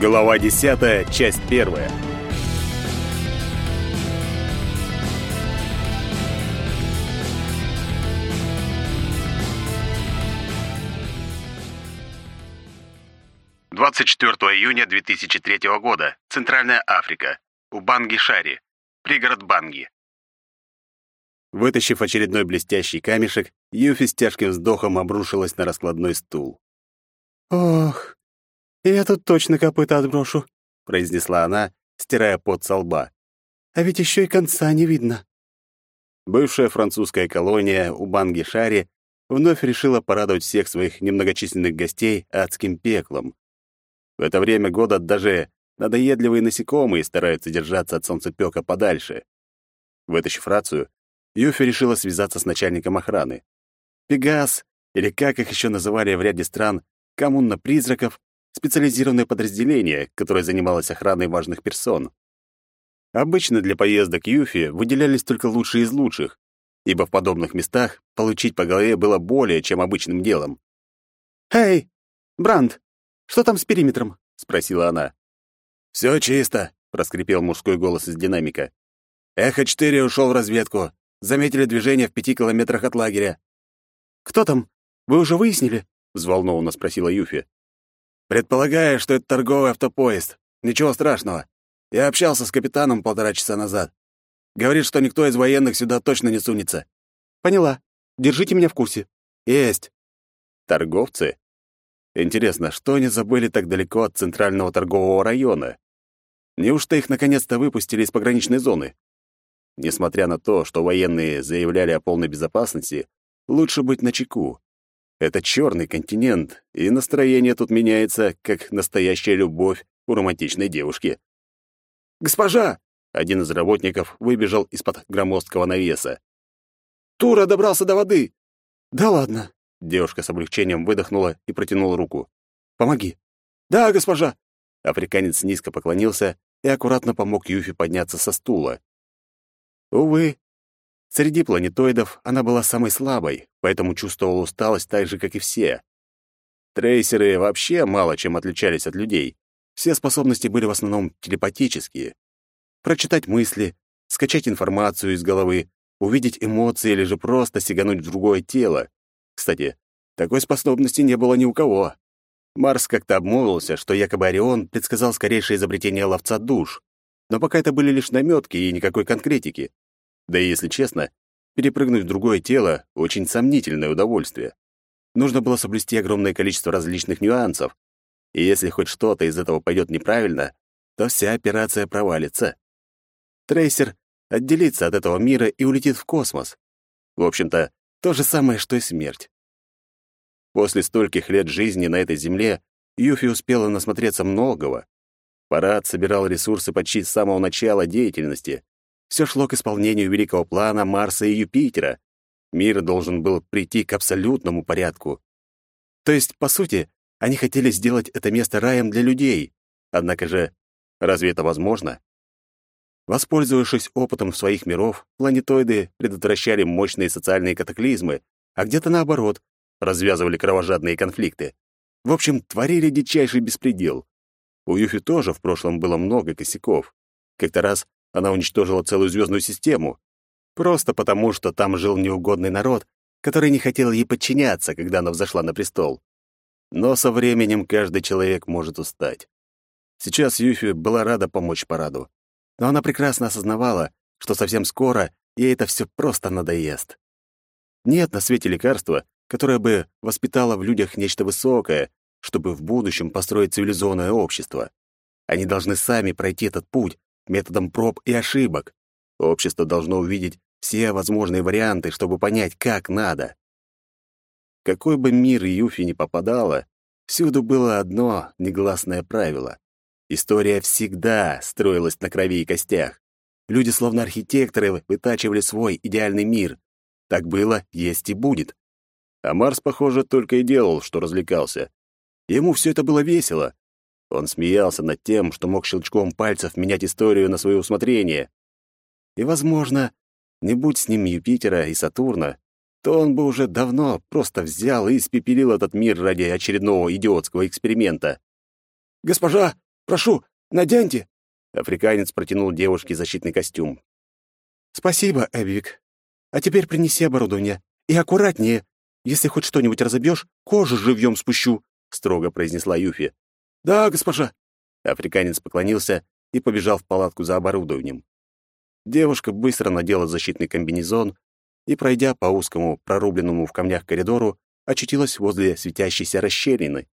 Глава 10, часть 1. Двадцать четвертого июня 2003 года. Центральная Африка. У Банги-Шари. Пригород Банги. Вытащив очередной блестящий камешек, Юфи с тяжким вздохом обрушилась на раскладной стул. «Ох, я тут точно копыта отброшу», — произнесла она, стирая пот со лба. «А ведь еще и конца не видно». Бывшая французская колония у Банги-Шари вновь решила порадовать всех своих немногочисленных гостей адским пеклом. В это время года даже надоедливые насекомые стараются держаться от солнцепёка подальше. Вытащив рацию, Юфи решила связаться с начальником охраны. Пегас, или как их еще называли в ряде стран, коммуна призраков, специализированное подразделение, которое занималось охраной важных персон. Обычно для поездок Юфи выделялись только лучшие из лучших, ибо в подобных местах получить по голове было более чем обычным делом. «Эй, Бранд, что там с периметром?» — спросила она. «Все чисто», — проскрипел мужской голос из динамика. «Эхо-4 ушел в разведку. Заметили движение в пяти километрах от лагеря». «Кто там? Вы уже выяснили?» — взволнованно спросила Юфи. «Предполагаю, что это торговый автопоезд. Ничего страшного. Я общался с капитаном полтора часа назад. Говорит, что никто из военных сюда точно не сунется». «Поняла. Держите меня в курсе». «Есть». «Торговцы? Интересно, что они забыли так далеко от центрального торгового района? Неужто их наконец-то выпустили из пограничной зоны? Несмотря на то, что военные заявляли о полной безопасности, лучше быть начеку. Это черный континент, и настроение тут меняется, как настоящая любовь у романтичной девушки. «Госпожа!» — один из работников выбежал из-под громоздкого навеса. «Тура добрался до воды!» «Да ладно!» — девушка с облегчением выдохнула и протянула руку. «Помоги!» «Да, госпожа!» Африканец низко поклонился и аккуратно помог Юфи подняться со стула. Увы, среди планетоидов она была самой слабой, поэтому чувствовала усталость так же, как и все. Трейсеры вообще мало чем отличались от людей. Все способности были в основном телепатические. Прочитать мысли, скачать информацию из головы, увидеть эмоции или же просто сигануть в другое тело. Кстати, такой способности не было ни у кого. Марс как-то обмолвился, что якобы Орион предсказал скорейшее изобретение ловца душ. Но пока это были лишь намётки и никакой конкретики. Да и, если честно, перепрыгнуть в другое тело — очень сомнительное удовольствие. Нужно было соблюсти огромное количество различных нюансов, и если хоть что-то из этого пойдет неправильно, то вся операция провалится. Трейсер отделится от этого мира и улетит в космос. В общем-то, то же самое, что и смерть. После стольких лет жизни на этой земле Юфи успела насмотреться многого. Парад собирал ресурсы почти с самого начала деятельности. Все шло к исполнению великого плана Марса и Юпитера. Мир должен был прийти к абсолютному порядку. То есть, по сути, они хотели сделать это место раем для людей. Однако же, разве это возможно? Воспользовавшись опытом своих миров, планетоиды предотвращали мощные социальные катаклизмы, а где-то наоборот, развязывали кровожадные конфликты. В общем, творили дичайший беспредел. У Юфи тоже в прошлом было много косяков. Как-то раз она уничтожила целую звездную систему. Просто потому, что там жил неугодный народ, который не хотел ей подчиняться, когда она взошла на престол. Но со временем каждый человек может устать. Сейчас Юфи была рада помочь параду. Но она прекрасно осознавала, что совсем скоро ей это все просто надоест. Нет на свете лекарства, которое бы воспитало в людях нечто высокое, чтобы в будущем построить цивилизованное общество. Они должны сами пройти этот путь методом проб и ошибок. Общество должно увидеть все возможные варианты, чтобы понять, как надо. Какой бы мир Юфи ни попадала, всюду было одно негласное правило. История всегда строилась на крови и костях. Люди, словно архитекторы, вытачивали свой идеальный мир. Так было, есть и будет. А Марс, похоже, только и делал, что развлекался. Ему все это было весело. Он смеялся над тем, что мог щелчком пальцев менять историю на свое усмотрение. И, возможно, не будь с ним Юпитера и Сатурна, то он бы уже давно просто взял и испепелил этот мир ради очередного идиотского эксперимента. «Госпожа, Прошу, наденьте!» Африканец протянул девушке защитный костюм. «Спасибо, Эбвик. А теперь принеси оборудование. И аккуратнее. Если хоть что-нибудь разобьешь, кожу живьем спущу», — строго произнесла Юфи. «Да, госпожа». Африканец поклонился и побежал в палатку за оборудованием. Девушка быстро надела защитный комбинезон и, пройдя по узкому, прорубленному в камнях коридору, очутилась возле светящейся расщелины.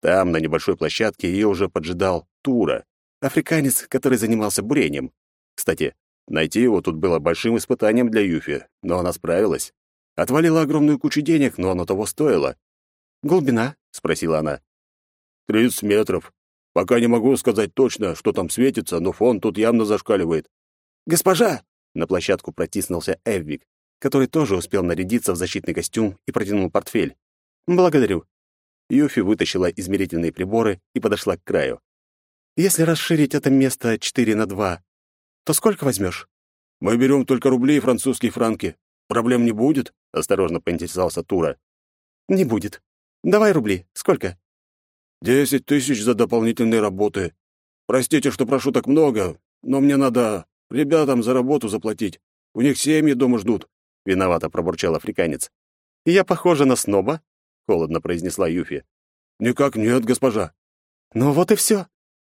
Там, на небольшой площадке, ее уже поджидал Тура, африканец, который занимался бурением. Кстати, найти его тут было большим испытанием для Юфи, но она справилась. Отвалила огромную кучу денег, но оно того стоило. «Глубина?» — спросила она. «Тридцать метров. Пока не могу сказать точно, что там светится, но фон тут явно зашкаливает». «Госпожа!» — на площадку протиснулся Эввик, который тоже успел нарядиться в защитный костюм и протянул портфель. «Благодарю». Юфи вытащила измерительные приборы и подошла к краю. «Если расширить это место 4 на 2, то сколько возьмешь? «Мы берем только рубли и французские франки. Проблем не будет?» — осторожно поинтересовался Тура. «Не будет. Давай рубли. Сколько?» «Десять тысяч за дополнительные работы. Простите, что прошу так много, но мне надо ребятам за работу заплатить. У них семьи дома ждут. — виновато пробурчал африканец. «Я похожа на сноба?» — холодно произнесла Юфи. «Никак нет, госпожа». «Ну вот и все.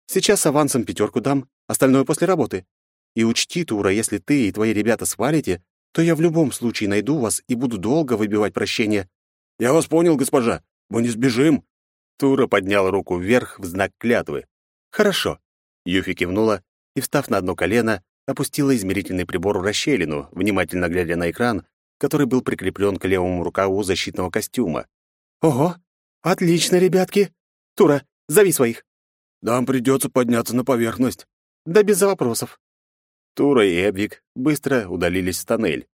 Сейчас авансом пятерку дам, остальное после работы. И учти, Тура, если ты и твои ребята свалите, то я в любом случае найду вас и буду долго выбивать прощение». «Я вас понял, госпожа. Мы не сбежим». Тура поднял руку вверх в знак клятвы. «Хорошо». Юфи кивнула и, встав на одно колено, опустила измерительный прибор в расщелину, внимательно глядя на экран, который был прикреплен к левому рукаву защитного костюма. «Ого! Отлично, ребятки! Тура, зови своих!» «Нам придется подняться на поверхность». «Да без вопросов». Тура и Эбвик быстро удалились в тоннель.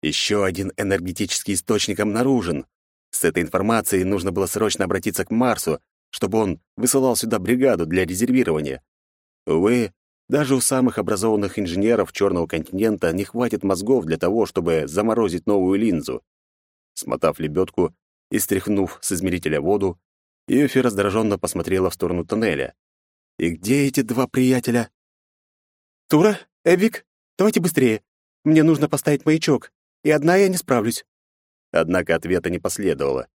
Еще один энергетический источник обнаружен. С этой информацией нужно было срочно обратиться к Марсу, чтобы он высылал сюда бригаду для резервирования. Увы, даже у самых образованных инженеров Черного континента не хватит мозгов для того, чтобы заморозить новую линзу. Смотав лебедку и стряхнув с измерителя воду, Юфи раздраженно посмотрела в сторону тоннеля. «И где эти два приятеля?» «Тура, Эвик, давайте быстрее. Мне нужно поставить маячок, и одна я не справлюсь». Однако ответа не последовало.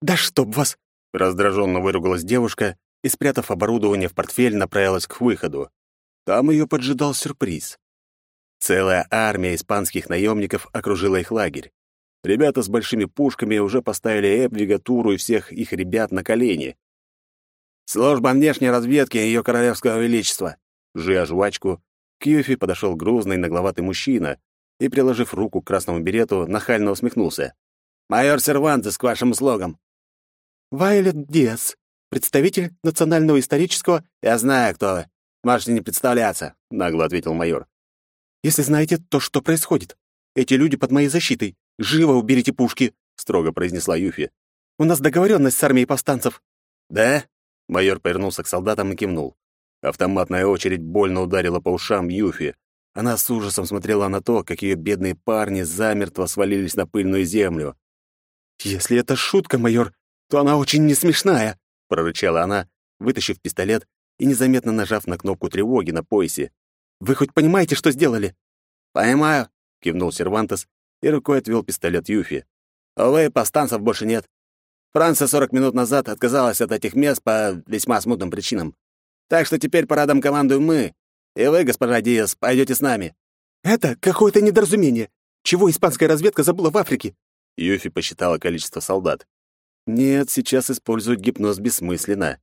«Да чтоб вас!» — раздраженно выругалась девушка и, спрятав оборудование в портфель, направилась к выходу. Там ее поджидал сюрприз. Целая армия испанских наемников окружила их лагерь. Ребята с большими пушками уже поставили Эбвига, Туру и всех их ребят на колени. «Служба внешней разведки Ее Королевского Величества!» Жуя жвачку, к Юфи подошел грузный нагловатый мужчина и, приложив руку к красному берету, нахально усмехнулся. «Майор Сервантес к вашим услугам!» «Вайлет Диас, представитель Национального исторического...» «Я знаю, кто вы. Можете не представляться», — нагло ответил майор. «Если знаете, то что происходит? Эти люди под моей защитой. Живо уберите пушки», — строго произнесла Юфи. «У нас договоренность с армией повстанцев». «Да?» — майор повернулся к солдатам и кивнул. Автоматная очередь больно ударила по ушам Юфи. Она с ужасом смотрела на то, как ее бедные парни замертво свалились на пыльную землю. «Если это шутка, майор, то она очень не смешная», — прорычала она, вытащив пистолет и незаметно нажав на кнопку тревоги на поясе. «Вы хоть понимаете, что сделали?» «Понимаю», — кивнул Сервантес и рукой отвел пистолет Юфи. «Увы, повстанцев больше нет. Франция сорок минут назад отказалась от этих мест по весьма смутным причинам. Так что теперь парадом командуем мы, и вы, госпожа Диас, пойдете с нами». «Это какое-то недоразумение. Чего испанская разведка забыла в Африке?» Юфи посчитала количество солдат. «Нет, сейчас использовать гипноз бессмысленно.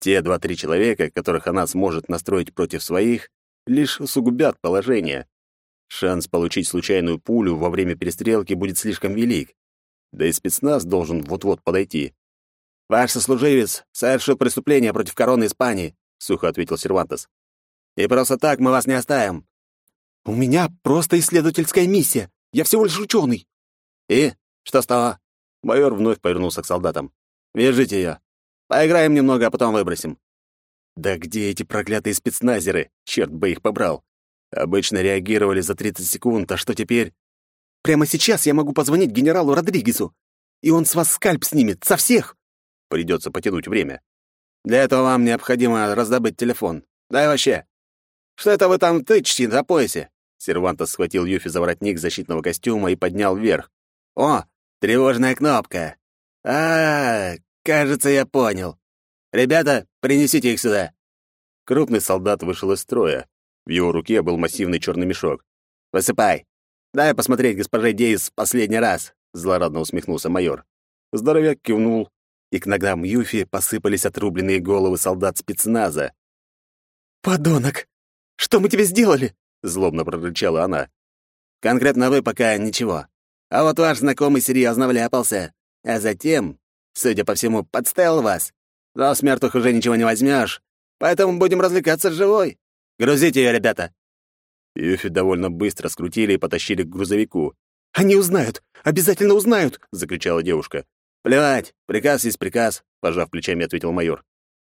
Те два-три человека, которых она сможет настроить против своих, лишь усугубят положение. Шанс получить случайную пулю во время перестрелки будет слишком велик. Да и спецназ должен вот-вот подойти. «Ваш сослуживец совершил преступление против короны Испании», — сухо ответил Сервантес. «И просто так мы вас не оставим». «У меня просто исследовательская миссия. Я всего лишь ученый». «И? Что с того?» Майор вновь повернулся к солдатам. «Вяжите ее. Поиграем немного, а потом выбросим». Да где эти проклятые спецназеры? Черт бы их побрал. Обычно реагировали за 30 секунд, а что теперь? Прямо сейчас я могу позвонить генералу Родригесу, и он с вас скальп снимет, со всех. Придется потянуть время. Для этого вам необходимо раздобыть телефон. Да и вообще. Что это вы там тычете на поясе?» Сервантос схватил Юфи за воротник защитного костюма и поднял вверх. «О, тревожная кнопка! а, -а, -а кажется, я понял. Ребята, принесите их сюда!» Крупный солдат вышел из строя. В его руке был массивный черный мешок. «Высыпай! Дай посмотреть госпоже Дейс последний раз!» — злорадно усмехнулся майор. Здоровяк кивнул, и к ногам Юфи посыпались отрубленные головы солдат спецназа. «Подонок! Что мы тебе сделали?» — злобно прорычала она. «Конкретно вы пока ничего. А вот ваш знакомый серьезно вляпался. А затем, судя по всему, подставил вас. Но с мертвых уже ничего не возьмешь, поэтому будем развлекаться живой. Грузите ее, ребята!» Юфи довольно быстро скрутили и потащили к грузовику. «Они узнают! Обязательно узнают!» — закричала девушка. «Плевать, приказ есть приказ», — пожав плечами, ответил майор.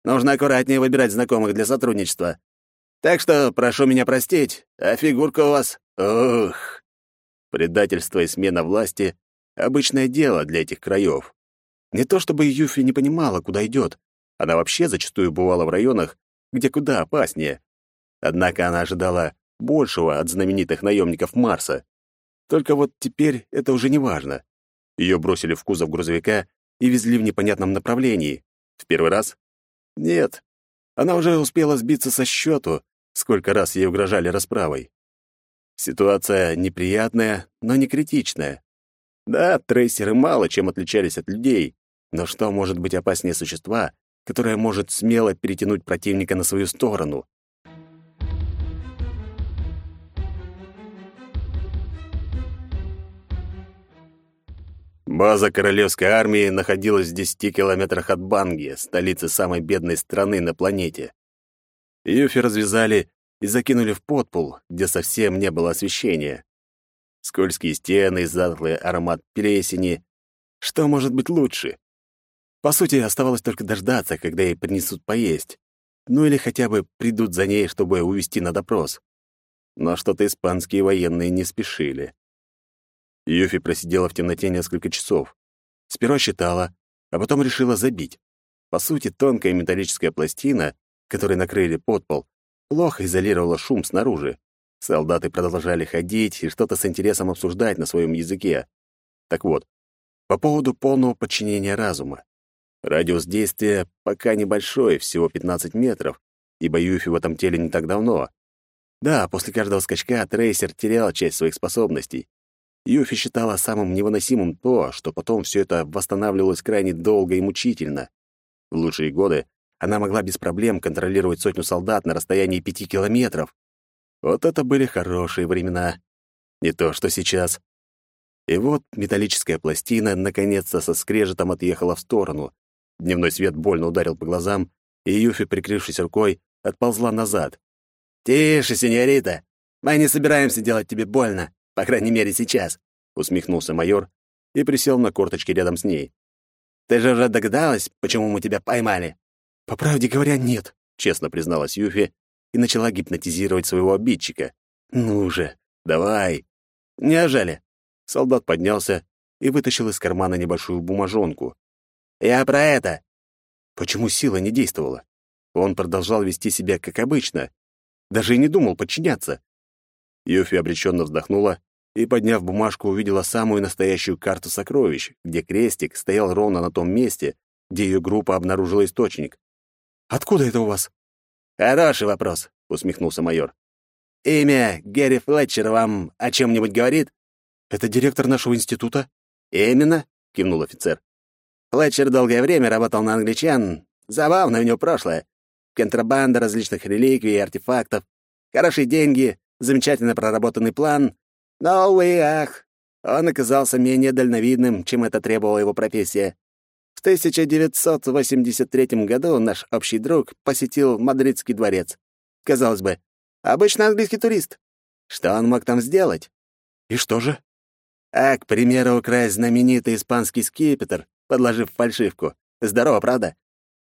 «Нужно аккуратнее выбирать знакомых для сотрудничества. Так что прошу меня простить, а фигурка у вас... Ух!» Предательство и смена власти — обычное дело для этих краев. Не то чтобы Юфи не понимала, куда идет. Она вообще зачастую бывала в районах, где куда опаснее. Однако она ожидала большего от знаменитых наемников Марса. Только вот теперь это уже не важно. Ее бросили в кузов грузовика и везли в непонятном направлении. В первый раз? Нет. Она уже успела сбиться со счету, сколько раз ей угрожали расправой. Ситуация неприятная, но не критичная. Да, трейсеры мало чем отличались от людей, но что может быть опаснее существа, которое может смело перетянуть противника на свою сторону? База королевской армии находилась в 10 километрах от Банги, столицы самой бедной страны на планете. Юфи развязали и закинули в подпол, где совсем не было освещения. Скользкие стены, затлый аромат плесени. Что может быть лучше? По сути, оставалось только дождаться, когда ей принесут поесть. Ну или хотя бы придут за ней, чтобы увести на допрос. Но что-то испанские военные не спешили. Юфи просидела в темноте несколько часов. Сперва считала, а потом решила забить. По сути, тонкая металлическая пластина, которой накрыли подпол, плохо изолировала шум снаружи. Солдаты продолжали ходить и что-то с интересом обсуждать на своем языке. Так вот, по поводу полного подчинения разума. Радиус действия пока небольшой, всего 15 метров, ибо Юфи в этом теле не так давно. Да, после каждого скачка трейсер терял часть своих способностей, Юфи считала самым невыносимым то, что потом все это восстанавливалось крайне долго и мучительно. В лучшие годы она могла без проблем контролировать сотню солдат на расстоянии пяти километров. Вот это были хорошие времена. Не то, что сейчас. И вот металлическая пластина наконец-то со скрежетом отъехала в сторону. Дневной свет больно ударил по глазам, и Юфи, прикрывшись рукой, отползла назад. «Тише, сеньорита! Мы не собираемся делать тебе больно. По крайней мере, сейчас», — усмехнулся майор и присел на корточки рядом с ней. «Ты же уже догадалась, почему мы тебя поймали?» «По правде говоря, нет», — честно призналась Юфи и начала гипнотизировать своего обидчика. «Ну же, давай!» «Неужели?» Солдат поднялся и вытащил из кармана небольшую бумажонку. «Я про это!» Почему сила не действовала? Он продолжал вести себя как обычно. Даже и не думал подчиняться. Юфи обреченно вздохнула и, подняв бумажку, увидела самую настоящую карту сокровищ, где крестик стоял ровно на том месте, где ее группа обнаружила источник. «Откуда это у вас?» «Хороший вопрос», — усмехнулся майор. «Имя Герри Флетчер вам о чем-нибудь говорит?» «Это директор нашего института?» «Именно», — кивнул офицер. «Флетчер долгое время работал на англичан. Забавное у него прошлое. Контрабанда различных реликвий и артефактов. Хорошие деньги, замечательно проработанный план, но, увы, ах, он оказался менее дальновидным, чем это требовала его профессия. В 1983 году наш общий друг посетил Мадридский дворец. Казалось бы, обычный английский турист. Что он мог там сделать? И что же? А, к примеру, украсть знаменитый испанский скипетр, подложив фальшивку. Здорово, правда?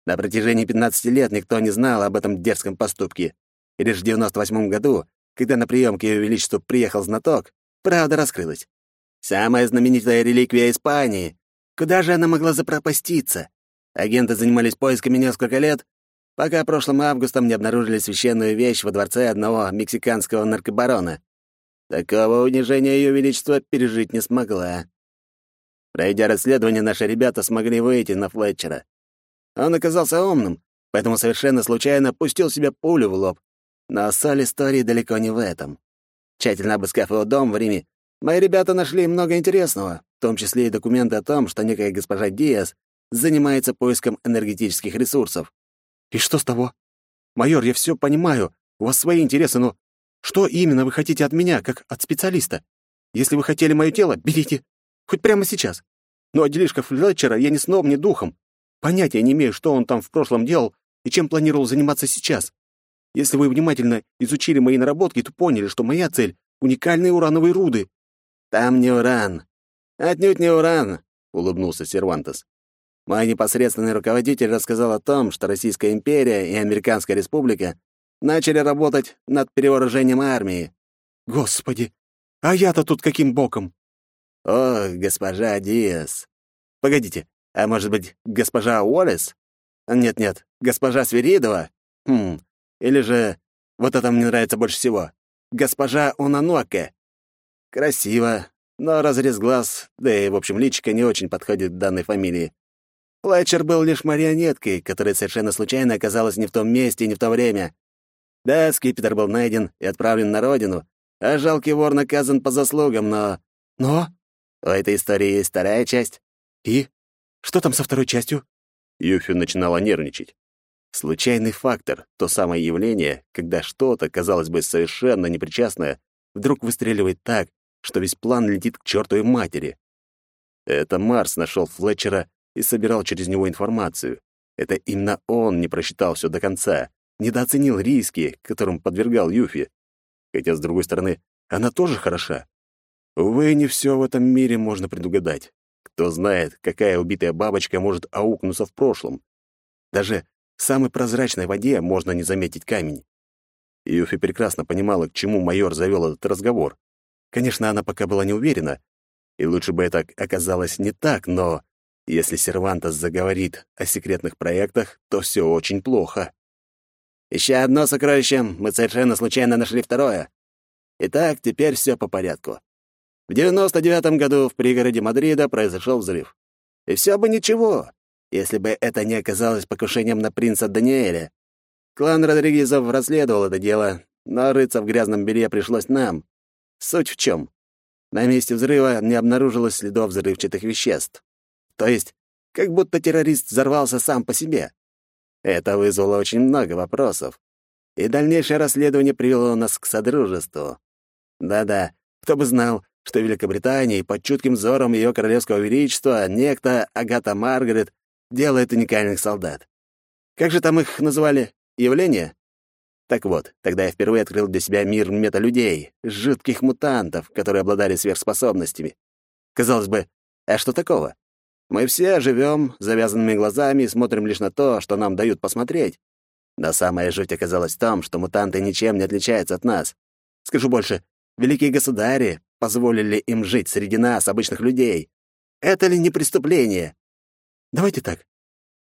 На протяжении 15 лет никто не знал об этом дерзком поступке. И лишь в 98 году, когда на прием к Ее Величеству приехал знаток, Правда раскрылась. Самая знаменитая реликвия Испании. Куда же она могла запропаститься? Агенты занимались поисками несколько лет, пока прошлым августом не обнаружили священную вещь во дворце одного мексиканского наркобарона. Такого унижения Ее Величество пережить не смогла. Пройдя расследование, наши ребята смогли выйти на Флетчера. Он оказался умным, поэтому совершенно случайно пустил себе пулю в лоб. Но соль истории далеко не в этом. Тщательно обыскав его дом в Риме, мои ребята нашли много интересного, в том числе и документы о том, что некая госпожа Диас занимается поиском энергетических ресурсов. И что с того? Майор, я все понимаю, у вас свои интересы, но что именно вы хотите от меня, как от специалиста? Если вы хотели мое тело, берите. Хоть прямо сейчас. Но о делишках Флетчера я ни сном, ни духом. Понятия не имею, что он там в прошлом делал и чем планировал заниматься сейчас. Если вы внимательно изучили мои наработки, то поняли, что моя цель — уникальные урановые руды. Там не уран. Отнюдь не уран, — улыбнулся Сервантес. Мой непосредственный руководитель рассказал о том, что Российская империя и Американская республика начали работать над перевооружением армии. Господи, а я-то тут каким боком? О, госпожа Диас. Погодите, а может быть, госпожа Уоллес? Нет-нет, госпожа Свиридова? Хм, или же... Вот это мне нравится больше всего. Госпожа Унаноке. Красиво, но разрез глаз, да и, в общем, личико не очень подходит к данной фамилии. Флетчер был лишь марионеткой, которая совершенно случайно оказалась не в том месте и не в то время. Да, скипетр был найден и отправлен на родину, а жалкий вор наказан по заслугам, но... Но? У этой истории есть вторая часть. И? Что там со второй частью? Юфи начинала нервничать. Случайный фактор, то самое явление, когда что-то, казалось бы, совершенно непричастное, вдруг выстреливает так, что весь план летит к чертовой матери. Это Марс нашел Флетчера и собирал через него информацию. Это именно он не просчитал все до конца, недооценил риски, которым подвергал Юфи. Хотя, с другой стороны, она тоже хороша. Увы, не все в этом мире можно предугадать. Кто знает, какая убитая бабочка может аукнуться в прошлом. Даже в самой прозрачной воде можно не заметить камень. Юфи прекрасно понимала, к чему майор завел этот разговор. Конечно, она пока была не уверена, и лучше бы это оказалось не так, но если Сервантос заговорит о секретных проектах, то все очень плохо. Ища одно сокровище, мы совершенно случайно нашли второе. Итак, теперь все по порядку. В 99-м году в пригороде Мадрида произошел взрыв. И все бы ничего, если бы это не оказалось покушением на принца Даниэля. Клан Родригезов расследовал это дело, но рыться в грязном белье пришлось нам. Суть в чем? На месте взрыва не обнаружилось следов взрывчатых веществ. То есть, как будто террорист взорвался сам по себе. Это вызвало очень много вопросов. И дальнейшее расследование привело нас к содружеству. Да-да, кто бы знал, что в Великобритании под чутким взором ее королевского величества некто Агата Маргарет делает уникальных солдат. Как же там их называли? Явление? Так вот, тогда я впервые открыл для себя мир металюдей, жутких мутантов, которые обладали сверхспособностями. Казалось бы, а что такого? Мы все живем завязанными глазами и смотрим лишь на то, что нам дают посмотреть. Но самая жуть оказалась в том, что мутанты ничем не отличаются от нас. Скажу больше, великие государи позволили им жить среди нас, обычных людей. Это ли не преступление? Давайте так.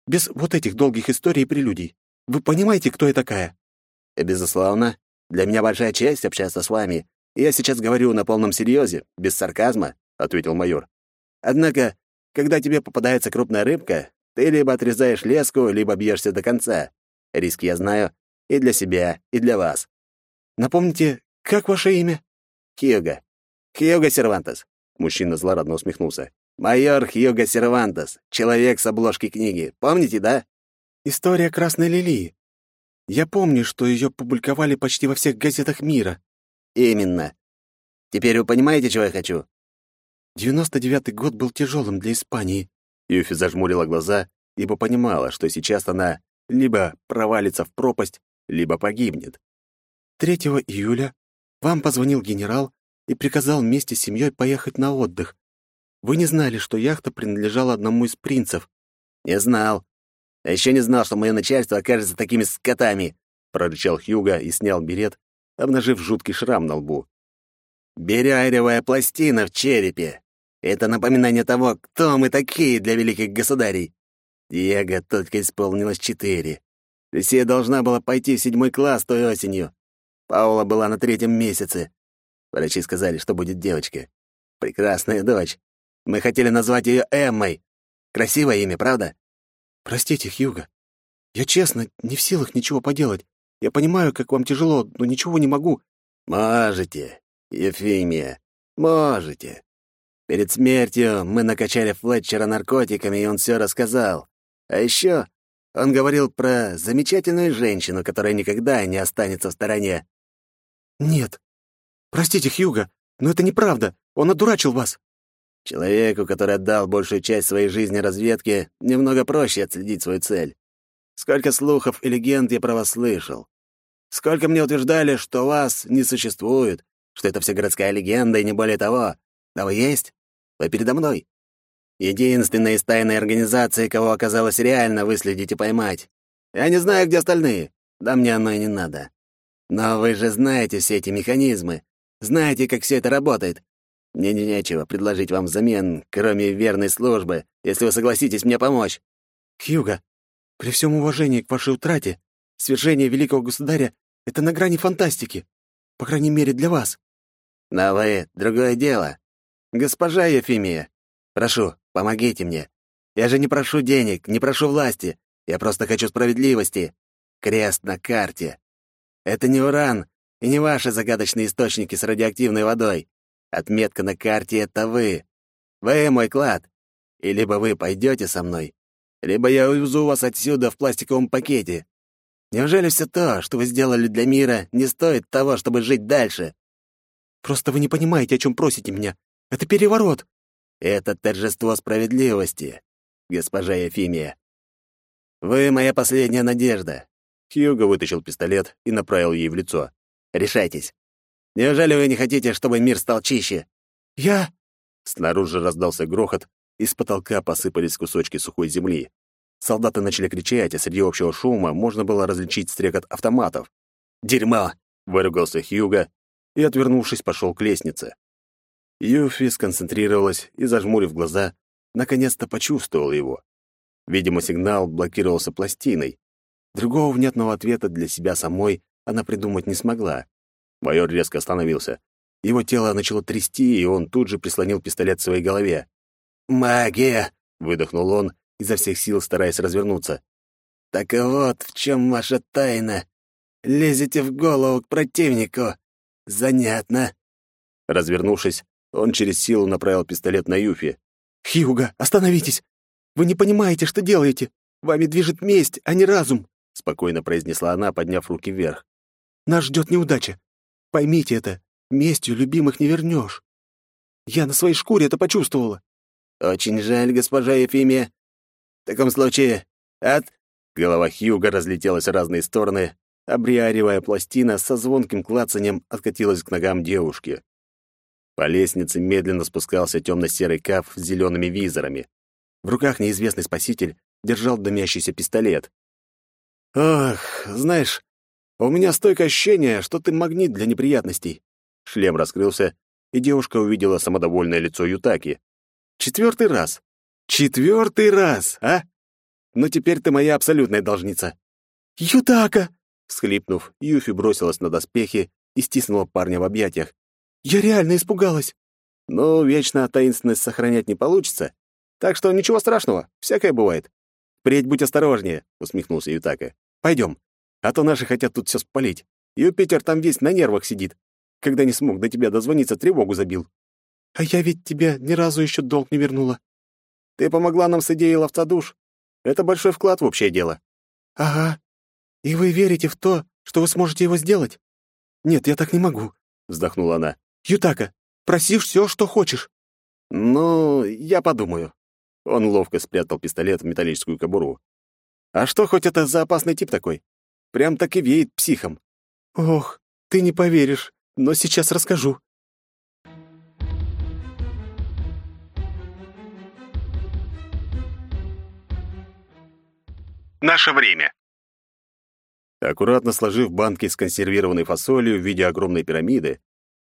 Без вот этих долгих историй и прелюдий. Вы понимаете, кто я такая? Безусловно. Для меня большая честь общаться с вами. Я сейчас говорю на полном серьезе, без сарказма, ответил майор. Однако когда тебе попадается крупная рыбка, ты либо отрезаешь леску, либо бьешься до конца. Риски я знаю и для себя, и для вас. Напомните, как ваше имя? Хьюго. Хьюго Сервантес. Мужчина злорадно усмехнулся. Майор Хьюго Сервантес, человек с обложки книги. Помните, да? История Красной Лилии. Я помню, что ее публиковали почти во всех газетах мира. Именно. Теперь вы понимаете, чего я хочу? Девяносто девятый год был тяжелым для Испании. Юфи зажмурила глаза, ибо понимала, что сейчас она либо провалится в пропасть, либо погибнет. 3 июля вам позвонил генерал и приказал вместе с семьей поехать на отдых. Вы не знали, что яхта принадлежала одному из принцев. Не знал. А еще не знал, что мое начальство окажется такими скотами, прорычал Хьюга и снял берет, обнажив жуткий шрам на лбу. Беряревая пластина в черепе. Это напоминание того, кто мы такие для великих государей. Диего только исполнилось четыре. Люсия должна была пойти в седьмой класс той осенью. Паула была на третьем месяце. Врачи сказали, что будет девочка. Прекрасная дочь. Мы хотели назвать ее Эммой. Красивое имя, правда? Простите, Хьюго. Я честно не в силах ничего поделать. Я понимаю, как вам тяжело, но ничего не могу. Можете, Ефимия, можете. Перед смертью мы накачали Флетчера наркотиками, и он все рассказал. А еще он говорил про замечательную женщину, которая никогда не останется в стороне. Нет. Простите, Хьюго, но это неправда. Он одурачил вас. Человеку, который отдал большую часть своей жизни разведке, немного проще отследить свою цель. Сколько слухов и легенд я про вас слышал. Сколько мне утверждали, что вас не существует, что это все городская легенда и не более того. Да вы есть? Вы передо мной. Единственная из тайной организации, кого оказалось реально выследить и поймать. Я не знаю, где остальные. Да мне оно и не надо. Но вы же знаете все эти механизмы. Знаете, как все это работает. Мне нечего предложить вам взамен, кроме верной службы, если вы согласитесь мне помочь. Хьюга, при всем уважении к вашей утрате, свержение великого государя — это на грани фантастики. По крайней мере, для вас. Но вы — другое дело. Госпожа Ефимия, прошу, помогите мне. Я же не прошу денег, не прошу власти. Я просто хочу справедливости. Крест на карте. Это не уран и не ваши загадочные источники с радиоактивной водой. Отметка на карте — это вы. Вы мой клад. И либо вы пойдете со мной, либо я увезу вас отсюда в пластиковом пакете. Неужели все то, что вы сделали для мира, не стоит того, чтобы жить дальше? Просто вы не понимаете, о чем просите меня. Это переворот. Это торжество справедливости, госпожа Ефимия. Вы моя последняя надежда. Хьюго вытащил пистолет и направил ей в лицо. Решайтесь. Неужели вы не хотите, чтобы мир стал чище? Я... Снаружи раздался грохот, и с потолка посыпались кусочки сухой земли. Солдаты начали кричать, а среди общего шума можно было различить стрекот автоматов. «Дерьмо!» — выругался Хьюга и, отвернувшись, пошел к лестнице. Юфи сконцентрировалась и, зажмурив глаза, наконец-то почувствовала его. Видимо, сигнал блокировался пластиной. Другого внятного ответа для себя самой она придумать не смогла. Майор резко остановился. Его тело начало трясти, и он тут же прислонил пистолет к своей голове. «Магия!» — выдохнул он, изо всех сил стараясь развернуться. «Так вот, в чем ваша тайна. Лезете в голову к противнику. Занятно». Развернувшись, он через силу направил пистолет на Юфи. «Хьюга, остановитесь! Вы не понимаете, что делаете. Вами движет месть, а не разум», — спокойно произнесла она, подняв руки вверх. «Нас ждет неудача. Поймите это, местью любимых не вернешь. Я на своей шкуре это почувствовала. «Очень жаль, госпожа Ефимия. В таком случае, от...» Голова Хьюга разлетелась в разные стороны, бриаревая пластина со звонким клацанием откатилась к ногам девушки. По лестнице медленно спускался темно-серый каф с зелеными визорами. В руках неизвестный спаситель держал дымящийся пистолет. «Ох, знаешь, у меня стойкое ощущение, что ты магнит для неприятностей». Шлем раскрылся, и девушка увидела самодовольное лицо Ютаки. Четвертый раз. Четвертый раз, а? Ну теперь ты моя абсолютная должница. Ютака! Схлипнув, Юфи бросилась на доспехи и стиснула парня в объятиях. Я реально испугалась. Ну, вечно таинственность сохранять не получится. Так что ничего страшного, всякое бывает. Впредь будь осторожнее, усмехнулся Ютака. Пойдем, а то наши хотят тут все спалить. Юпитер там весь на нервах сидит. Когда не смог до тебя дозвониться, тревогу забил. А я ведь тебе ни разу еще долг не вернула. Ты помогла нам с идеей ловца душ. Это большой вклад в общее дело. Ага. И вы верите в то, что вы сможете его сделать? Нет, я так не могу, вздохнула она. Ютака, проси все, что хочешь. Ну, я подумаю. Он ловко спрятал пистолет в металлическую кобуру. А что хоть это за опасный тип такой? Прям так и веет психом. Ох, ты не поверишь, но сейчас расскажу. Наше время. Аккуратно сложив банки с консервированной фасолью в виде огромной пирамиды,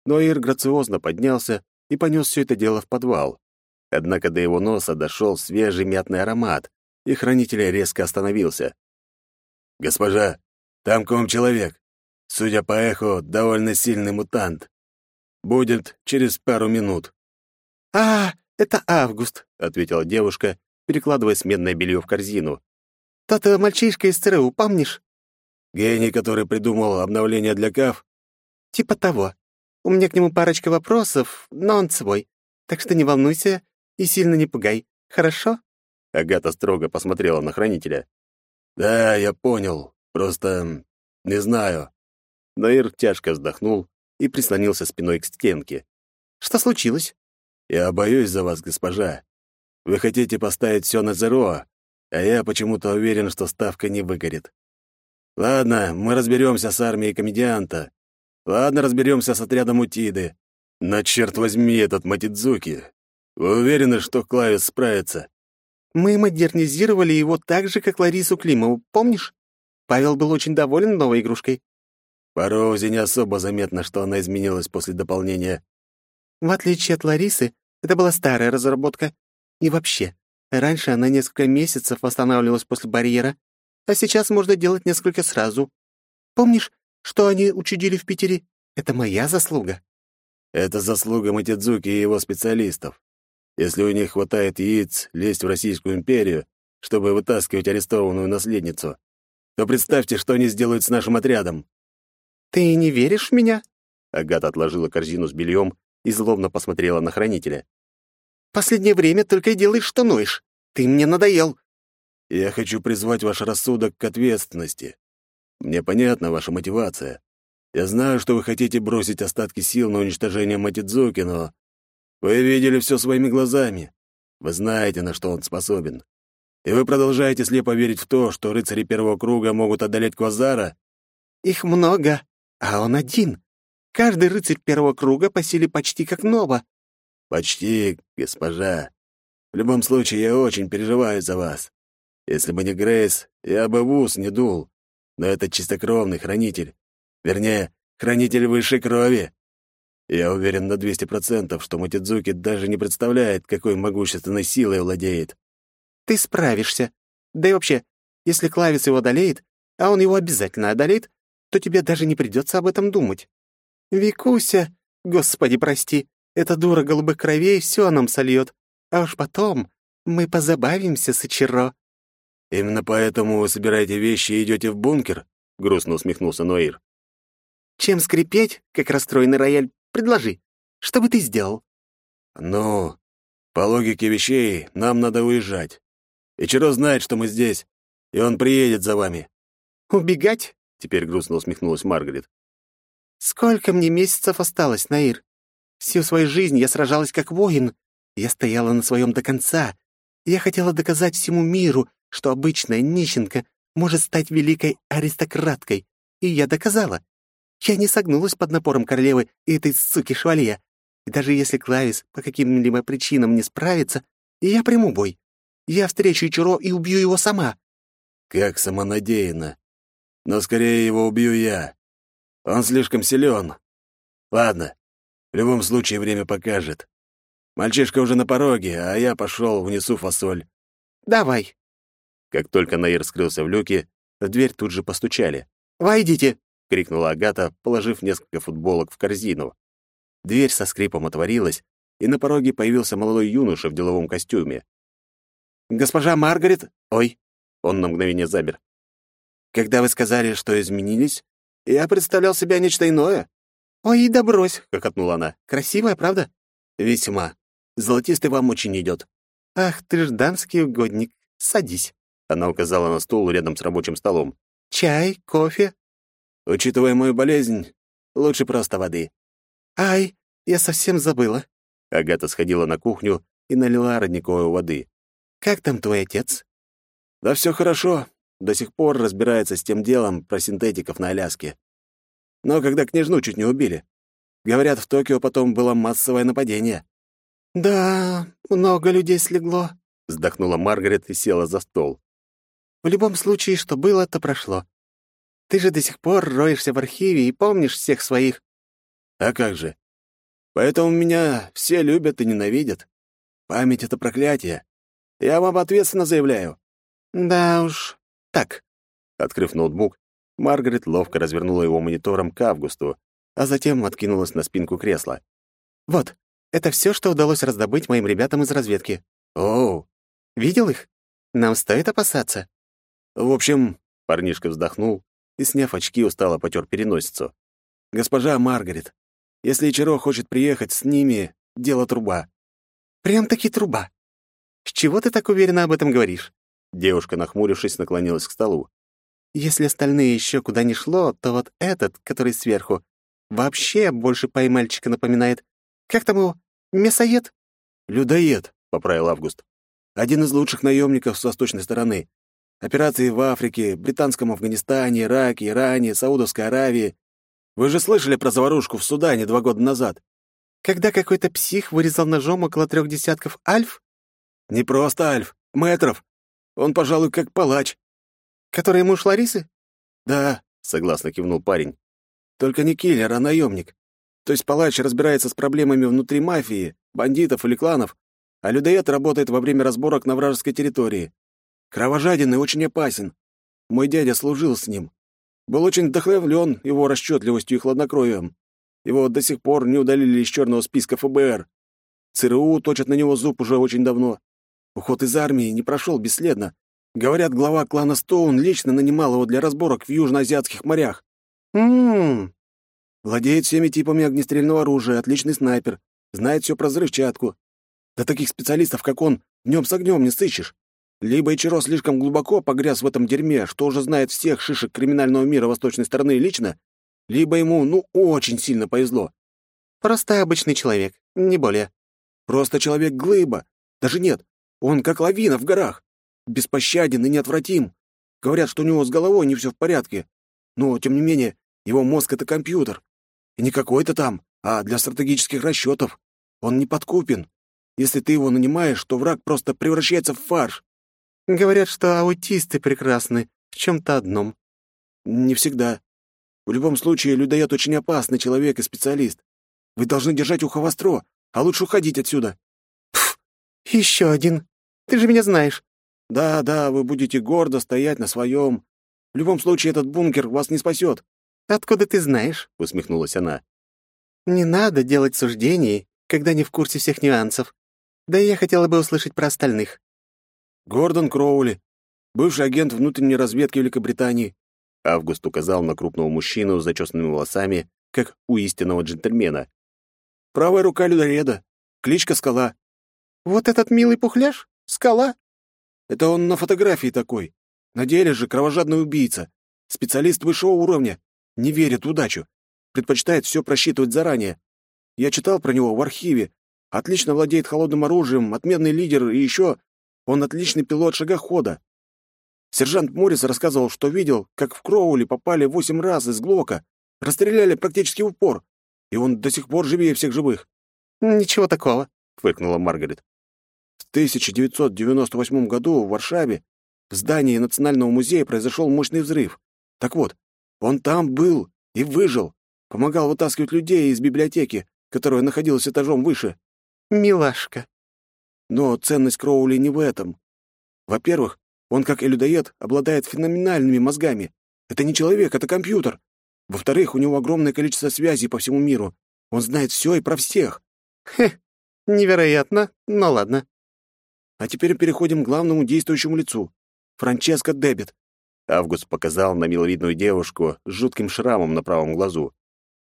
Ноир грациозно поднялся и понес все это дело в подвал. Однако до его носа дошел свежий мятный аромат, и хранитель резко остановился. «Госпожа, там к вам человек. Судя по эху, довольно сильный мутант. Будет через пару минут». «А, это Август», — ответила девушка, перекладывая сменное белье в корзину. «Тот э, мальчишка из ЦРУ, помнишь?» «Гений, который придумал обновление для КАФ?» «Типа того. У меня к нему парочка вопросов, но он свой. Так что не волнуйся и сильно не пугай. Хорошо?» Агата строго посмотрела на хранителя. «Да, я понял. Просто не знаю». Наир тяжко вздохнул и прислонился спиной к стенке. «Что случилось?» «Я боюсь за вас, госпожа. Вы хотите поставить все на зеро, а я почему-то уверен, что ставка не выгорит. Ладно, мы разберемся с армией комедианта. Ладно, разберемся с отрядом Утиды. Но, черт возьми, этот Матидзуки. Вы уверены, что Клавис справится?» «Мы модернизировали его так же, как Ларису Климову, помнишь? Павел был очень доволен новой игрушкой». По Роузе не особо заметно, что она изменилась после дополнения. В отличие от Ларисы, это была старая разработка. И вообще, раньше она несколько месяцев восстанавливалась после барьера, а сейчас можно делать несколько сразу. Помнишь, что они учудили в Питере? Это моя заслуга. Это заслуга Матидзуки и его специалистов. Если у них хватает яиц лезть в Российскую империю, чтобы вытаскивать арестованную наследницу, то представьте, что они сделают с нашим отрядом. «Ты не веришь в меня?» Агата отложила корзину с бельем и злобно посмотрела на хранителя. «Последнее время только и делаешь, что ноешь. Ты мне надоел». «Я хочу призвать ваш рассудок к ответственности. Мне понятна ваша мотивация. Я знаю, что вы хотите бросить остатки сил на уничтожение Матидзуки, но вы видели все своими глазами. Вы знаете, на что он способен. И вы продолжаете слепо верить в то, что рыцари первого круга могут одолеть Квазара? Их много, а он один. Каждый рыцарь первого круга по силе почти как Нова. Почти, госпожа. В любом случае, я очень переживаю за вас. Если бы не Грейс, я бы в ус не дул. Но это чистокровный хранитель. Вернее, хранитель высшей крови. Я уверен на 200%, что Матидзуки даже не представляет, какой могущественной силой владеет. Ты справишься. Да и вообще, если Клавис его одолеет, а он его обязательно одолеет, то тебе даже не придется об этом думать. Викуся, господи, прости, эта дура голубых кровей все нам сольет, а уж потом мы позабавимся с Ичиро». «Именно поэтому вы собираете вещи и идете в бункер?» — грустно усмехнулся Ноир. «Чем скрипеть, как расстроенный рояль, предложи. Что бы ты сделал?» «Ну, по логике вещей, нам надо уезжать. Ичиро знает, что мы здесь, и он приедет за вами». «Убегать?» Теперь грустно усмехнулась Маргарет. «Сколько мне месяцев осталось, Наир? Всю свою жизнь я сражалась как воин. Я стояла на своем до конца. Я хотела доказать всему миру, что обычная нищенка может стать великой аристократкой. И я доказала. Я не согнулась под напором королевы и этой суки швалья. И даже если Клавис по каким-либо причинам не справится, я приму бой. Я встречу Ичиро и убью его сама». «Как самонадеянно», но скорее его убью я. Он слишком силен. Ладно, в любом случае время покажет. Мальчишка уже на пороге, а я пошел внесу фасоль. Давай. Как только Наир скрылся в люке, в дверь тут же постучали. «Войдите!» — крикнула Агата, положив несколько футболок в корзину. Дверь со скрипом отворилась, и на пороге появился молодой юноша в деловом костюме. «Госпожа Маргарет...» «Ой!» — он на мгновение замер. Когда вы сказали, что изменились, я представлял себя нечто иное». «Ой, да брось!» — хохотнула она. «Красивая, правда?» «Весьма. Золотистый вам очень идет». «Ах, ты ж дамский угодник. Садись». Она указала на стул рядом с рабочим столом. «Чай, кофе?» «Учитывая мою болезнь, лучше просто воды». «Ай, я совсем забыла». Агата сходила на кухню и налила родниковой воды. «Как там твой отец?» «Да все хорошо до сих пор разбирается с тем делом про синтетиков на Аляске. Но когда княжну чуть не убили. Говорят, в Токио потом было массовое нападение. «Да, много людей слегло», — вздохнула Маргарет и села за стол. «В любом случае, что было, то прошло. Ты же до сих пор роешься в архиве и помнишь всех своих». «А как же? Поэтому меня все любят и ненавидят. Память — это проклятие. Я вам ответственно заявляю». «Да уж, так». Открыв ноутбук, Маргарет ловко развернула его монитором к Августу, а затем откинулась на спинку кресла. «Вот, это все, что удалось раздобыть моим ребятам из разведки». «Оу!» «Видел их? Нам стоит опасаться». «В общем...» — парнишка вздохнул и, сняв очки, устало потер переносицу. «Госпожа Маргарет, если Ичиро хочет приехать с ними, дело труба». «Прям-таки труба. С чего ты так уверенно об этом говоришь?» Девушка, нахмурившись, наклонилась к столу. «Если остальные еще куда ни шло, то вот этот, который сверху, вообще больше поймальчика напоминает. Как там его? Мясоед?» «Людоед», — поправил Август. «Один из лучших наемников с восточной стороны. Операции в Африке, британском Афганистане, Ираке, Иране, Саудовской Аравии. Вы же слышали про заварушку в Судане два года назад? Когда какой-то псих вырезал ножом около трех десятков альф? Не просто альф, метров. Он, пожалуй, как палач. Который муж Ларисы? Да, согласно кивнул парень. Только не киллер, а наемник. То есть палач разбирается с проблемами внутри мафии, бандитов или кланов, а людоед работает во время разборок на вражеской территории. Кровожаден и очень опасен. Мой дядя служил с ним. Был очень вдохновлен его расчетливостью и хладнокровием. Его до сих пор не удалили из черного списка ФБР. ЦРУ точат на него зуб уже очень давно. Уход из армии не прошел бесследно. Говорят, глава клана Стоун лично нанимал его для разборок в южноазиатских морях. Ммм. Владеет всеми типами огнестрельного оружия, отличный снайпер, знает все про взрывчатку. Да таких специалистов, как он, днем с огнем не сыщешь. Либо Ичиро слишком глубоко погряз в этом дерьме, что уже знает всех шишек криминального мира восточной стороны лично, либо ему, ну, очень сильно повезло. Просто обычный человек, не более. Просто человек-глыба. Даже нет, он как лавина в горах. Беспощаден и неотвратим. Говорят, что у него с головой не все в порядке. Но, тем не менее, его мозг — это компьютер. И не какой-то там, а для стратегических расчетов. Он не подкупен. Если ты его нанимаешь, то враг просто превращается в фарш. Говорят, что аутисты прекрасны в чем-то одном. Не всегда. В любом случае, людоед очень опасный человек и специалист. Вы должны держать ухо востро, а лучше уходить отсюда. Пф, еще один. Ты же меня знаешь. Да, да, вы будете гордо стоять на своем. В любом случае, этот бункер вас не спасет. Откуда ты знаешь? усмехнулась она. Не надо делать суждений, когда не в курсе всех нюансов. Да и я хотела бы услышать про остальных. Гордон Кроули, бывший агент внутренней разведки Великобритании. Август указал на крупного мужчину с зачесанными волосами, как у истинного джентльмена. Правая рука людоеда, кличка Скала. Вот этот милый пухляш? Скала? Это он на фотографии такой. На деле же кровожадный убийца, специалист высшего уровня, не верит в удачу, предпочитает все просчитывать заранее. Я читал про него в архиве. Отлично владеет холодным оружием, отменный лидер и еще он отличный пилот шагохода. Сержант Моррис рассказывал, что видел, как в Кроули попали восемь раз из Глока, расстреляли практически в упор, и он до сих пор живее всех живых. «Ничего такого», — фыркнула Маргарет. В 1998 году в Варшаве в здании Национального музея произошел мощный взрыв. Так вот, он там был и выжил, помогал вытаскивать людей из библиотеки, которая находилась этажом выше. «Милашка», но ценность Кроули не в этом. Во-первых, он, как и людоед, обладает феноменальными мозгами. Это не человек, это компьютер. Во-вторых, у него огромное количество связей по всему миру. Он знает все и про всех. Хе, невероятно, но ладно. А теперь переходим к главному действующему лицу. Франческо Дебит. Август показал на миловидную девушку с жутким шрамом на правом глазу.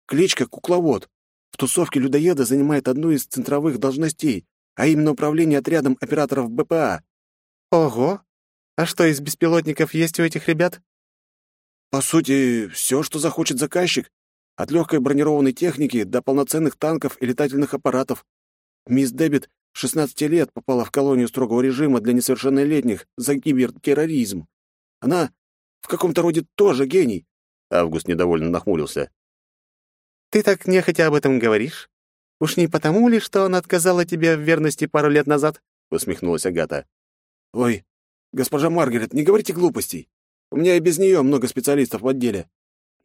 Кличка Кукловод. В тусовке людоеда занимает одну из центровых должностей, а именно управление отрядом операторов БПА. Ого! А что из беспилотников есть у этих ребят? По сути, все, что захочет заказчик, от легкой бронированной техники до полноценных танков и летательных аппаратов. Мисс Дебит 16 лет попала в колонию строгого режима для несовершеннолетних за кибертерроризм. Она в каком-то роде тоже гений. Август недовольно нахмурился. «Ты так нехотя об этом говоришь? Уж не потому ли, что она отказала тебе в верности пару лет назад?» — усмехнулась Агата. «Ой, госпожа Маргарет, не говорите глупостей. У меня и без нее много специалистов в отделе».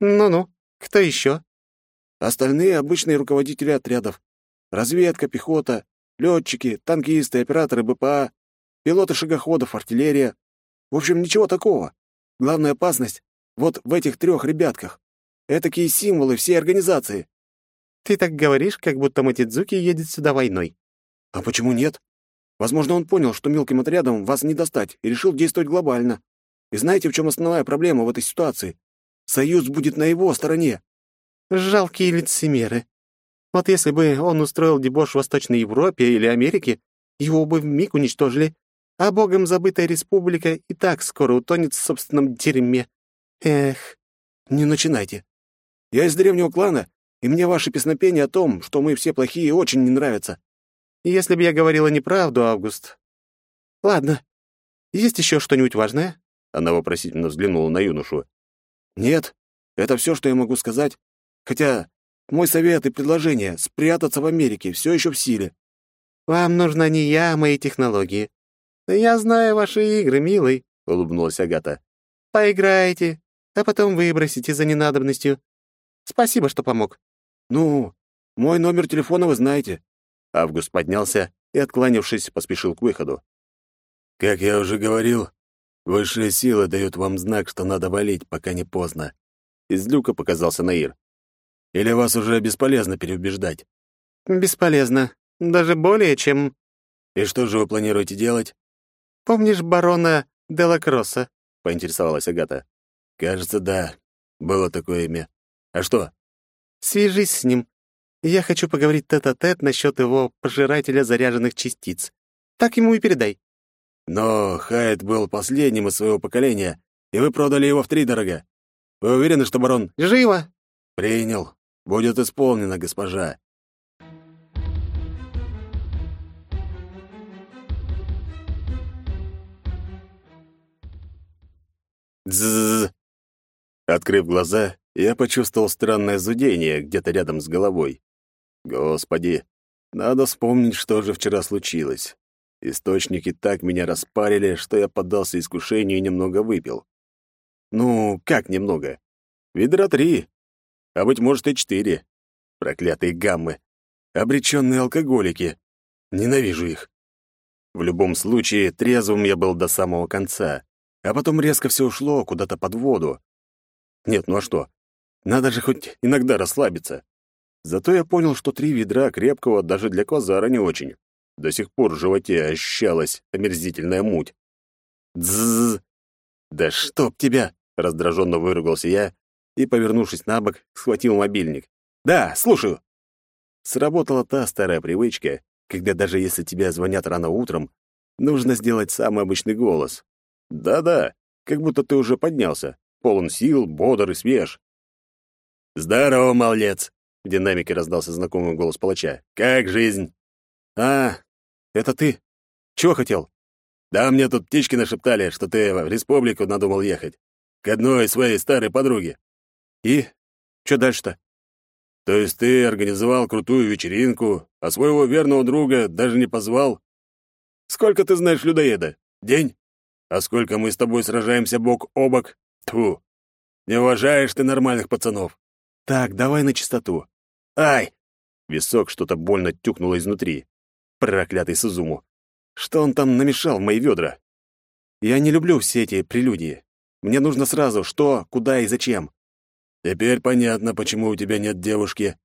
«Ну-ну, кто еще?» «Остальные — обычные руководители отрядов. Разведка, пехота, летчики, танкисты, операторы БПА, пилоты шагоходов, артиллерия. В общем, ничего такого. Главная опасность вот в этих трех ребятках. Этакие символы всей организации. Ты так говоришь, как будто Матидзуки едет сюда войной. А почему нет? Возможно, он понял, что мелким отрядом вас не достать, и решил действовать глобально. И знаете, в чем основная проблема в этой ситуации? Союз будет на его стороне. Жалкие лицемеры. Вот если бы он устроил дебош в Восточной Европе или Америке, его бы вмиг уничтожили, а богом забытая республика и так скоро утонет в собственном дерьме. Эх, не начинайте. Я из древнего клана, и мне ваши песнопения о том, что мы все плохие, очень не нравятся. Если бы я говорила неправду, Август. Ладно. Есть еще что-нибудь важное? Она вопросительно взглянула на юношу. Нет, это все, что я могу сказать. Хотя мой совет и предложение — спрятаться в Америке — все еще в силе. Вам нужна не я, а мои технологии. Я знаю ваши игры, милый, — улыбнулась Агата. Поиграйте, а потом выбросите за ненадобностью. Спасибо, что помог. Ну, мой номер телефона вы знаете. Август поднялся и, откланившись, поспешил к выходу. Как я уже говорил, высшие силы дают вам знак, что надо валить, пока не поздно. Из люка показался Наир. Или вас уже бесполезно переубеждать? Бесполезно. Даже более, чем... И что же вы планируете делать? Помнишь барона Делакросса? Поинтересовалась Агата. Кажется, да. Было такое имя. А что? Свяжись с ним. Я хочу поговорить тет-а-тет -тет насчет его пожирателя заряженных частиц. Так ему и передай. Но Хайт был последним из своего поколения, и вы продали его втридорога. Вы уверены, что барон... Живо! Принял. Будет исполнено, госпожа. Дзззз. Открыв глаза, я почувствовал странное зудение где-то рядом с головой. Господи, надо вспомнить, что же вчера случилось. Источники так меня распарили, что я поддался искушению и немного выпил. Ну, как немного? Ведра три, а, быть может, и четыре. Проклятые гаммы. Обреченные алкоголики. Ненавижу их. В любом случае, трезвым я был до самого конца, а потом резко все ушло куда-то под воду. Нет, ну а что? Надо же хоть иногда расслабиться. Зато я понял, что три ведра крепкого даже для квазара не очень. До сих пор в животе ощущалась омерзительная муть. Дззз! Да чтоб тебя! Раздраженно выругался я и, повернувшись на бок, схватил мобильник. «Да, слушаю!» Сработала та старая привычка, когда даже если тебе звонят рано утром, нужно сделать самый обычный голос. Да-да, как будто ты уже поднялся, полон сил, бодр и свеж. «Здорово, малец!» — в динамике раздался знакомый голос палача. «Как жизнь?» «А, это ты? Чего хотел?» «Да мне тут птички нашептали, что ты в республику надумал ехать. К одной своей старой подруге». «И? Что дальше-то?» «То есть ты организовал крутую вечеринку, а своего верного друга даже не позвал? Сколько ты знаешь людоеда? День? А сколько мы с тобой сражаемся бок о бок? Тьфу! Не уважаешь ты нормальных пацанов!» «Так, давай на чистоту. Ай!» Висок что-то больно тюкнуло изнутри. Проклятый Сузуму. Что он там намешал в мои ведра? Я не люблю все эти прелюдии. Мне нужно сразу, что, куда и зачем. Теперь понятно, почему у тебя нет девушки.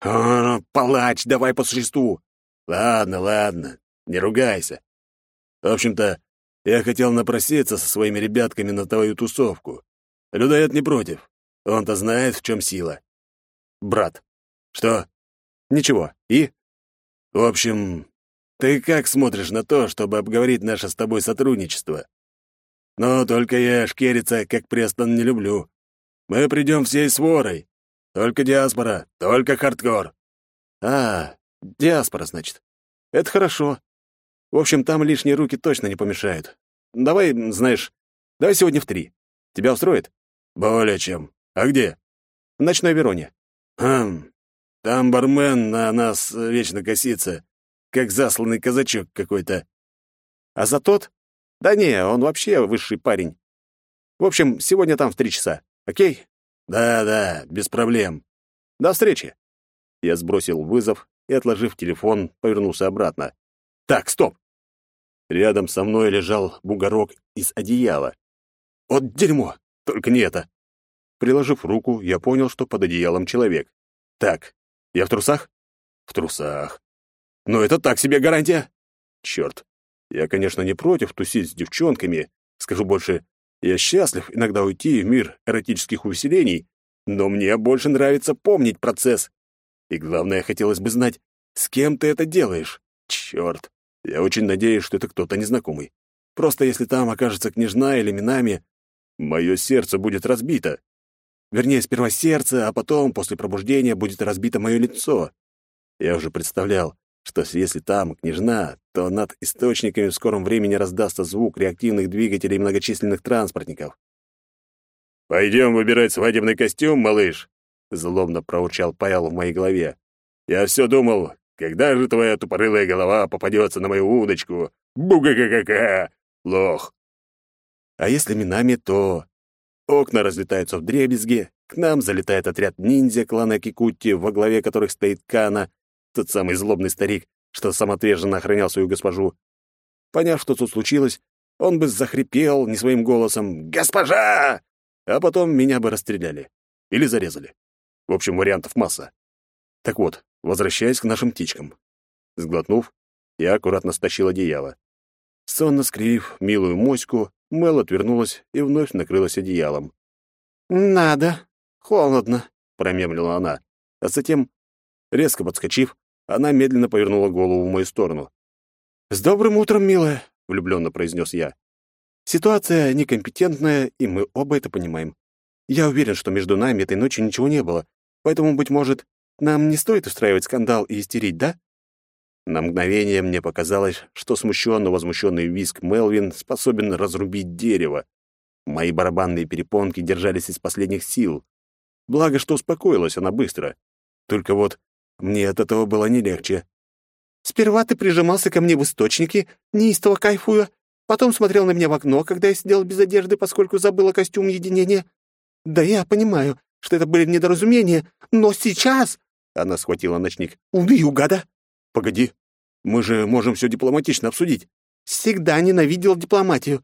А, палач, давай по существу. Ладно, ладно, не ругайся. В общем-то, я хотел напроситься со своими ребятками на твою тусовку. Людоед не против. Он-то знает, в чем сила. Брат. Что? Ничего. И? В общем, ты как смотришь на то, чтобы обговорить наше с тобой сотрудничество? Но только я шкериться, как Престон, не люблю. Мы придем всей сворой. Только диаспора, только хардкор. А, диаспора, значит. Это хорошо. В общем, там лишние руки точно не помешают. Давай, знаешь, давай сегодня в три. Тебя устроит? Более чем. А где? В ночной Вероне. Хм, там бармен на нас вечно косится, как засланный казачок какой-то. А за тот? Да не, он вообще высший парень. В общем, сегодня там в три часа. Окей? Да-да, без проблем. До встречи. Я сбросил вызов и, отложив телефон, повернулся обратно. Так, стоп. Рядом со мной лежал бугорок из одеяла. Вот дерьмо. Только не это. Приложив руку, я понял, что под одеялом человек. Так, я в трусах? В трусах. Но это так себе гарантия. Черт. Я, конечно, не против тусить с девчонками. Скажу больше, я счастлив иногда уйти в мир эротических увеселений, но мне больше нравится помнить процесс. И главное, хотелось бы знать, с кем ты это делаешь. Черт. Я очень надеюсь, что это кто-то незнакомый. Просто если там окажется княжна или минами, мое сердце будет разбито. Вернее, сперва сердце, а потом, после пробуждения, будет разбито мое лицо. Я уже представлял, что если там княжна, то над источниками в скором времени раздастся звук реактивных двигателей многочисленных транспортников. «Пойдем выбирать свадебный костюм, малыш», — злобно проурчал Павел в моей голове. «Я все думал, когда же твоя тупорылая голова попадется на мою удочку? Буга-ка-ка-ка! Лох!» А если минами, то... Окна разлетаются в дребезги, к нам залетает отряд ниндзя клана Кикутти, во главе которых стоит Кана, тот самый злобный старик, что самоотверженно охранял свою госпожу. Поняв, что тут случилось, он бы захрипел не своим голосом «Госпожа!», а потом меня бы расстреляли. Или зарезали. В общем, вариантов масса. Так вот, возвращаясь к нашим птичкам. Сглотнув, я аккуратно стащил одеяло. Сонно скривив милую моську, Мел отвернулась и вновь накрылась одеялом. «Надо. Холодно», — промемлила она, а затем, резко подскочив, она медленно повернула голову в мою сторону. «С добрым утром, милая!» — влюбленно произнес я. «Ситуация некомпетентная, и мы оба это понимаем. Я уверен, что между нами этой ночью ничего не было, поэтому, быть может, нам не стоит устраивать скандал и истерить, да?» На мгновение мне показалось, что смущенно возмущенный виск Мелвин способен разрубить дерево. Мои барабанные перепонки держались из последних сил. Благо, что успокоилась она быстро. Только вот мне от этого было не легче. «Сперва ты прижимался ко мне в источнике, неистово кайфуя, потом смотрел на меня в окно, когда я сидел без одежды, поскольку забыла костюм единения. Да я понимаю, что это были недоразумения, но сейчас...» Она схватила ночник. «Убью, гада!» «Погоди, мы же можем все дипломатично обсудить». «Всегда ненавидел дипломатию».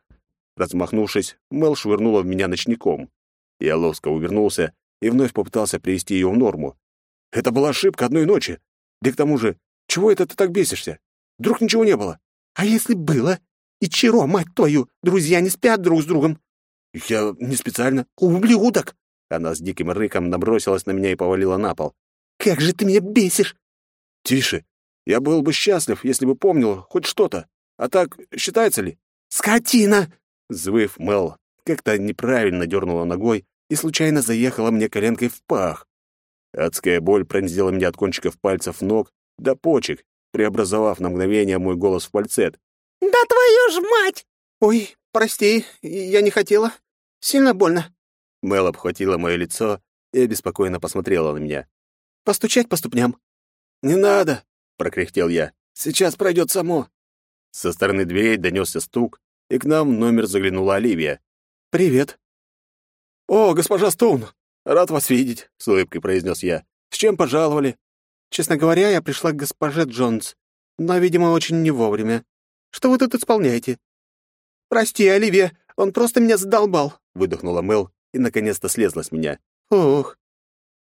Размахнувшись, Мел швырнула в меня ночником. Я ловко увернулся и вновь попытался привести ее в норму. Это была ошибка одной ночи. Да к тому же, чего это ты так бесишься? Вдруг ничего не было? А если было? И чего, мать твою, друзья не спят друг с другом? Я не специально. Ублюдок! Она с диким рыком набросилась на меня и повалила на пол. Как же ты меня бесишь! Тише. Я был бы счастлив, если бы помнил хоть что-то. А так, считается ли? Скотина! Звыв Мел как-то неправильно дернула ногой и случайно заехала мне коленкой в пах. Адская боль пронзила меня от кончиков пальцев ног до почек, преобразовав на мгновение мой голос в фальцет. «Да твою ж мать!» «Ой, прости, я не хотела. Сильно больно». Мел обхватила мое лицо и обеспокоенно посмотрела на меня. «Постучать по ступням?» «Не надо!» — прокряхтел я. «Сейчас пройдет само». Со стороны дверей донесся стук, и к нам в номер заглянула Оливия. «Привет». «О, госпожа Стоун, «Рад вас видеть», — с улыбкой произнес я. «С чем пожаловали?» «Честно говоря, я пришла к госпоже Джонс, но, видимо, очень не вовремя. Что вы тут исполняете?» «Прости, Оливия, он просто меня задолбал», — выдохнула Мэл и, наконец-то, слезла с меня. «Ох».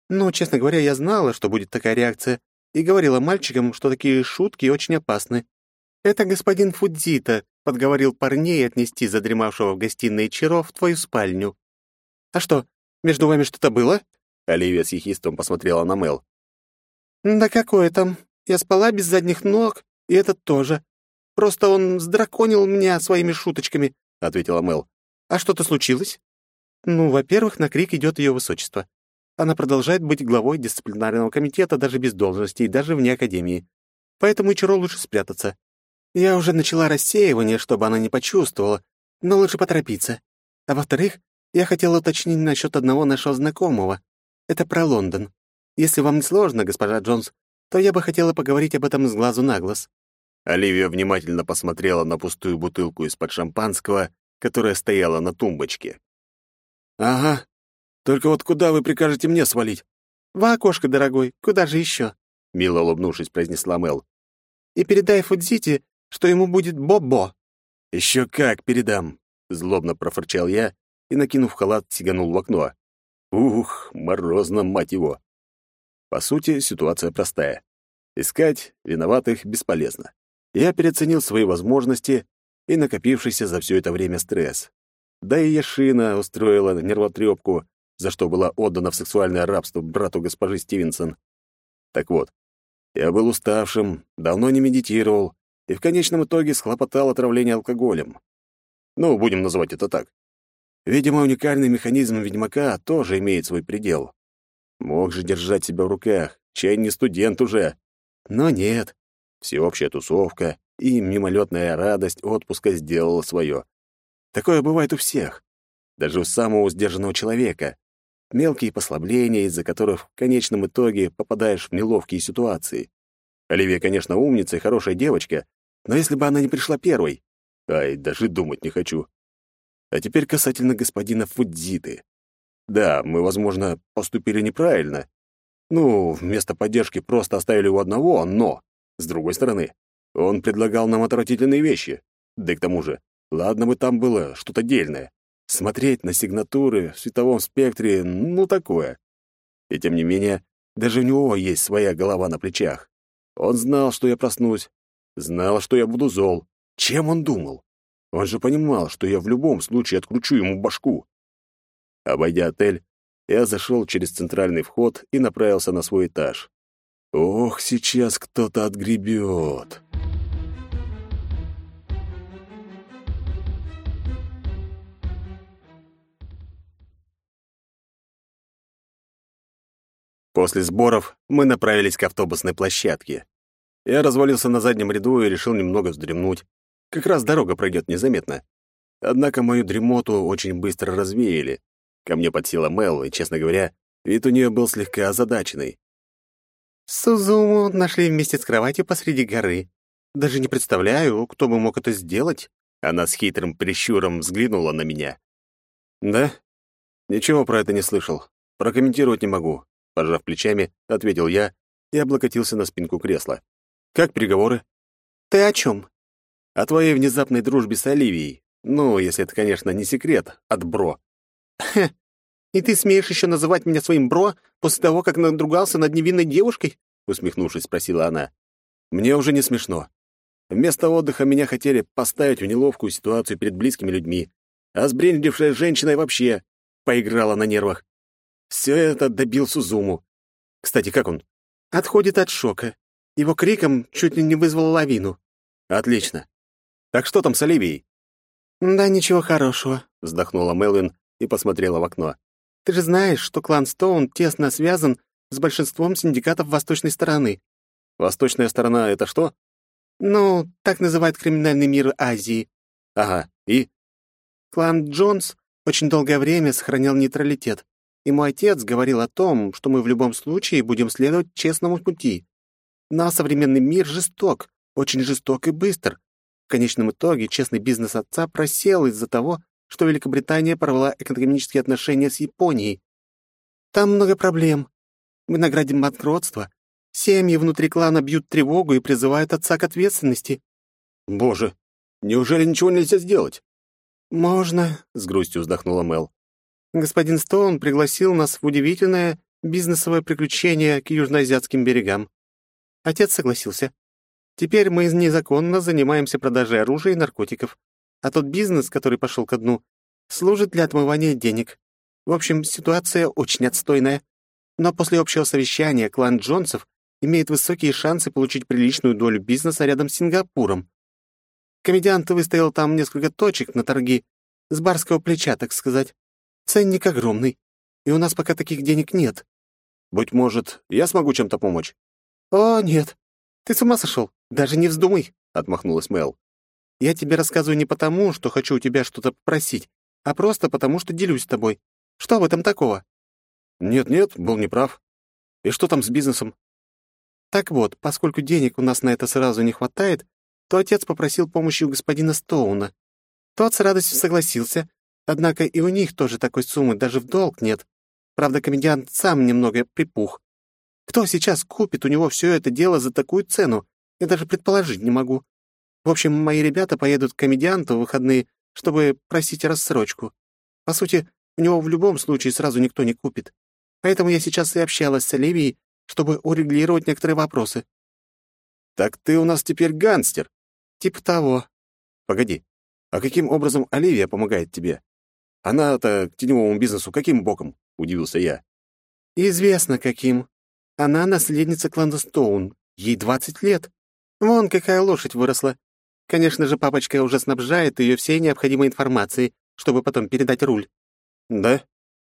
«Ну, честно говоря, я знала, что будет такая реакция, и говорила мальчикам, что такие шутки очень опасны. Это господин Фудзита подговорил парней отнести задремавшего в гостиной Чиро в твою спальню. А что, между вами что-то было?» Оливия с ехистом посмотрела на Мел. «Да какое там? Я спала без задних ног, и этот тоже. Просто он сдраконил меня своими шуточками», — ответила Мел. «А что-то случилось?» «Ну, во-первых, на крик идет ее высочество. Она продолжает быть главой дисциплинарного комитета даже без должности и даже вне академии. Поэтому Ичиро лучше спрятаться. Я уже начала рассеивание, чтобы она не почувствовала, но лучше поторопиться. А во-вторых, я хотел уточнить насчет одного нашего знакомого. Это про Лондон. Если вам не сложно, госпожа Джонс, то я бы хотела поговорить об этом с глазу на глаз». Оливия внимательно посмотрела на пустую бутылку из-под шампанского, которая стояла на тумбочке. «Ага. Только вот куда вы прикажете мне свалить?» «В окошко, дорогой. Куда же еще?» — мило улыбнувшись, произнесла Мел. «И передай Фудзите, что ему будет бо-бо». «Еще как передам!» — злобно профырчал я и, накинув халат, сиганул в окно. Ух, морозно, мать его. По сути, ситуация простая. Искать виноватых бесполезно. Я переоценил свои возможности и накопившийся за все это время стресс. Да и Яшина устроила нервотрепку, за что была отдана в сексуальное рабство брату госпожи Стивенсон. Так вот, я был уставшим, давно не медитировал и в конечном итоге схлопотал отравление алкоголем. Ну, будем называть это так. Видимо, уникальный механизм ведьмака тоже имеет свой предел. Мог же держать себя в руках, чай не студент уже. Но нет. Всеобщая тусовка и мимолетная радость отпуска сделала свое. Такое бывает у всех. Даже у самого сдержанного человека. Мелкие послабления, из-за которых в конечном итоге попадаешь в неловкие ситуации. Оливия, конечно, умница и хорошая девочка, но если бы она не пришла первой... Ай, даже думать не хочу. А теперь касательно господина Фудзиты. Да, мы, возможно, поступили неправильно. Ну, вместо поддержки просто оставили его одного, но, с другой стороны, он предлагал нам отвратительные вещи. Да и к тому же, ладно бы там было что-то дельное. Смотреть на сигнатуры в световом спектре, ну, такое. И тем не менее, даже у него есть своя голова на плечах. Он знал, что я проснусь, знал, что я буду зол. Чем он думал? Он же понимал, что я в любом случае откручу ему башку. Обойдя отель, я зашел через центральный вход и направился на свой этаж. Ох, сейчас кто-то отгребет. После сборов мы направились к автобусной площадке. Я развалился на заднем ряду и решил немного вздремнуть. Как раз дорога пройдет незаметно. Однако мою дремоту очень быстро развеяли. Ко мне подсела Мел, и, честно говоря, вид у нее был слегка озадаченный. «Сузуму нашли вместе с кроватью посреди горы. Даже не представляю, кто бы мог это сделать». Она с хитрым прищуром взглянула на меня. «Да? Ничего про это не слышал. Прокомментировать не могу», — пожав плечами, ответил я и облокотился на спинку кресла. «Как переговоры?» «Ты о чем? О твоей внезапной дружбе с Оливией. Ну, если это, конечно, не секрет от бро. Хе, и ты смеешь еще называть меня своим бро после того, как надругался над невинной девушкой? Усмехнувшись, спросила она. Мне уже не смешно. Вместо отдыха меня хотели поставить в неловкую ситуацию перед близкими людьми, а сбрендившая женщина вообще поиграла на нервах. Все это добил Сузуму. Кстати, как он? Отходит от шока. Его криком чуть ли не вызвал лавину. Отлично. Так что там с Оливией?» «Да ничего хорошего», — вздохнула Мелвин и посмотрела в окно. «Ты же знаешь, что клан Стоун тесно связан с большинством синдикатов восточной стороны». «Восточная сторона — это что?» «Ну, так называют криминальный мир Азии». «Ага, и?» «Клан Джонс очень долгое время сохранял нейтралитет, и мой отец говорил о том, что мы в любом случае будем следовать честному пути. Но современный мир жесток, очень жесток и быстр, конечном итоге честный бизнес отца просел из-за того, что Великобритания порвала экономические отношения с Японией. Там много проблем. Мы наградим банкротство. Семьи внутри клана бьют тревогу и призывают отца к ответственности. Боже, неужели ничего нельзя сделать? Можно, с грустью вздохнула Мел. Господин Стоун пригласил нас в удивительное бизнесовое приключение к южноазиатским берегам. Отец согласился. Теперь мы незаконно занимаемся продажей оружия и наркотиков, а тот бизнес, который пошел ко дну, служит для отмывания денег. В общем, ситуация очень отстойная. Но после общего совещания клан Джонсов имеет высокие шансы получить приличную долю бизнеса рядом с Сингапуром. Комедиант выставил там несколько точек на торги, с барского плеча, так сказать. Ценник огромный, и у нас пока таких денег нет. Быть может, я смогу чем-то помочь? О, нет. Ты с ума сошел? «Даже не вздумай», — отмахнулась Мэл. «Я тебе рассказываю не потому, что хочу у тебя что-то попросить, а просто потому, что делюсь с тобой. Что в этом такого?» «Нет-нет, был неправ. И что там с бизнесом?» «Так вот, поскольку денег у нас на это сразу не хватает, то отец попросил помощи у господина Стоуна. Тот с радостью согласился, однако и у них тоже такой суммы даже в долг нет. Правда, комедиант сам немного припух. Кто сейчас купит у него все это дело за такую цену? Я даже предположить не могу. В общем, мои ребята поедут к комедианту в выходные, чтобы просить рассрочку. По сути, у него в любом случае сразу никто не купит. Поэтому я сейчас и общалась с Оливией, чтобы урегулировать некоторые вопросы». «Так ты у нас теперь гангстер?» «Типа того». «Погоди, а каким образом Оливия помогает тебе? Она-то к теневому бизнесу каким боком?» — удивился я. «Известно, каким. Она наследница клана Стоун. Ей двадцать лет. Вон какая лошадь выросла. Конечно же, папочка уже снабжает ее всей необходимой информацией, чтобы потом передать руль». «Да?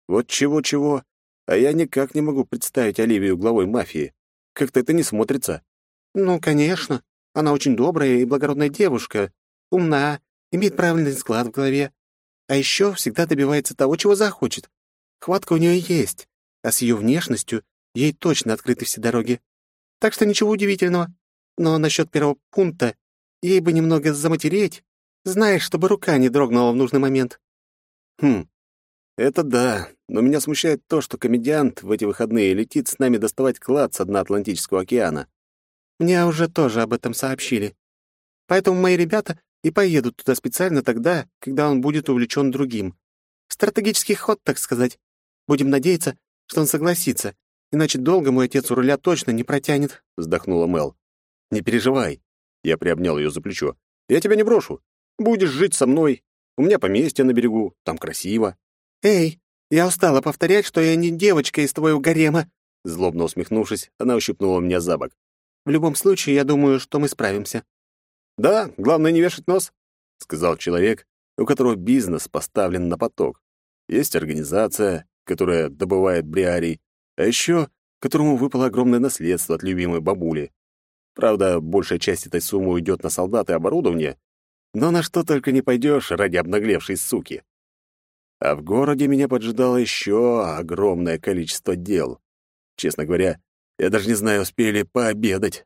Вот чего-чего. А я никак не могу представить Оливию главой мафии. Как-то это не смотрится». «Ну, конечно. Она очень добрая и благородная девушка. Умна, имеет правильный склад в голове. А еще всегда добивается того, чего захочет. Хватка у нее есть, а с ее внешностью ей точно открыты все дороги. Так что ничего удивительного. Но насчет первого пункта ей бы немного заматереть, знаешь, чтобы рука не дрогнула в нужный момент. Хм, это да, но меня смущает то, что комедиант в эти выходные летит с нами доставать клад с дна Атлантического океана. Мне уже тоже об этом сообщили. Поэтому мои ребята и поедут туда специально тогда, когда он будет увлечен другим. Стратегический ход, так сказать. Будем надеяться, что он согласится, иначе долго мой отец у руля точно не протянет», — вздохнула Мел. «Не переживай», — я приобнял ее за плечо. «Я тебя не брошу. Будешь жить со мной. У меня поместье на берегу, там красиво». «Эй, я устала повторять, что я не девочка из твоего гарема!» Злобно усмехнувшись, она ущипнула меня за бок. «В любом случае, я думаю, что мы справимся». «Да, главное не вешать нос», — сказал человек, у которого бизнес поставлен на поток. Есть организация, которая добывает бриарий, а еще которому выпало огромное наследство от любимой бабули. Правда, большая часть этой суммы уйдет на солдат и оборудование, но на что только не пойдешь ради обнаглевшей суки. А в городе меня поджидало еще огромное количество дел. Честно говоря, я даже не знаю, успели пообедать.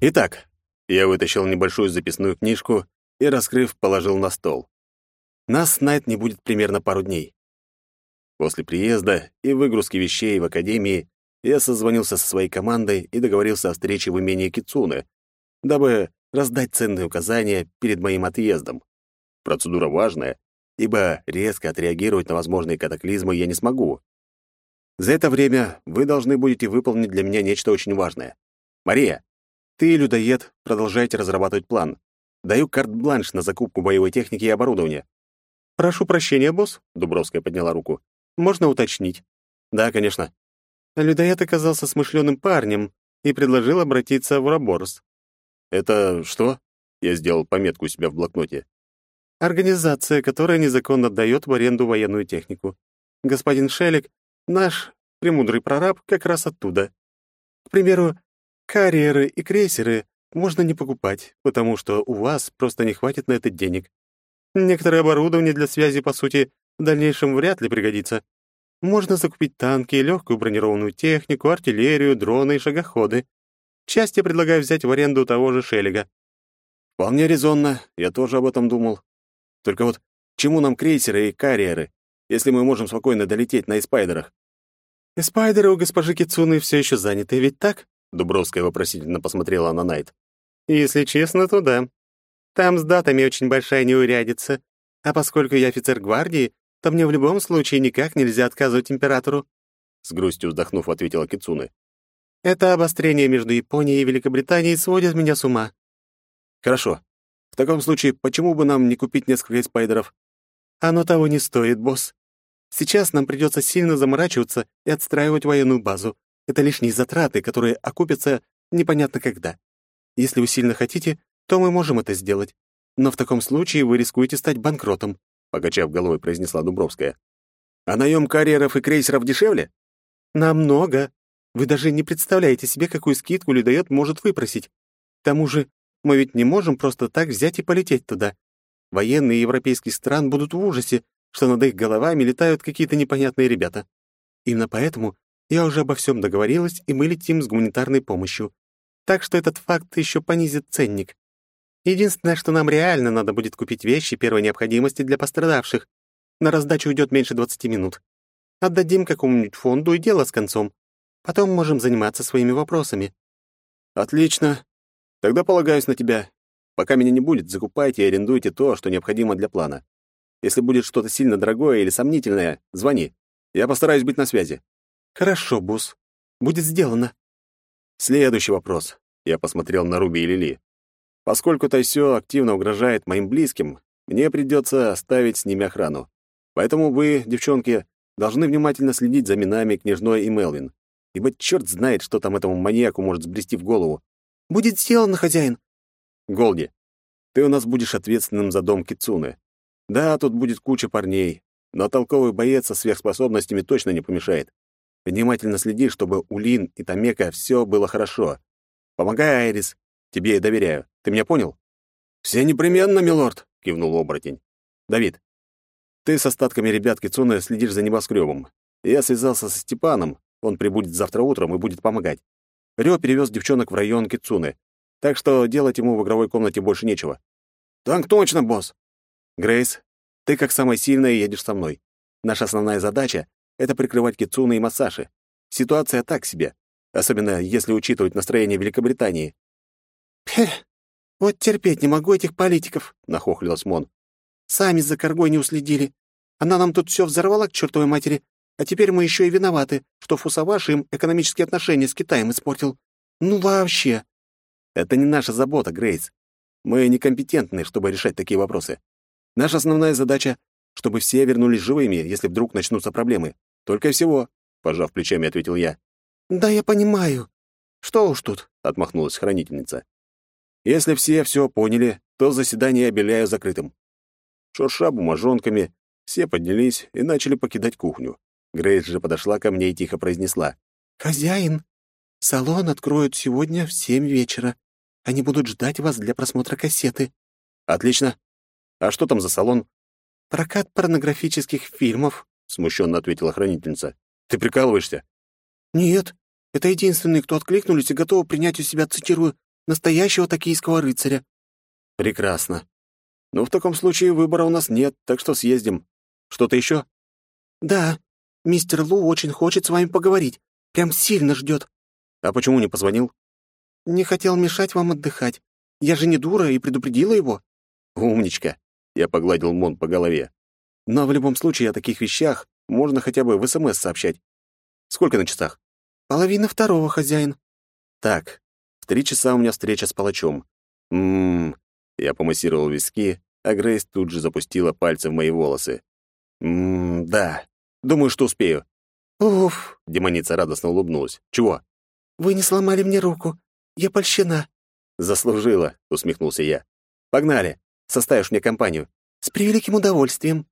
Итак, я вытащил небольшую записную книжку и, раскрыв, положил на стол. Нас Найт не будет примерно пару дней. После приезда и выгрузки вещей в академии я созвонился со своей командой и договорился о встрече в имении Кицуны, дабы раздать ценные указания перед моим отъездом. Процедура важная, ибо резко отреагировать на возможные катаклизмы я не смогу. За это время вы должны будете выполнить для меня нечто очень важное. Мария, ты и людоед продолжаете разрабатывать план. Даю карт-бланш на закупку боевой техники и оборудования. Прошу прощения, босс, Дубровская подняла руку. Можно уточнить? Да, конечно. Людоед оказался смышленым парнем и предложил обратиться в Ураборс. «Это что?» — я сделал пометку у себя в блокноте. «Организация, которая незаконно дает в аренду военную технику. Господин Шелик, наш премудрый прораб, как раз оттуда. К примеру, карьеры и крейсеры можно не покупать, потому что у вас просто не хватит на это денег. Некоторое оборудование для связи, по сути, в дальнейшем вряд ли пригодится. Можно закупить танки, легкую бронированную технику, артиллерию, дроны и шагоходы. Часть я предлагаю взять в аренду того же Шеллига. Вполне резонно, я тоже об этом думал. Только вот чему нам крейсеры и карьеры, если мы можем спокойно долететь на эспайдерах? Эспайдеры у госпожи Кицуны все еще заняты, ведь так? Дубровская вопросительно посмотрела на Найт. Если честно, то да. Там с датами очень большая неурядица. А поскольку я офицер гвардии, то мне в любом случае никак нельзя отказывать императору», — с грустью вздохнув, ответила Кицуны. «Это обострение между Японией и Великобританией сводит меня с ума». «Хорошо. В таком случае, почему бы нам не купить несколько спайдеров?» «Оно того не стоит, босс. Сейчас нам придется сильно заморачиваться и отстраивать военную базу. Это лишние затраты, которые окупятся непонятно когда. Если вы сильно хотите, то мы можем это сделать. Но в таком случае вы рискуете стать банкротом. — покачав головой, произнесла Дубровская. «А наем карьеров и крейсеров дешевле?» «Намного. Вы даже не представляете себе, какую скидку ледоед может выпросить. К тому же мы ведь не можем просто так взять и полететь туда. Военные европейских стран будут в ужасе, что над их головами летают какие-то непонятные ребята. Именно поэтому я уже обо всем договорилась, и мы летим с гуманитарной помощью. Так что этот факт еще понизит ценник. Единственное, что нам реально надо будет купить вещи первой необходимости для пострадавших. На раздачу уйдет меньше 20 минут. Отдадим какому-нибудь фонду и дело с концом. Потом можем заниматься своими вопросами». «Отлично. Тогда полагаюсь на тебя. Пока меня не будет, закупайте и арендуйте то, что необходимо для плана. Если будет что-то сильно дорогое или сомнительное, звони. Я постараюсь быть на связи. Хорошо, босс. Будет сделано. Следующий вопрос. Я посмотрел на Руби и Лили. Поскольку Тайсё активно угрожает моим близким, мне придется оставить с ними охрану. Поэтому вы, девчонки, должны внимательно следить за минами княжной и Мелвин. Ибо черт знает, что там этому маньяку может сбрести в голову. Будет сделано, хозяин. Голди, ты у нас будешь ответственным за дом Кицуны. Да, тут будет куча парней, но толковый боец со сверхспособностями точно не помешает. Внимательно следи, чтобы у Лин и Тамека все было хорошо. Помогай, Айрис. Тебе я доверяю. Ты меня понял? Все непременно, милорд, кивнул оборотень. Давид, ты с остатками ребят Кицуны следишь за небоскребом. Я связался со Степаном, он прибудет завтра утром и будет помогать. Рё перевез девчонок в район Кицуны, так что делать ему в игровой комнате больше нечего. Так точно, босс. Грейс, ты как самая сильная едешь со мной. Наша основная задача — это прикрывать Кицуны и Массаши. Ситуация так себе, особенно если учитывать настроение Великобритании. «Пф, вот терпеть не могу этих политиков», — нахохлилась Мон. «Сами за коргой не уследили. Она нам тут все взорвала к чертовой матери, а теперь мы еще и виноваты, что Фусаваши им экономические отношения с Китаем испортил. Ну вообще!» «Это не наша забота, Грейс. Мы некомпетентны, чтобы решать такие вопросы. Наша основная задача — чтобы все вернулись живыми, если вдруг начнутся проблемы. Только и всего», — пожав плечами, ответил я. «Да я понимаю. Что уж тут», — отмахнулась хранительница. «Если все все поняли, то заседание объявляю закрытым». Шурша бумажонками, все поднялись и начали покидать кухню. Грейс же подошла ко мне и тихо произнесла. «Хозяин, салон откроют сегодня в семь вечера. Они будут ждать вас для просмотра кассеты». «Отлично. А что там за салон?» «Прокат порнографических фильмов», — смущенно ответила хранительница. «Ты прикалываешься?» «Нет. Это единственные, кто откликнулись и готовы принять у себя, цитирую, настоящего токийского рыцаря». «Прекрасно. Ну, в таком случае выбора у нас нет, так что съездим. Что-то еще?» «Да. Мистер Лу очень хочет с вами поговорить. Прям сильно ждет». «А почему не позвонил?» «Не хотел мешать вам отдыхать. Я же не дура и предупредила его». «Умничка!» — я погладил Мон по голове. «Но в любом случае о таких вещах можно хотя бы в СМС сообщать. Сколько на часах?» «Половина второго, хозяин». «Так, в три часа у меня встреча с палачом. Ммм...» Я помассировал виски, а Грейс тут же запустила пальцы в мои волосы. «Ммм, да. Думаю, что успею». «Уф!» — демоница радостно улыбнулась. «Чего?» «Вы не сломали мне руку. Я польщена». «Заслужила», — усмехнулся я. «Погнали. Составишь мне компанию». «С превеликим удовольствием».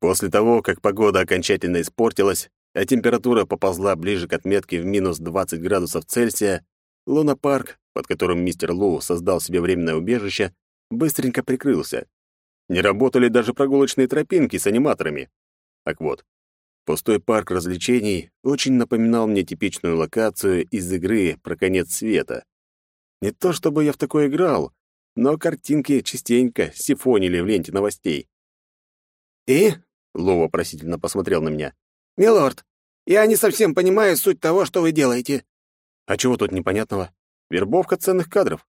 После того, как погода окончательно испортилась, а температура поползла ближе к отметке в минус 20 градусов Цельсия, лунопарк, под которым мистер Лу создал себе временное убежище, быстренько прикрылся. Не работали даже прогулочные тропинки с аниматорами. Так вот, пустой парк развлечений очень напоминал мне типичную локацию из игры про конец света. Не то чтобы я в такое играл, но картинки частенько сифонили в ленте новостей. «И?» — Лу вопросительно посмотрел на меня. «Милорд, я не совсем понимаю суть того, что вы делаете». «А чего тут непонятного? Вербовка ценных кадров».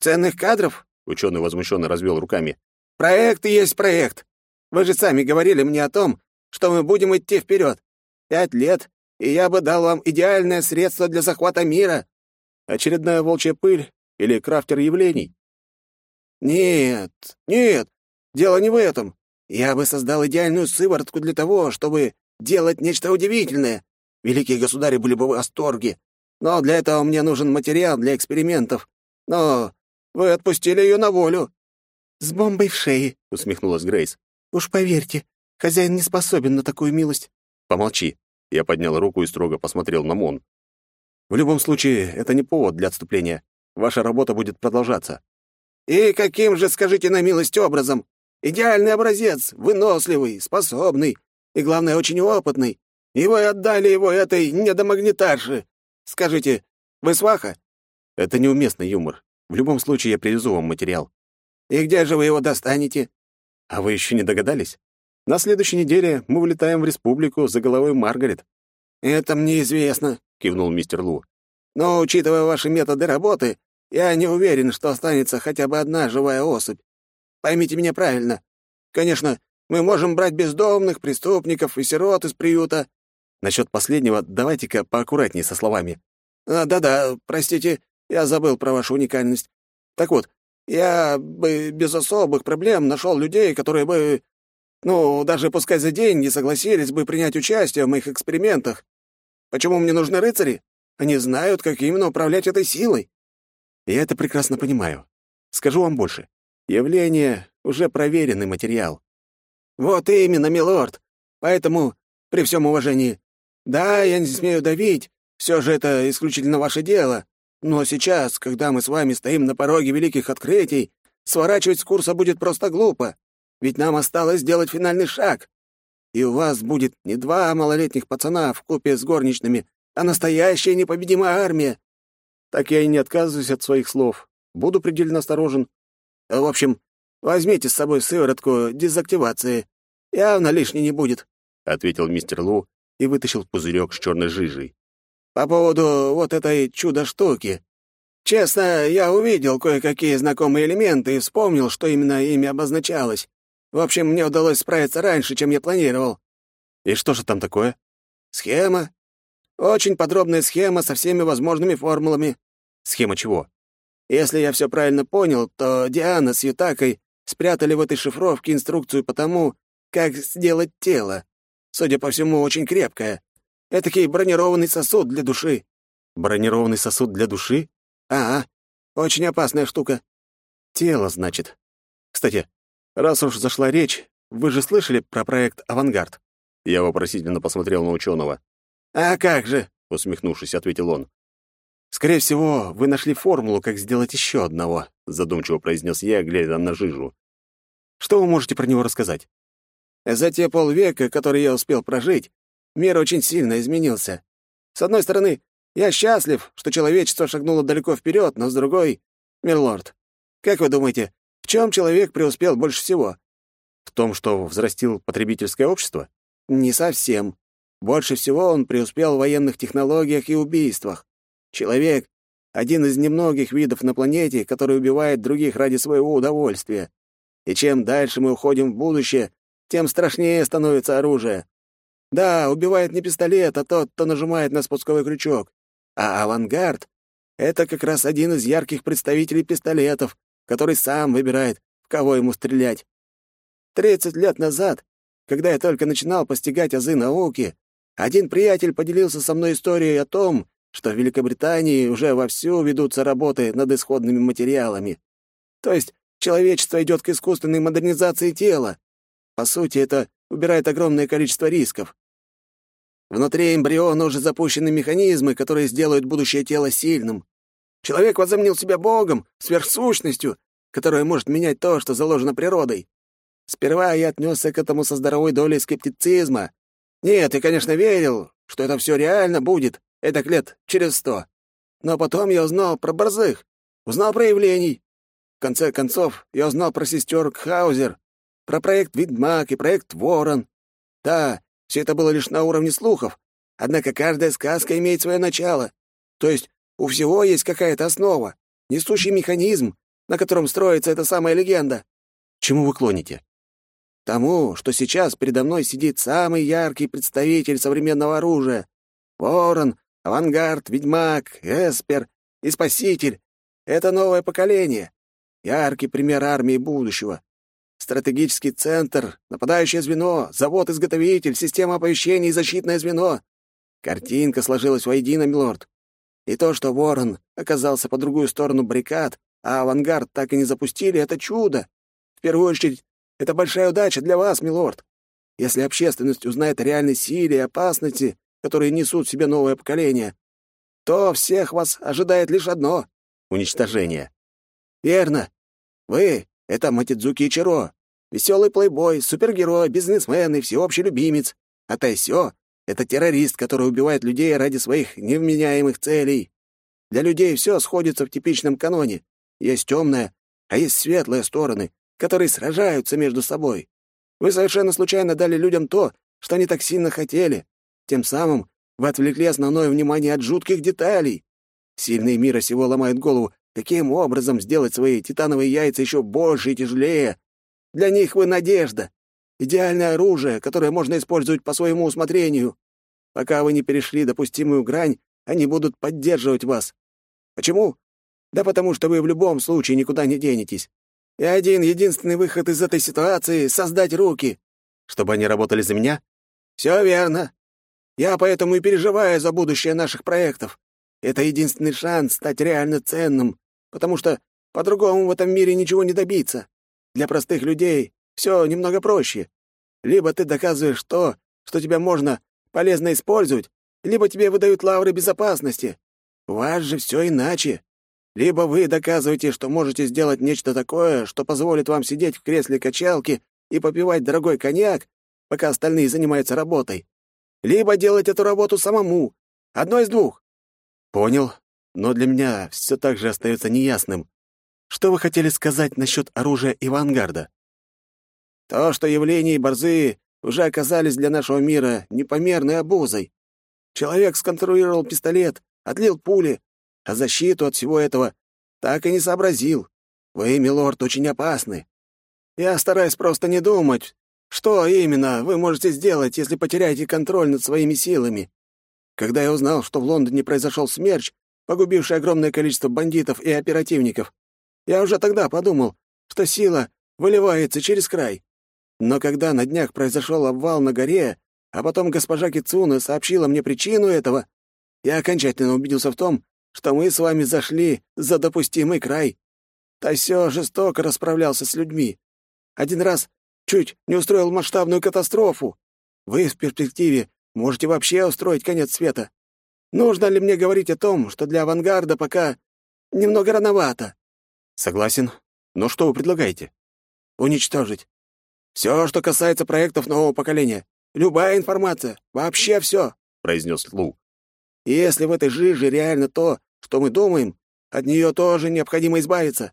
«Ценных кадров?» — ученый возмущенно развел руками. «Проект и есть проект. Вы же сами говорили мне о том, что мы будем идти вперед. Пять лет, и я бы дал вам идеальное средство для захвата мира». «Очередная волчья пыль или крафтер явлений?» «Нет, нет, дело не в этом. Я бы создал идеальную сыворотку для того, чтобы делать нечто удивительное. Великие государи были бы в восторге. Но для этого мне нужен материал для экспериментов. Но вы отпустили ее на волю». «С бомбой в шее», — усмехнулась Грейс. «Уж поверьте, хозяин не способен на такую милость». «Помолчи». Я поднял руку и строго посмотрел на Мон. «В любом случае, это не повод для отступления. Ваша работа будет продолжаться». «И каким же, скажите на милость, образом? Идеальный образец, выносливый, способный и, главное, очень опытный. И вы отдали его этой недомагнитарше. Скажите, вы сваха?» «Это неуместный юмор. В любом случае, я привезу вам материал». «И где же вы его достанете?» «А вы еще не догадались? На следующей неделе мы вылетаем в республику за головой Маргарет». «Это мне известно», — кивнул мистер Лу. «Но, учитывая ваши методы работы, я не уверен, что останется хотя бы одна живая особь. Поймите меня правильно. Конечно, мы можем брать бездомных, преступников и сирот из приюта». Насчет последнего давайте-ка поаккуратнее со словами. А, «Да-да, простите, я забыл про вашу уникальность. Так вот, я бы без особых проблем нашел людей, которые бы, ну, даже пускай за деньги согласились бы принять участие в моих экспериментах. Почему мне нужны рыцари? Они знают, как именно управлять этой силой». «Я это прекрасно понимаю. Скажу вам больше. Явление — уже проверенный материал. «Вот именно, милорд. Поэтому, при всем уважении, да, я не смею давить, все же это исключительно ваше дело. Но сейчас, когда мы с вами стоим на пороге великих открытий, сворачивать с курса будет просто глупо, ведь нам осталось сделать финальный шаг. И у вас будет не два малолетних пацана в купе с горничными, а настоящая непобедимая армия. Так я и не отказываюсь от своих слов. Буду предельно осторожен. В общем, Возьмите с собой сыворотку дезактивации. Явно лишней не будет», — ответил мистер Лу и вытащил пузырек с черной жижей. «По поводу вот этой чудо-штуки. Честно, я увидел кое-какие знакомые элементы и вспомнил, что именно ими обозначалось. В общем, мне удалось справиться раньше, чем я планировал». «И что же там такое?» «Схема. Очень подробная схема со всеми возможными формулами». «Схема чего?» «Если я все правильно понял, то Диана с Ютакой спрятали в этой шифровке инструкцию по тому, как сделать тело. Судя по всему, очень крепкое. Этакий бронированный сосуд для души». «Бронированный сосуд для души?» «Ага, очень опасная штука». «Тело, значит. Кстати, раз уж зашла речь, вы же слышали про проект «Авангард»?» Я вопросительно посмотрел на ученого. «А как же?» — усмехнувшись, ответил он. «Скорее всего, вы нашли формулу, как сделать еще одного», — задумчиво произнес я, глядя на жижу. «Что вы можете про него рассказать?» «За те полвека, которые я успел прожить, мир очень сильно изменился. С одной стороны, я счастлив, что человечество шагнуло далеко вперед, но с другой — Мирлорд. Как вы думаете, в чем человек преуспел больше всего?» «В том, что взрастил потребительское общество?» «Не совсем. Больше всего он преуспел в военных технологиях и убийствах. Человек — один из немногих видов на планете, который убивает других ради своего удовольствия. И чем дальше мы уходим в будущее, тем страшнее становится оружие. Да, убивает не пистолет, а тот, кто нажимает на спусковой крючок. А авангард — это как раз один из ярких представителей пистолетов, который сам выбирает, в кого ему стрелять. Тридцать лет назад, когда я только начинал постигать азы науки, один приятель поделился со мной историей о том, что в Великобритании уже вовсю ведутся работы над исходными материалами. То есть человечество идет к искусственной модернизации тела. По сути, это убирает огромное количество рисков. Внутри эмбриона уже запущены механизмы, которые сделают будущее тело сильным. Человек возомнил себя богом, сверхсущностью, которая может менять то, что заложено природой. Сперва я отнесся к этому со здоровой долей скептицизма. Нет, я, конечно, верил, что это все реально будет, это лет через сто. Но потом я узнал про борзых, узнал про явлений. В конце концов, я узнал про сестер Кхаузер, про проект «Ведьмак» и проект «Ворон». Да, все это было лишь на уровне слухов, однако каждая сказка имеет свое начало. То есть у всего есть какая-то основа, несущий механизм, на котором строится эта самая легенда. Чему вы клоните? Тому, что сейчас передо мной сидит самый яркий представитель современного оружия. Ворон Авангард, Ведьмак, Эспер и Спаситель — это новое поколение. Яркий пример армии будущего. Стратегический центр, нападающее звено, завод-изготовитель, система оповещений и защитное звено. Картинка сложилась воедино, милорд. И то, что Ворон оказался по другую сторону баррикад, а авангард так и не запустили, — это чудо. В первую очередь, это большая удача для вас, милорд. Если общественность узнает о реальной силе и опасности, которые несут в себе новое поколение, то всех вас ожидает лишь одно — уничтожение. Верно. Вы — это Матидзуки Ичиро, веселый плейбой, супергерой, бизнесмен и всеобщий любимец. А Тайсё — это террорист, который убивает людей ради своих невменяемых целей. Для людей все сходится в типичном каноне. Есть темная, а есть светлые стороны, которые сражаются между собой. Вы совершенно случайно дали людям то, что они так сильно хотели. Тем самым вы отвлекли основное внимание от жутких деталей. Сильные мира сего ломают голову, каким образом сделать свои титановые яйца еще больше и тяжелее. Для них вы надежда. Идеальное оружие, которое можно использовать по своему усмотрению. Пока вы не перешли допустимую грань, они будут поддерживать вас. Почему? Да потому что вы в любом случае никуда не денетесь. И один единственный выход из этой ситуации — создать руки. Чтобы они работали за меня? Все верно. Я поэтому и переживаю за будущее наших проектов. Это единственный шанс стать реально ценным, потому что по-другому в этом мире ничего не добиться. Для простых людей все немного проще. Либо ты доказываешь то, что тебя можно полезно использовать, либо тебе выдают лавры безопасности. У вас же все иначе. Либо вы доказываете, что можете сделать нечто такое, что позволит вам сидеть в кресле качалки и попивать дорогой коньяк, пока остальные занимаются работой. Либо делать эту работу самому. Одно из двух. Понял, но для меня все так же остается неясным. Что вы хотели сказать насчет оружия и авангарда? То, что явления и борзые уже оказались для нашего мира непомерной обузой. Человек сконструировал пистолет, отлил пули, а защиту от всего этого так и не сообразил. Вы, милорд, очень опасны. Я стараюсь просто не думать, что именно вы можете сделать, если потеряете контроль над своими силами. Когда я узнал, что в Лондоне произошел смерч, погубивший огромное количество бандитов и оперативников, я уже тогда подумал, что сила выливается через край. Но когда на днях произошел обвал на горе, а потом госпожа Кицуна сообщила мне причину этого, я окончательно убедился в том, что мы с вами зашли за допустимый край. Тайсё жестоко расправлялся с людьми. Один раз чуть не устроил масштабную катастрофу. Вы в перспективе можете вообще устроить конец света. Нужно ли мне говорить о том, что для авангарда пока немного рановато? Согласен. Но что вы предлагаете? Уничтожить. Все, что касается проектов нового поколения. Любая информация. Вообще все, произнес Лу. И если в этой жиже реально то, что мы думаем, от нее тоже необходимо избавиться.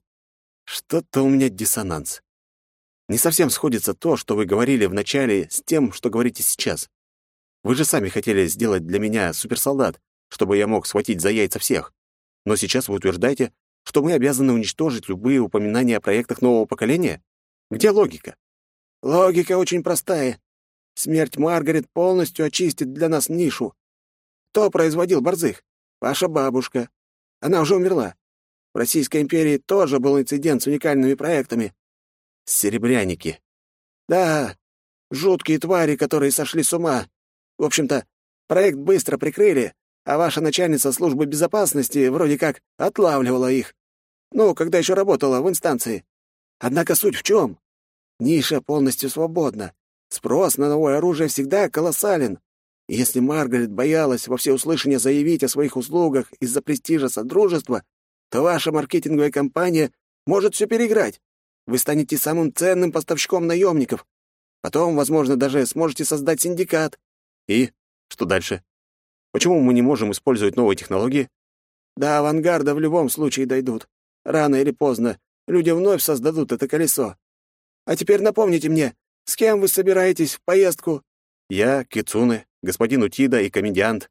Что-то у меня диссонанс. Не совсем сходится то, что вы говорили в начале, с тем, что говорите сейчас. Вы же сами хотели сделать для меня суперсолдат, чтобы я мог схватить за яйца всех. Но сейчас вы утверждаете, что мы обязаны уничтожить любые упоминания о проектах нового поколения? Где логика? Логика очень простая. Смерть Маргарет полностью очистит для нас нишу. Кто производил борзых? Ваша бабушка. Она уже умерла. В Российской империи тоже был инцидент с уникальными проектами. Серебряники. Да, жуткие твари, которые сошли с ума. В общем-то, проект быстро прикрыли, а ваша начальница службы безопасности вроде как отлавливала их. Ну, когда еще работала в инстанции. Однако суть в чем? Ниша полностью свободна. Спрос на новое оружие всегда колоссален. Если Маргарет боялась во всеуслышание заявить о своих услугах из-за престижа Содружества, то ваша маркетинговая компания может все переиграть. Вы станете самым ценным поставщиком наемников. Потом, возможно, даже сможете создать синдикат. И что дальше? Почему мы не можем использовать новые технологии? До авангарда в любом случае дойдут. Рано или поздно люди вновь создадут это колесо. А теперь напомните мне, с кем вы собираетесь в поездку?» «Я, Кицуне, господин Утида и комедиант».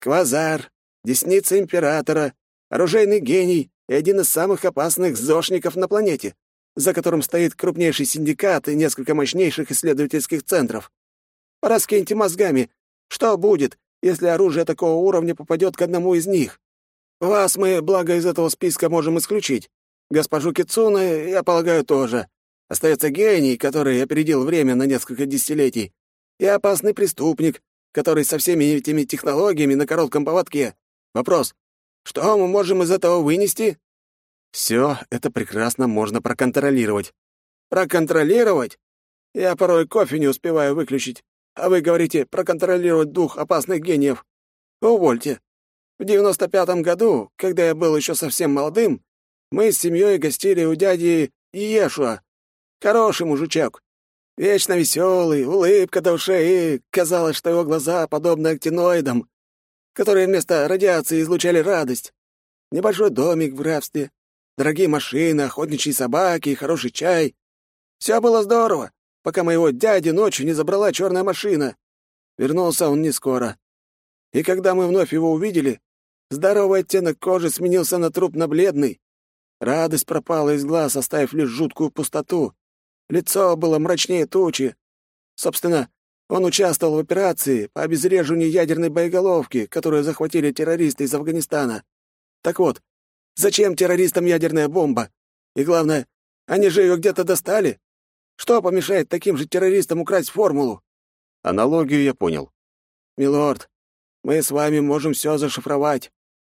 «Квазар, десница императора, оружейный гений и один из самых опасных зошников на планете, за которым стоит крупнейший синдикат и несколько мощнейших исследовательских центров. Раскиньте мозгами, что будет, если оружие такого уровня попадет к одному из них? Вас мы, благо, из этого списка можем исключить. Госпожу Кицуне, я полагаю, тоже. Остается гений, который опередил время на несколько десятилетий, и опасный преступник, который со всеми этими технологиями на коротком поводке. Вопрос, что мы можем из этого вынести? Все это прекрасно можно проконтролировать. Проконтролировать? Я порой кофе не успеваю выключить, а вы говорите проконтролировать дух опасных гениев. Увольте. В девяносто пятом году, когда я был еще совсем молодым, мы с семьей гостили у дяди Иешуа, Хороший мужичок. Вечно веселый, улыбка до ушей, и казалось, что его глаза подобны актиноидам, которые вместо радиации излучали радость. Небольшой домик в графстве, дорогие машины, охотничьи собаки и хороший чай. Все было здорово, пока моего дяди ночью не забрала черная машина. Вернулся он не скоро. И когда мы вновь его увидели, здоровый оттенок кожи сменился на труп на бледный. Радость пропала из глаз, оставив лишь жуткую пустоту. Лицо было мрачнее тучи. Собственно, он участвовал в операции по обезвреживанию ядерной боеголовки, которую захватили террористы из Афганистана. Так вот, зачем террористам ядерная бомба? И главное, они же ее где-то достали. Что помешает таким же террористам украсть формулу? Аналогию я понял. Милорд, мы с вами можем все зашифровать.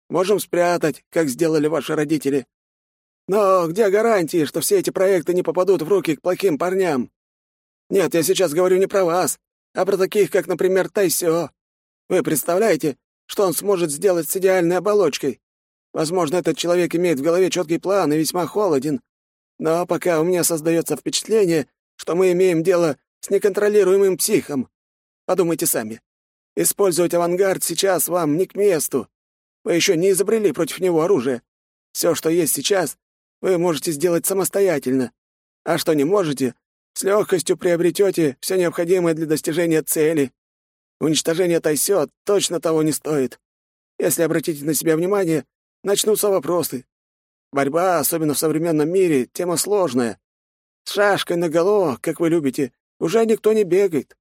Можем спрятать, как сделали ваши родители. Но где гарантии, что все эти проекты не попадут в руки к плохим парням? Нет, я сейчас говорю не про вас, а про таких, как, например, Тайсё. Вы представляете, что он сможет сделать с идеальной оболочкой? Возможно, этот человек имеет в голове четкий план и весьма холоден. Но пока у меня создается впечатление, что мы имеем дело с неконтролируемым психом. Подумайте сами. Использовать авангард сейчас вам не к месту. Вы еще не изобрели против него оружие. Все, что есть сейчас, вы можете сделать самостоятельно. А что не можете, с легкостью приобретете все необходимое для достижения цели. Уничтожение Тайсё точно того не стоит. Если обратите на себя внимание, начнутся вопросы. Борьба, особенно в современном мире, тема сложная. С шашкой наголо, как вы любите, уже никто не бегает.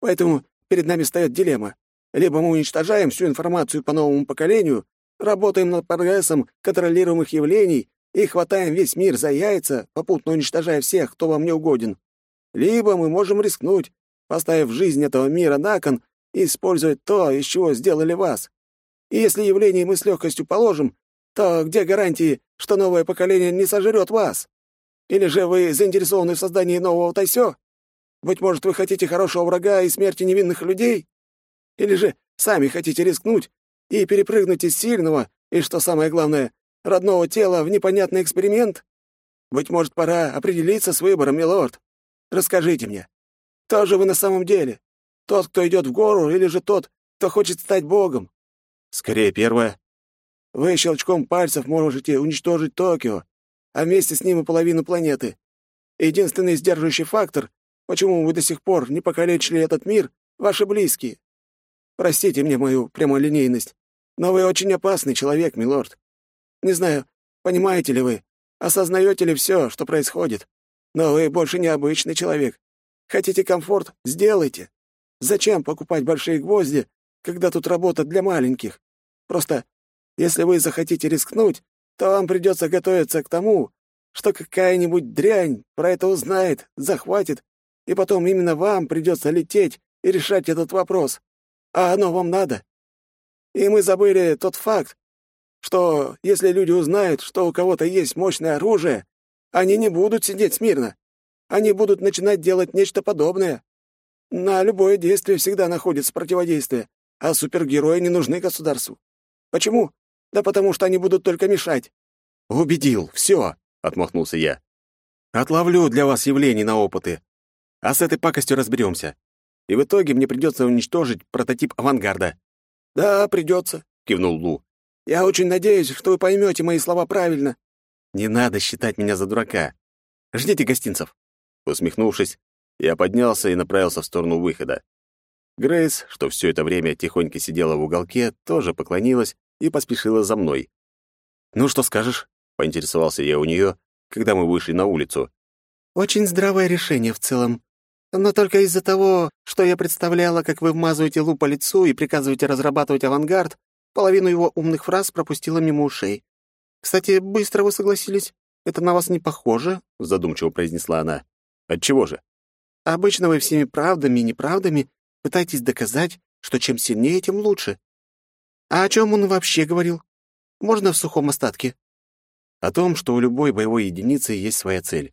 Поэтому перед нами стоит дилемма. Либо мы уничтожаем всю информацию по новому поколению, работаем над прогрессом контролируемых явлений и хватаем весь мир за яйца, попутно уничтожая всех, кто вам не угоден. Либо мы можем рискнуть, поставив жизнь этого мира на кон и использовать то, из чего сделали вас. И если явление мы с легкостью положим, то где гарантии, что новое поколение не сожрет вас? Или же вы заинтересованы в создании нового Тайсё? Быть может, вы хотите хорошего врага и смерти невинных людей? Или же сами хотите рискнуть и перепрыгнуть из сильного и, что самое главное, родного тела в непонятный эксперимент? Быть может, пора определиться с выбором, милорд. Расскажите мне, кто же вы на самом деле? Тот, кто идет в гору, или же тот, кто хочет стать богом? Скорее первое. Вы щелчком пальцев можете уничтожить Токио, а вместе с ним и половину планеты. Единственный сдерживающий фактор Почему вы до сих пор не покалечили этот мир, ваши близкие? Простите мне мою прямолинейность, но вы очень опасный человек, милорд. Не знаю, понимаете ли вы, осознаете ли все, что происходит, но вы больше не обычный человек. Хотите комфорт — сделайте. Зачем покупать большие гвозди, когда тут работа для маленьких? Просто, если вы захотите рискнуть, то вам придется готовиться к тому, что какая-нибудь дрянь про это узнает, захватит и потом именно вам придется лететь и решать этот вопрос. А оно вам надо. И мы забыли тот факт, что если люди узнают, что у кого-то есть мощное оружие, они не будут сидеть смирно. Они будут начинать делать нечто подобное. На любое действие всегда находится противодействие, а супергерои не нужны государству. Почему? Да потому что они будут только мешать. «Убедил, все», — отмахнулся я. «Отловлю для вас явлений на опыты. А с этой пакостью разберемся. И в итоге мне придется уничтожить прототип авангарда». «Да, придется», — кивнул Лу. «Я очень надеюсь, что вы поймете мои слова правильно». «Не надо считать меня за дурака. Ждите гостинцев». Усмехнувшись, я поднялся и направился в сторону выхода. Грейс, что все это время тихонько сидела в уголке, тоже поклонилась и поспешила за мной. «Ну, что скажешь?» — поинтересовался я у нее, когда мы вышли на улицу. «Очень здравое решение в целом. Но только из-за того, что я представляла, как вы вмазываете луп по лицу и приказываете разрабатывать авангард, половину его умных фраз пропустила мимо ушей. Кстати, быстро вы согласились. Это на вас не похоже, задумчиво произнесла она. Отчего же? Обычно вы всеми правдами и неправдами пытаетесь доказать, что чем сильнее, тем лучше. А о чем он вообще говорил? Можно в сухом остатке? О том, что у любой боевой единицы есть своя цель.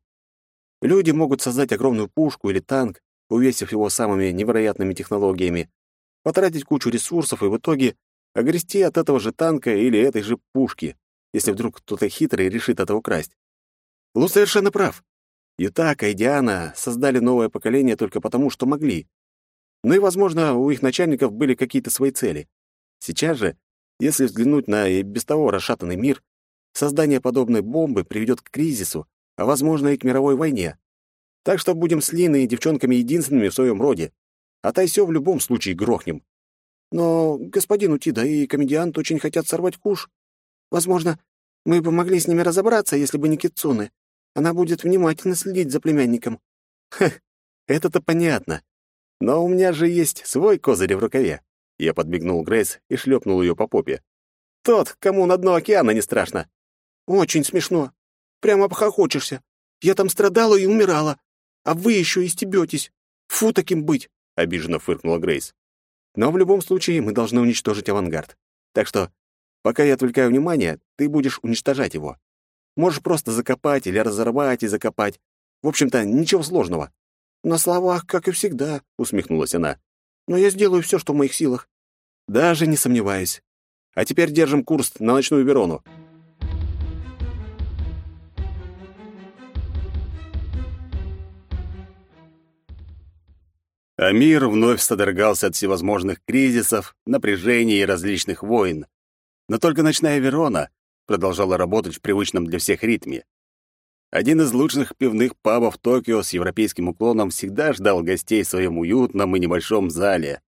Люди могут создать огромную пушку или танк, увесив его самыми невероятными технологиями, потратить кучу ресурсов и в итоге огрести от этого же танка или этой же пушки, если вдруг кто-то хитрый решит это украсть. Лу совершенно прав. Ютака и Диана создали новое поколение только потому, что могли. Ну и, возможно, у их начальников были какие-то свои цели. Сейчас же, если взглянуть на и без того расшатанный мир, создание подобной бомбы приведет к кризису, а, возможно, и к мировой войне. Так что будем с Линой и девчонками единственными в своем роде. А Тайсё в любом случае грохнем. Но господин Утида и комедиант очень хотят сорвать куш. Возможно, мы бы могли с ними разобраться, если бы не Кицуны. Она будет внимательно следить за племянником. Ха, это-то понятно. Но у меня же есть свой козырь в рукаве. Я подбегнул Грейс и шлепнул ее по попе. Тот, кому на дно океана не страшно. Очень смешно. Прямо похохочешься. Я там страдала и умирала, а вы еще истебетесь. Фу таким быть, обиженно фыркнула Грейс. Но в любом случае мы должны уничтожить авангард. Так что, пока я отвлекаю внимание, ты будешь уничтожать его. Можешь просто закопать или разорвать и закопать. В общем-то, ничего сложного. На словах, как и всегда, усмехнулась она. Но я сделаю все, что в моих силах. Даже не сомневаюсь. А теперь держим курс на ночную Верону. А мир вновь содрогался от всевозможных кризисов, напряжений и различных войн. Но только ночная Верона продолжала работать в привычном для всех ритме. Один из лучших пивных пабов Токио с европейским уклоном всегда ждал гостей в своем уютном и небольшом зале.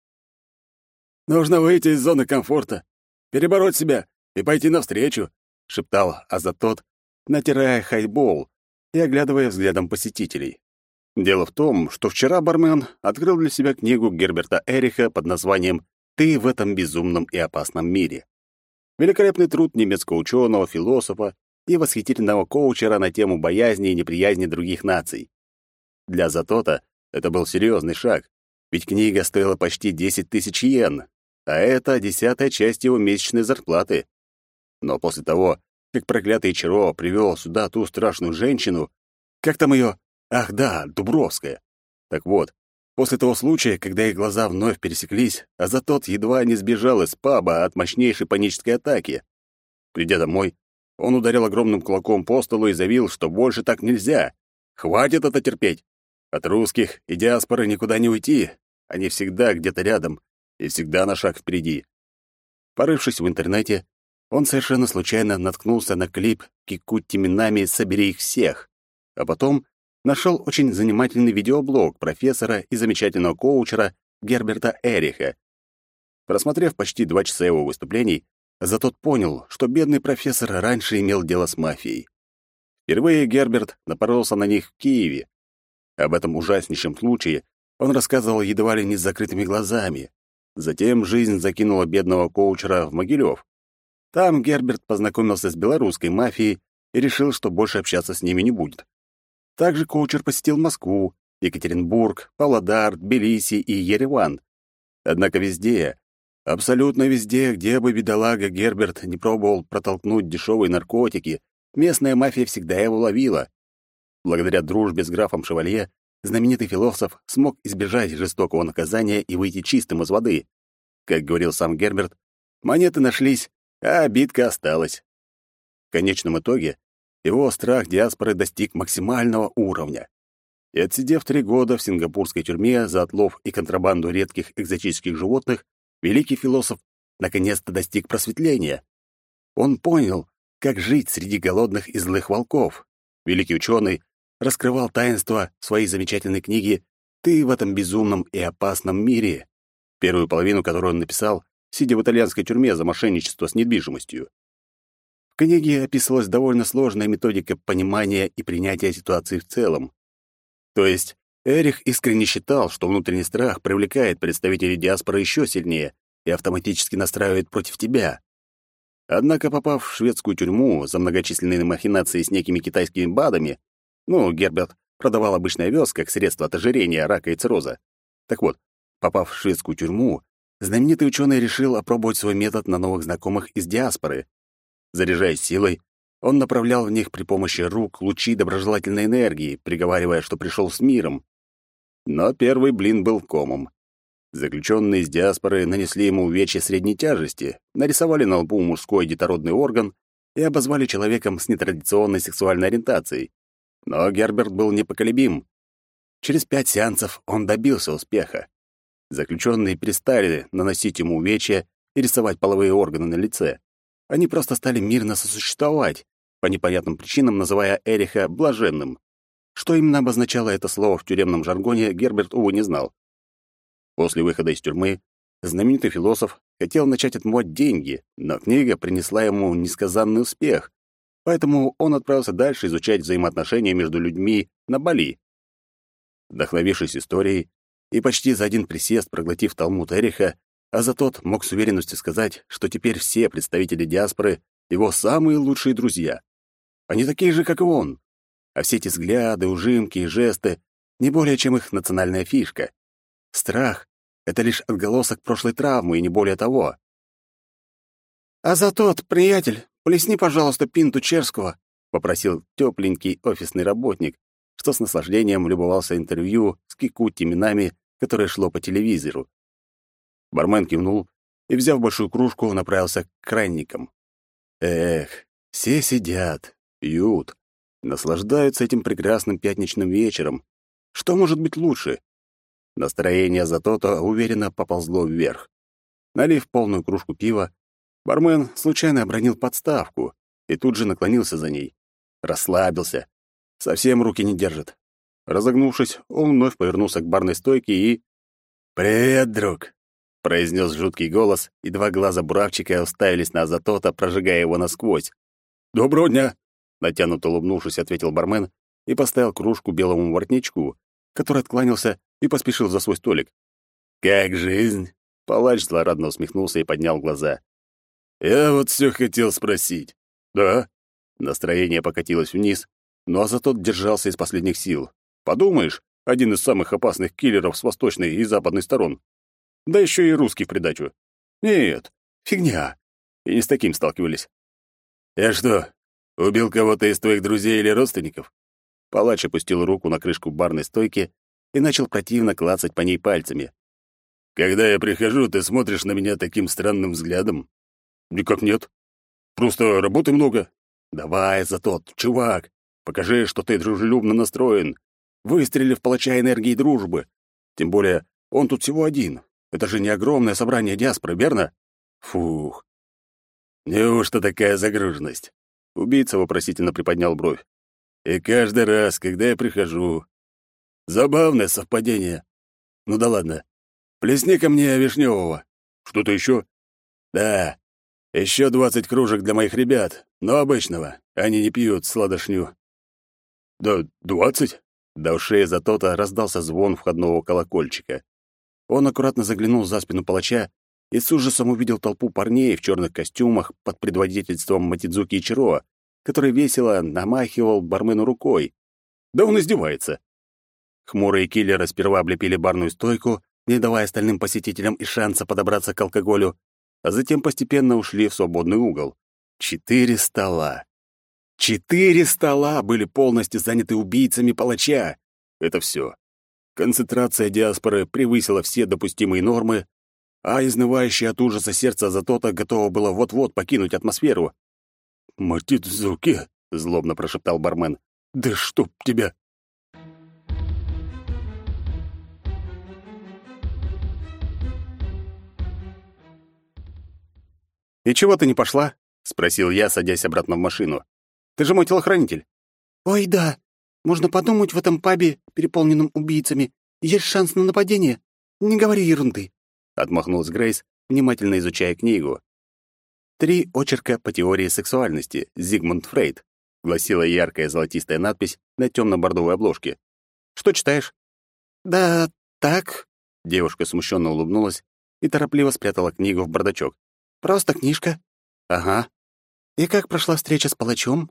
«Нужно выйти из зоны комфорта, перебороть себя и пойти навстречу», — шептал Азатот, натирая хайбол и оглядывая взглядом посетителей. Дело в том, что вчера бармен открыл для себя книгу Герберта Эриха под названием «Ты в этом безумном и опасном мире». Великолепный труд немецкого ученого, философа и восхитительного коучера на тему боязни и неприязни других наций. Для Затота это был серьезный шаг, ведь книга стоила почти 10 тысяч йен, а это десятая часть его месячной зарплаты. Но после того, как проклятый Чаро привел сюда ту страшную женщину, как там ее? Ах да, Дубровская. Так вот, после того случая, когда их глаза вновь пересеклись, а Затот едва не сбежал из паба от мощнейшей панической атаки. Придя домой, он ударил огромным кулаком по столу и заявил, что больше так нельзя. Хватит это терпеть. От русских и диаспоры никуда не уйти. Они всегда где-то рядом и всегда на шаг впереди. Порывшись в интернете, он совершенно случайно наткнулся на клип Кикутти Минами «Собери их всех», а потом нашел очень занимательный видеоблог профессора и замечательного коучера Герберта Эриха. Просмотрев почти два часа его выступлений, Зато понял, что бедный профессор раньше имел дело с мафией. Впервые Герберт напоролся на них в Киеве. Об этом ужаснейшем случае он рассказывал едва ли не с закрытыми глазами. Затем жизнь закинула бедного коучера в Могилев. Там Герберт познакомился с белорусской мафией и решил, что больше общаться с ними не будет. Также коучер посетил Москву, Екатеринбург, Павлодар, Тбилиси и Ереван. Однако везде Абсолютно везде, где бы бедолага Герберт не пробовал протолкнуть дешевые наркотики, местная мафия всегда его ловила. Благодаря дружбе с графом Шевалье знаменитый философ смог избежать жестокого наказания и выйти чистым из воды. Как говорил сам Герберт, монеты нашлись, а битка осталась. В конечном итоге его страх диаспоры достиг максимального уровня. И отсидев три года в сингапурской тюрьме за отлов и контрабанду редких экзотических животных, великий философ наконец-то достиг просветления. Он понял, как жить среди голодных и злых волков. Великий ученый раскрывал таинство своей замечательной книги «Ты в этом безумном и опасном мире», первую половину которой он написал, сидя в итальянской тюрьме за мошенничество с недвижимостью. В книге описывалась довольно сложная методика понимания и принятия ситуации в целом. То есть Эрих искренне считал, что внутренний страх привлекает представителей диаспоры еще сильнее и автоматически настраивает против тебя. Однако, попав в шведскую тюрьму за многочисленные махинации с некими китайскими БАДами, ну, Герберт продавал обычный овес как средство от ожирения, рака и цирроза. Так вот, попав в шведскую тюрьму, знаменитый ученый решил опробовать свой метод на новых знакомых из диаспоры. Заряжаясь силой, он направлял в них при помощи рук лучи доброжелательной энергии, приговаривая, что пришел с миром. Но первый блин был комом. Заключенные из диаспоры нанесли ему увечья средней тяжести, нарисовали на лбу мужской детородный орган и обозвали человеком с нетрадиционной сексуальной ориентацией. Но Герберт был непоколебим. Через пять сеансов он добился успеха. Заключенные перестали наносить ему увечья и рисовать половые органы на лице. Они просто стали мирно сосуществовать, по непонятным причинам называя Эриха блаженным. Что именно обозначало это слово в тюремном жаргоне, Герберт, увы, не знал. После выхода из тюрьмы знаменитый философ хотел начать отмывать деньги, но книга принесла ему несказанный успех, поэтому он отправился дальше изучать взаимоотношения между людьми на Бали. Вдохновившись историей и почти за один присест проглотив Талмуд Эриха, а за тот мог с уверенностью сказать, что теперь все представители диаспоры — его самые лучшие друзья. Они такие же, как и он. А все эти взгляды, ужимки и жесты — не более чем их национальная фишка. Страх — это лишь отголосок прошлой травмы и не более того. «А за тот, приятель, плесни, пожалуйста, пинту Черского», — попросил тепленький офисный работник, что с наслаждением любовался интервью с кикути именами, которое шло по телевизору. Бармен кивнул и, взяв большую кружку, направился к кранникам. Эх, все сидят, пьют, наслаждаются этим прекрасным пятничным вечером. Что может быть лучше? Настроение Затото уверенно поползло вверх. Налив полную кружку пива, бармен случайно обронил подставку и тут же наклонился за ней. Расслабился. Совсем руки не держит. Разогнувшись, он вновь повернулся к барной стойке и... «Привет, друг!» — произнес жуткий голос, и два глаза буравчика уставились на Азатота, прожигая его насквозь. «Доброго дня!» — натянуто улыбнувшись, ответил бармен и поставил кружку белому воротничку, который откланялся и поспешил за свой столик. «Как жизнь?» — палач злорадно усмехнулся и поднял глаза. «Я вот все хотел спросить». «Да?» Настроение покатилось вниз, но Азатот держался из последних сил. «Подумаешь, один из самых опасных киллеров с восточной и западной сторон. Да еще и русский в придачу. Нет, фигня. И не с таким сталкивались. Я что, убил кого-то из твоих друзей или родственников? Палач опустил руку на крышку барной стойки и начал противно клацать по ней пальцами. Когда я прихожу, ты смотришь на меня таким странным взглядом? Никак нет. Просто работы много. Давай за тот, чувак. Покажи, что ты дружелюбно настроен. Выстрели в палача энергии дружбы. Тем более, он тут всего один. Это же не огромное собрание диаспоры, верно? Фух. Неужто такая загруженность? Убийца вопросительно приподнял бровь. И каждый раз, когда я прихожу... Забавное совпадение. Ну да ладно. Плесни ко мне вишневого. Что-то еще? Да. Еще двадцать кружек для моих ребят, но обычного. Они не пьют сладошню. Да двадцать? До ушей за то-то раздался звон входного колокольчика. Он аккуратно заглянул за спину палача и с ужасом увидел толпу парней в черных костюмах под предводительством Матидзуки Ичиро, который весело намахивал бармену рукой. Да он издевается. Хмурые киллеры сперва облепили барную стойку, не давая остальным посетителям и шанса подобраться к алкоголю, а затем постепенно ушли в свободный угол. Четыре стола. Четыре стола были полностью заняты убийцами палача. Это все. Концентрация диаспоры превысила все допустимые нормы, а изнывающее от ужаса сердце Затота готово было вот-вот покинуть атмосферу. «Матидзуки!» — злобно прошептал бармен. «Да чтоб тебя!» «И чего ты не пошла?» — спросил я, садясь обратно в машину. «Ты же мой телохранитель». «Ой, да. Можно подумать, в этом пабе, переполненном убийцами, есть шанс на нападение. Не говори ерунды», — отмахнулась Грейс, внимательно изучая книгу. «Три очерка по теории сексуальности. Зигмунд Фрейд», — гласила яркая золотистая надпись на темно-бордовой обложке. «Что читаешь?» «Да так», — девушка смущенно улыбнулась и торопливо спрятала книгу в бардачок. «Просто книжка». «Ага». «И как прошла встреча с палачом?»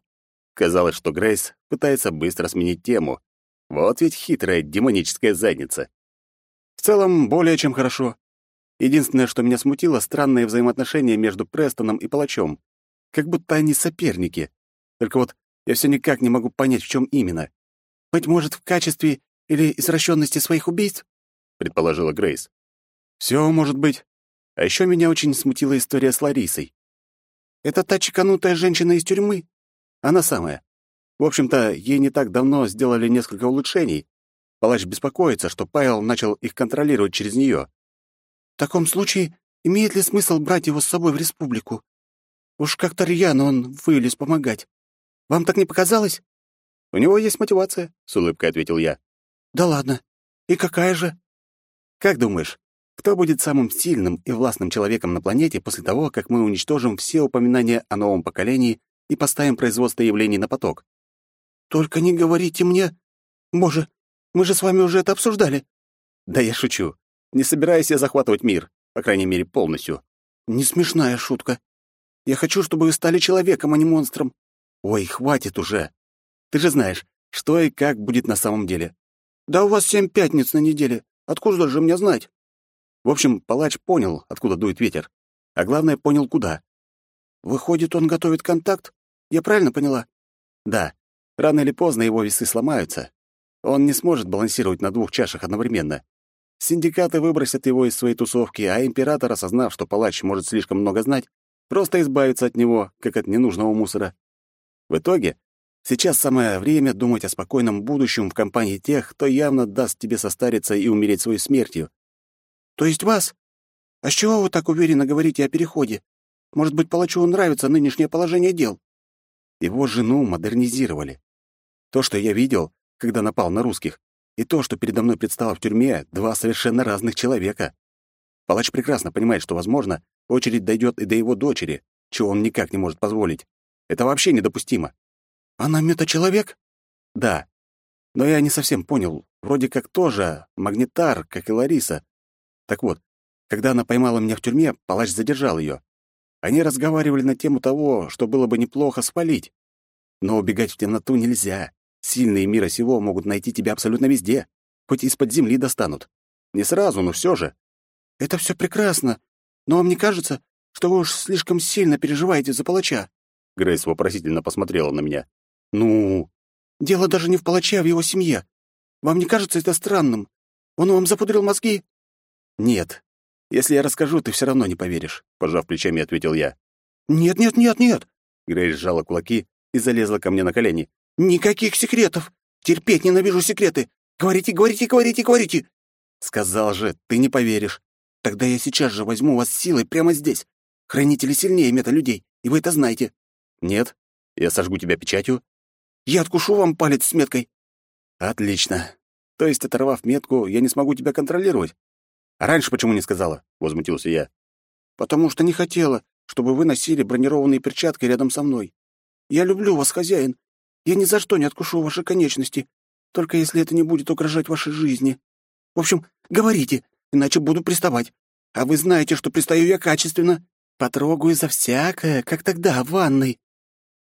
Казалось, что Грейс пытается быстро сменить тему. Вот ведь хитрая демоническая задница. В целом, более чем хорошо. Единственное, что меня смутило, странные взаимоотношения между Престоном и Палачом. Как будто они соперники. Только вот я все никак не могу понять, в чем именно. Быть может, в качестве или извращенности своих убийств? предположила Грейс. Все может быть. А еще меня очень смутила история с Ларисой. Это та чеканутая женщина из тюрьмы? Она самая. В общем-то, ей не так давно сделали несколько улучшений. Палач беспокоится, что Павел начал их контролировать через нее. В таком случае, имеет ли смысл брать его с собой в республику? Уж как-то рьяно он вылез помогать. Вам так не показалось? У него есть мотивация, с улыбкой ответил я. Да ладно. И какая же? Как думаешь, кто будет самым сильным и властным человеком на планете после того, как мы уничтожим все упоминания о новом поколении и поставим производство явлений на поток? Только не говорите мне. Боже, мы же с вами уже это обсуждали. Да я шучу. Не собираюсь я захватывать мир, по крайней мере, полностью. Не смешная шутка. Я хочу, чтобы вы стали человеком, а не монстром. Ой, хватит уже. Ты же знаешь, что и как будет на самом деле. Да у вас семь пятниц на неделе. Откуда же мне знать? В общем, палач понял, откуда дует ветер. А главное, понял, куда. Выходит, он готовит контакт? Я правильно поняла? Да. Рано или поздно его весы сломаются. Он не сможет балансировать на двух чашах одновременно. Синдикаты выбросят его из своей тусовки, а император, осознав, что палач может слишком много знать, просто избавится от него, как от ненужного мусора. В итоге, сейчас самое время думать о спокойном будущем в компании тех, кто явно даст тебе состариться и умереть своей смертью. То есть вас? А с чего вы так уверенно говорите о переходе? Может быть, палачу нравится нынешнее положение дел? Его жену модернизировали. То, что я видел, когда напал на русских, и то, что передо мной предстало в тюрьме, два совершенно разных человека. Палач прекрасно понимает, что, возможно, очередь дойдет и до его дочери, чего он никак не может позволить. Это вообще недопустимо. Она метачеловек? Да. Но я не совсем понял. Вроде как тоже магнитар, как и Лариса. Так вот, когда она поймала меня в тюрьме, палач задержал ее. Они разговаривали на тему того, что было бы неплохо спалить. Но убегать в темноту нельзя. Сильные мира сего могут найти тебя абсолютно везде, хоть из-под земли достанут. Не сразу, но все же. Это все прекрасно, но вам не кажется, что вы уж слишком сильно переживаете за палача?» Грейс вопросительно посмотрела на меня. «Ну...» «Дело даже не в палаче, а в его семье. Вам не кажется это странным? Он вам запудрил мозги?» «Нет. Если я расскажу, ты все равно не поверишь», — пожав плечами, ответил я. «Нет, нет, нет, нет!» Грейс сжала кулаки и залезла ко мне на колени. «Никаких секретов! Терпеть ненавижу секреты! Говорите, говорите, говорите, говорите!» «Сказал же, ты не поверишь. Тогда я сейчас же возьму вас силой прямо здесь. Хранители сильнее мета-людей, и вы это знаете». «Нет, я сожгу тебя печатью». «Я откушу вам палец с меткой». «Отлично. То есть, оторвав метку, я не смогу тебя контролировать. Раньше почему не сказала?» — возмутился я. «Потому что не хотела, чтобы вы носили бронированные перчатки рядом со мной. Я люблю вас, хозяин, я ни за что не откушу ваши конечности, только если это не будет угрожать вашей жизни. В общем, говорите, иначе буду приставать. А вы знаете, что пристаю я качественно. Потрогаю за всякое, как тогда в ванной».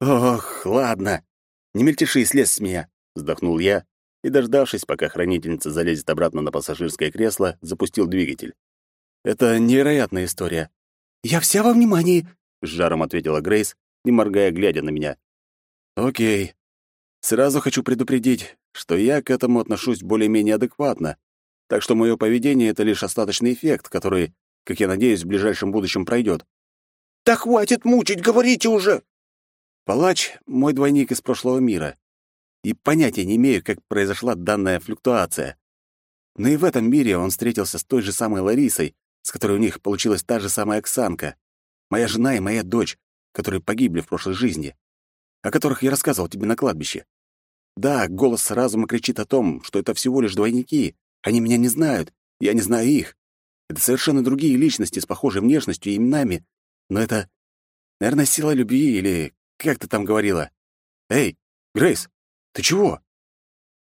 «Ох, ладно. Не мельтеши, слез с меня», — вздохнул я и, дождавшись, пока хранительница залезет обратно на пассажирское кресло, запустил двигатель. «Это невероятная история». «Я вся во внимании», — с жаром ответила Грейс, не моргая, глядя на меня. «Окей. Сразу хочу предупредить, что я к этому отношусь более-менее адекватно, так что мое поведение — это лишь остаточный эффект, который, как я надеюсь, в ближайшем будущем пройдет. «Да хватит мучить, говорите уже!» Палач — мой двойник из прошлого мира, и понятия не имею, как произошла данная флюктуация. Но и в этом мире он встретился с той же самой Ларисой, с которой у них получилась та же самая Оксанка, моя жена и моя дочь, которые погибли в прошлой жизни, о которых я рассказывал тебе на кладбище. Да, голос разума кричит о том, что это всего лишь двойники. Они меня не знают, я не знаю их. Это совершенно другие личности с похожей внешностью и именами. Но это, наверное, сила любви или как ты там говорила. Эй, Грейс, ты чего?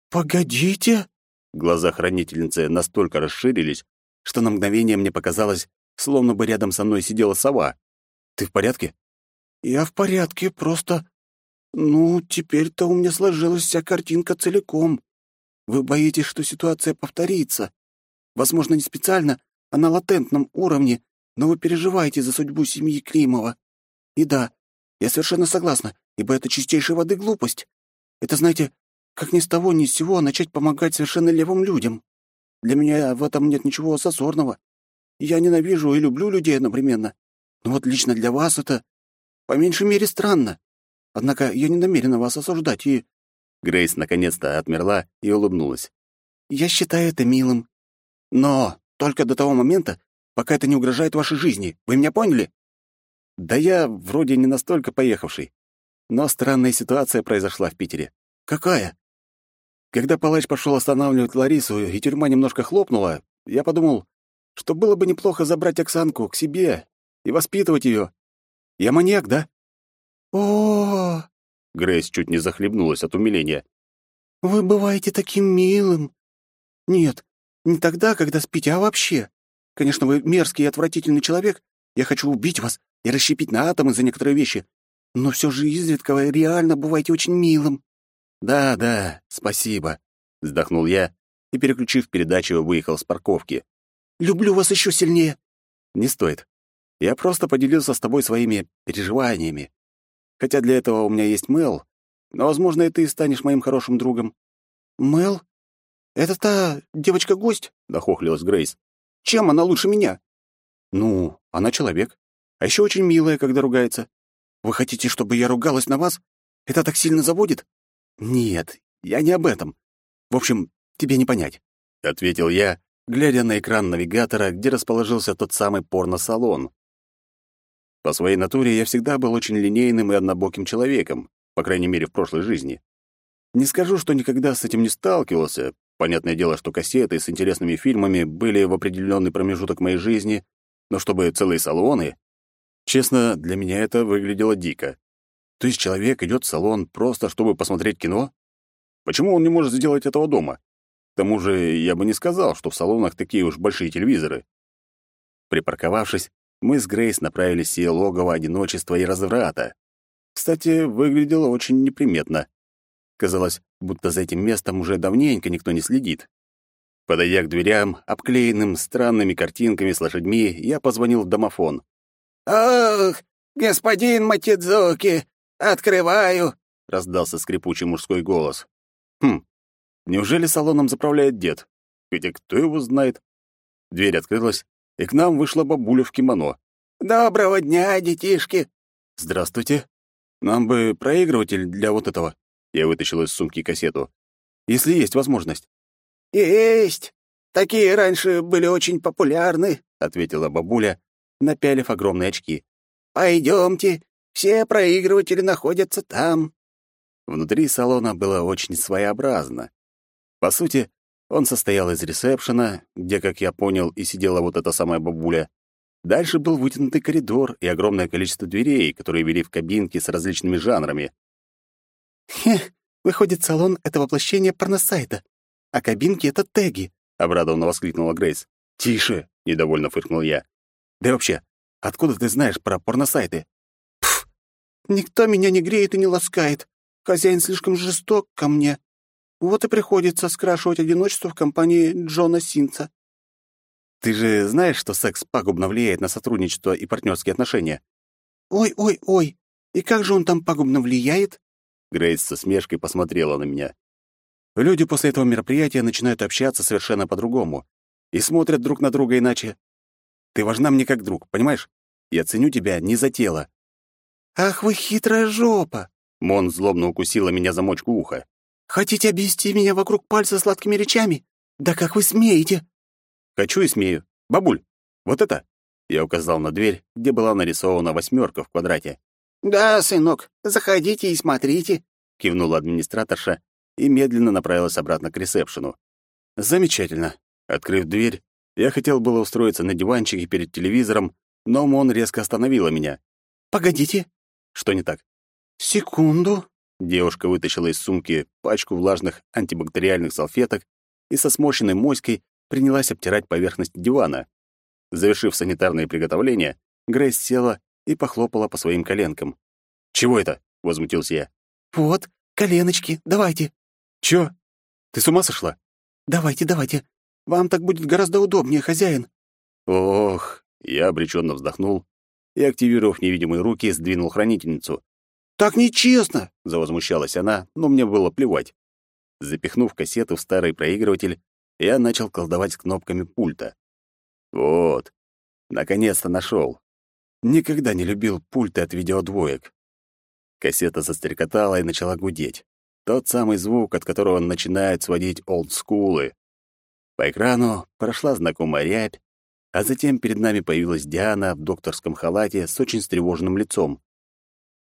Погодите. Глаза хранительницы настолько расширились, что на мгновение мне показалось, словно бы рядом со мной сидела сова. Ты в порядке? Я в порядке, просто «Ну, теперь-то у меня сложилась вся картинка целиком. Вы боитесь, что ситуация повторится. Возможно, не специально, а на латентном уровне, но вы переживаете за судьбу семьи Климова. И да, я совершенно согласна, ибо это чистейшей воды глупость. Это, знаете, как ни с того ни с сего начать помогать совершенно левым людям. Для меня в этом нет ничего зазорного. Я ненавижу и люблю людей одновременно. Но вот лично для вас это, по меньшей мере, странно. Однако я не намерена вас осуждать и...» Грейс наконец-то отмерла и улыбнулась. «Я считаю это милым. Но только до того момента, пока это не угрожает вашей жизни. Вы меня поняли?» «Да я вроде не настолько поехавший. Но странная ситуация произошла в Питере. «Какая?» Когда палач пошел останавливать Ларису, и тюрьма немножко хлопнула, я подумал, что было бы неплохо забрать Оксанку к себе и воспитывать ее. Я маньяк, да? О, Грейс чуть не захлебнулась от умиления. Вы бываете таким милым. Нет, не тогда, когда спите, а вообще. Конечно, вы мерзкий и отвратительный человек. Я хочу убить вас и расщепить на атомы за некоторые вещи. Но все же изредка вы реально бываете очень милым. Да, да, спасибо, вздохнул я и, переключив передачу, выехал с парковки. Люблю вас еще сильнее. Не стоит. Я просто поделился с тобой своими переживаниями. Хотя для этого у меня есть Мэл, но, возможно, и ты станешь моим хорошим другом. Мэл? Это та девочка-гость? Дохохлилась Грейс. Чем она лучше меня? Ну, она человек. А еще очень милая, когда ругается. Вы хотите, чтобы я ругалась на вас? Это так сильно заводит? Нет, я не об этом. В общем, тебе не понять, ответил я, глядя на экран навигатора, где расположился тот самый порно-салон. По своей натуре я всегда был очень линейным и однобоким человеком, по крайней мере, в прошлой жизни. Не скажу, что никогда с этим не сталкивался. Понятное дело, что кассеты с интересными фильмами были в определенный промежуток моей жизни, но чтобы целые салоны... Честно, для меня это выглядело дико. То есть человек идет в салон просто, чтобы посмотреть кино? Почему он не может сделать этого дома? К тому же я бы не сказал, что в салонах такие уж большие телевизоры. Припарковавшись, мы с Грейс направились в сие логово одиночества и разврата. Кстати, выглядело очень неприметно. Казалось, будто за этим местом уже давненько никто не следит. Подойдя к дверям, обклеенным странными картинками с лошадьми, я позвонил в домофон. «Ох, господин Матидзуки, открываю!» — раздался скрипучий мужской голос. «Хм, неужели салоном заправляет дед? Хотя кто его знает?» Дверь открылась, и к нам вышла бабуля в кимоно. «Доброго дня, детишки!» «Здравствуйте. Нам бы проигрыватель для вот этого». Я вытащил из сумки кассету. «Если есть возможность». «Есть. Такие раньше были очень популярны», — ответила бабуля, напялив огромные очки. «Пойдемте, все проигрыватели находятся там». Внутри салона было очень своеобразно. По сути, он состоял из ресепшена, где, как я понял, и сидела вот эта самая бабуля. Дальше был вытянутый коридор и огромное количество дверей, которые вели в кабинки с различными жанрами. «Хе, выходит, салон — это воплощение порносайта, а кабинки — это теги», — обрадованно воскликнула Грейс. «Тише!» — недовольно фыркнул я. «Да и вообще, откуда ты знаешь про порносайты?» «Пф, никто меня не греет и не ласкает. Хозяин слишком жесток ко мне. Вот и приходится скрашивать одиночество в компании Джона Синца. Ты же знаешь, что секс пагубно влияет на сотрудничество и партнерские отношения? Ой-ой-ой, и как же он там пагубно влияет? Грейс со смешкой посмотрела на меня. Люди после этого мероприятия начинают общаться совершенно по-другому и смотрят друг на друга иначе. Ты важна мне как друг, понимаешь? Я ценю тебя не за тело. Ах вы хитрая жопа! Мон злобно укусила меня за мочку уха. Хотите обвести меня вокруг пальца сладкими речами? Да как вы смеете?» «Хочу и смею. Бабуль, вот это?» Я указал на дверь, где была нарисована восьмерка в квадрате. «Да, сынок, заходите и смотрите», — кивнула администраторша и медленно направилась обратно к ресепшену. «Замечательно». Открыв дверь, я хотел было устроиться на диванчике перед телевизором, но Мон резко остановила меня. «Погодите». «Что не так?» «Секунду». Девушка вытащила из сумки пачку влажных антибактериальных салфеток и со сморщенной моськой принялась обтирать поверхность дивана. Завершив санитарные приготовления, Грейс села и похлопала по своим коленкам. «Чего это?» — возмутился я. «Вот, коленочки, давайте». «Чё? Ты с ума сошла?» «Давайте, давайте. Вам так будет гораздо удобнее, хозяин». Ох, я обреченно вздохнул и, активировав невидимые руки, сдвинул хранительницу. «Так нечестно!» — завозмущалась она, но мне было плевать. Запихнув кассету в старый проигрыватель, я начал колдовать с кнопками пульта. Вот, наконец-то нашел. Никогда не любил пульты от видеодвоек. Кассета застрекотала и начала гудеть. Тот самый звук, от которого начинают сводить олдскулы. По экрану прошла знакомая рябь, а затем перед нами появилась Диана в докторском халате с очень встревоженным лицом.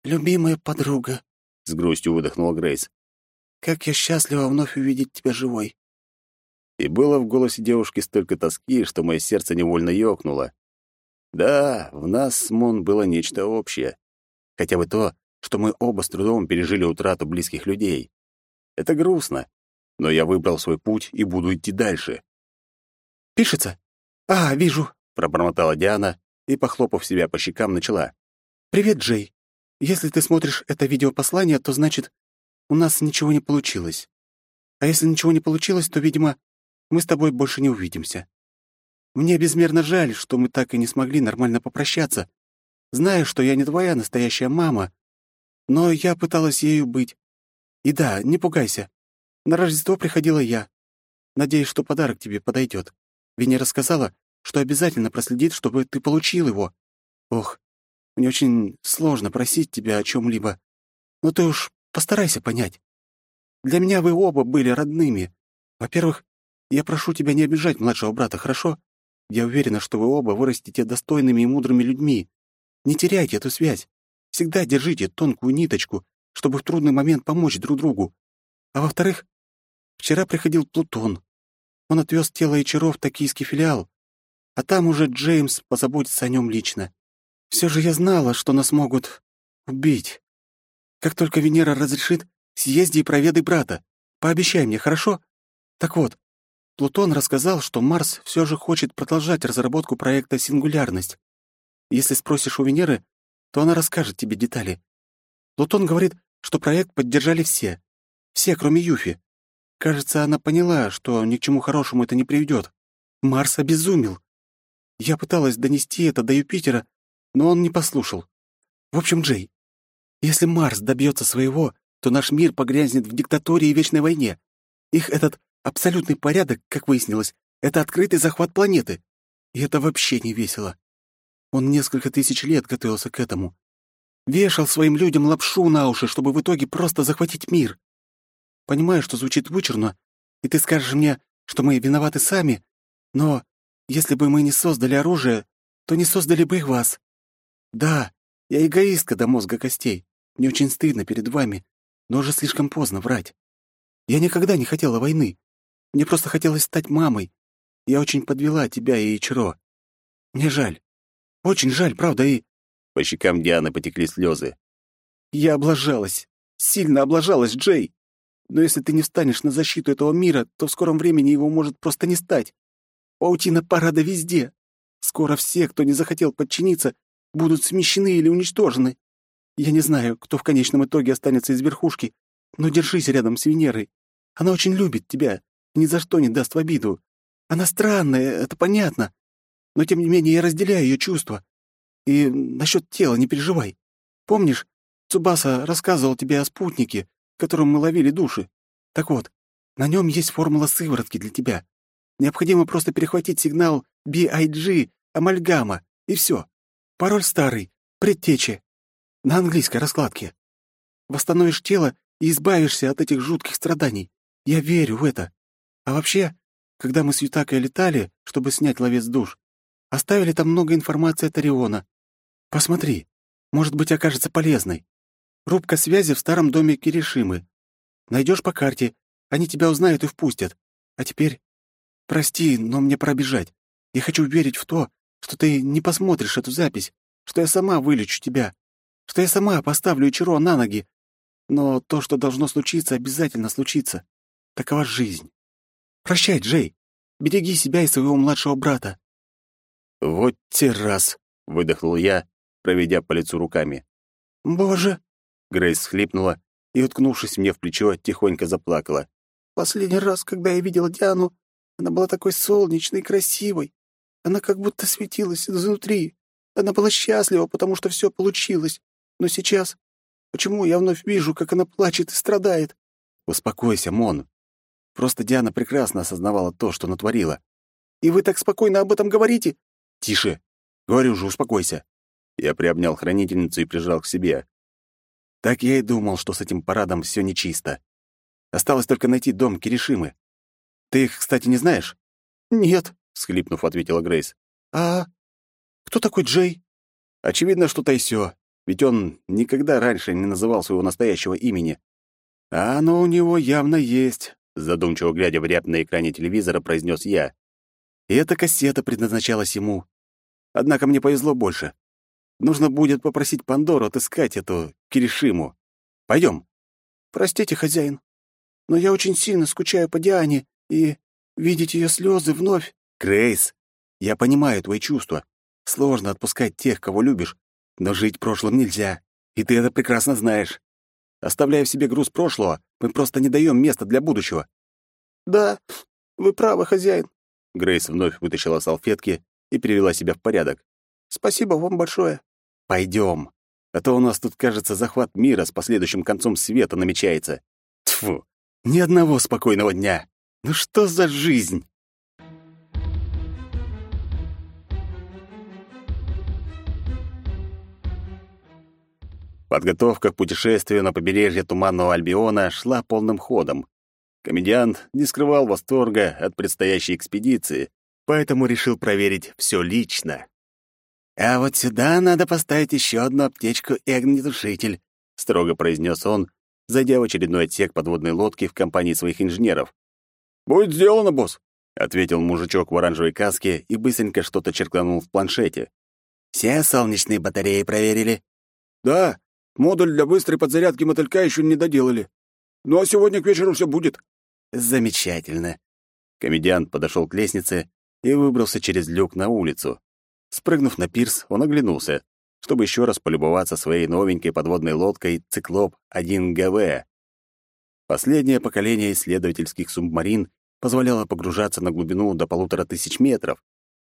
«Любимая подруга», — с грустью выдохнула Грейс. как я счастлива вновь увидеть тебя живой!» И было в голосе девушки столько тоски, что мое сердце невольно ёкнуло. Да, в нас с Мон было нечто общее. Хотя бы то, что мы оба с трудом пережили утрату близких людей. Это грустно, но я выбрал свой путь и буду идти дальше. «Пишется? А, вижу», — пробормотала Диана и, похлопав себя по щекам, начала. «Привет, Джей. Если ты смотришь это видеопослание, то значит, у нас ничего не получилось. А если ничего не получилось, то, видимо, мы с тобой больше не увидимся. Мне безмерно жаль, что мы так и не смогли нормально попрощаться. Знаю, что я не твоя настоящая мама, но я пыталась ею быть. И да, не пугайся. На Рождество приходила я. Надеюсь, что подарок тебе подойдет. Венера сказала, что обязательно проследит, чтобы ты получил его. Ох, мне очень сложно просить тебя о чем либо но ты уж постарайся понять. Для меня вы оба были родными. Во-первых, я прошу тебя не обижать младшего брата, хорошо? Я уверена, что вы оба вырастете достойными и мудрыми людьми. Не теряйте эту связь. Всегда держите тонкую ниточку, чтобы в трудный момент помочь друг другу. А во-вторых, вчера приходил Плутон. Он отвез тело Ичаро в токийский филиал, а там уже Джеймс позаботится о нем лично. Все же я знала, что нас могут убить. Как только Венера разрешит, съезди и проведай брата. Пообещай мне, хорошо? Так вот, Плутон рассказал, что Марс все же хочет продолжать разработку проекта «Сингулярность». Если спросишь у Венеры, то она расскажет тебе детали. Плутон говорит, что проект поддержали все. Все, кроме Юфи. Кажется, она поняла, что ни к чему хорошему это не приведет. Марс обезумел. Я пыталась донести это до Юпитера, но он не послушал. В общем, Джей, если Марс добьется своего, то наш мир погрязнет в диктатуре и вечной войне. Их этот абсолютный порядок, как выяснилось, это открытый захват планеты. И это вообще не весело. Он несколько тысяч лет готовился к этому. Вешал своим людям лапшу на уши, чтобы в итоге просто захватить мир. Понимаю, что звучит вычурно, и ты скажешь мне, что мы виноваты сами, но если бы мы не создали оружие, то не создали бы и вас. Да, я эгоистка до мозга костей. Мне очень стыдно перед вами, но уже слишком поздно врать. Я никогда не хотела войны. Мне просто хотелось стать мамой. Я очень подвела тебя и Ичро. Мне жаль. Очень жаль, правда, и...» По щекам Дианы потекли слезы. «Я облажалась. Сильно облажалась, Джей. Но если ты не встанешь на защиту этого мира, то в скором времени его может просто не стать. Паутина парада везде. Скоро все, кто не захотел подчиниться, будут смещены или уничтожены. Я не знаю, кто в конечном итоге останется из верхушки, но держись рядом с Венерой. Она очень любит тебя и ни за что не даст в обиду. Она странная, это понятно. Но тем не менее я разделяю ее чувства. И насчет тела не переживай. Помнишь, Цубаса рассказывал тебе о спутнике, которым мы ловили души? Так вот, на нем есть формула сыворотки для тебя. Необходимо просто перехватить сигнал BIG, амальгама, и все. Пароль старый, предтечи. На английской раскладке. Восстановишь тело и избавишься от этих жутких страданий. Я верю в это. А вообще, когда мы с Ютакой летали, чтобы снять ловец душ, оставили там много информации от Ориона. Посмотри, может быть, окажется полезной. Рубка связи в старом доме Киришимы. Найдешь по карте, они тебя узнают и впустят. А теперь... Прости, но мне пора бежать. Я хочу верить в то, что ты не посмотришь эту запись, что я сама вылечу тебя, что я сама поставлю Ичиро на ноги. Но то, что должно случиться, обязательно случится. Такова жизнь. Прощай, Джей. Береги себя и своего младшего брата. Вот те раз, выдохнул я, проведя по лицу руками. Боже, Грейс схлипнула и, уткнувшись мне в плечо, тихонько заплакала. Последний раз, когда я видела Диану, она была такой солнечной и красивой. Она как будто светилась изнутри. Она была счастлива, потому что все получилось. Но сейчас... Почему я вновь вижу, как она плачет и страдает? Успокойся, Мон. Просто Диана прекрасно осознавала то, что натворила. И вы так спокойно об этом говорите? Тише. Говорю же, успокойся. Я приобнял хранительницу и прижал к себе. Так я и думал, что с этим парадом все нечисто. Осталось только найти дом Киришимы. Ты их, кстати, не знаешь? Нет, всхлипнув, ответила Грейс. А кто такой Джей? Очевидно, что Тайсё, ведь он никогда раньше не называл своего настоящего имени. А оно у него явно есть, задумчиво глядя в ряд на экране телевизора, произнес я. И эта кассета предназначалась ему. Однако мне повезло больше. Нужно будет попросить Пандору отыскать эту Киришиму. Пойдем. Простите, хозяин, но я очень сильно скучаю по Диане, и видеть ее слезы вновь... Крейс, я понимаю твои чувства. Сложно отпускать тех, кого любишь, но жить прошлым нельзя, и ты это прекрасно знаешь. Оставляя в себе груз прошлого, мы просто не даем места для будущего. Да, вы правы, хозяин. Грейс вновь вытащила салфетки и привела себя в порядок. Спасибо вам большое. Пойдем, а то у нас тут, кажется, захват мира с последующим концом света намечается. Тфу, ни одного спокойного дня. Ну что за жизнь? Подготовка к путешествию на побережье Туманного Альбиона шла полным ходом. Комедиант не скрывал восторга от предстоящей экспедиции, поэтому решил проверить все лично. «А вот сюда надо поставить еще одну аптечку и огнетушитель», — строго произнес он, зайдя в очередной отсек подводной лодки в компании своих инженеров. «Будет сделано, босс», — ответил мужичок в оранжевой каске и быстренько что-то черканул в планшете. «Все солнечные батареи проверили?» «Да, Модуль для быстрой подзарядки мотылька еще не доделали. Ну а сегодня к вечеру все будет. Замечательно. Комедиант подошел к лестнице и выбрался через люк на улицу. Спрыгнув на пирс, он оглянулся, чтобы еще раз полюбоваться своей новенькой подводной лодкой «Циклоп-1ГВ». Последнее поколение исследовательских субмарин позволяло погружаться на глубину до полутора тысяч метров.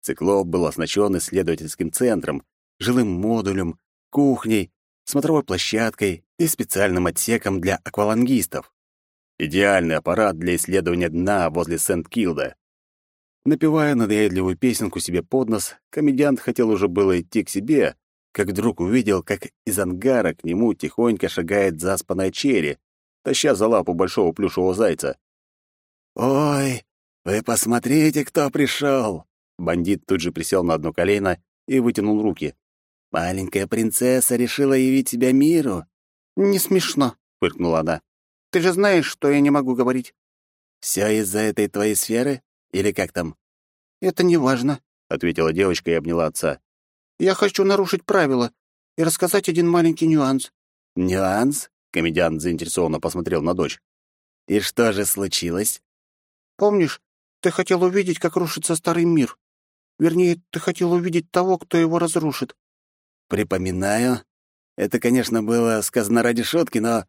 «Циклоп» был оснащен исследовательским центром, жилым модулем, кухней смотровой площадкой и специальным отсеком для аквалангистов. Идеальный аппарат для исследования дна возле Сент-Килда. Напевая надоедливую песенку себе под нос, комедиант хотел уже было идти к себе, как вдруг увидел, как из ангара к нему тихонько шагает заспанная черри, таща за лапу большого плюшевого зайца. «Ой, вы посмотрите, кто пришел!» Бандит тут же присел на одно колено и вытянул руки. Маленькая принцесса решила явить себя миру. Не смешно, фыркнула она. Ты же знаешь, что я не могу говорить. Все из-за этой твоей сферы или как там? Это не важно, ответила девочка и обняла отца. Я хочу нарушить правила и рассказать один маленький нюанс. Нюанс? Комедиант заинтересованно посмотрел на дочь. И что же случилось? Помнишь, ты хотел увидеть, как рушится старый мир. Вернее, ты хотел увидеть того, кто его разрушит. «Припоминаю. Это, конечно, было сказано ради шутки, но...»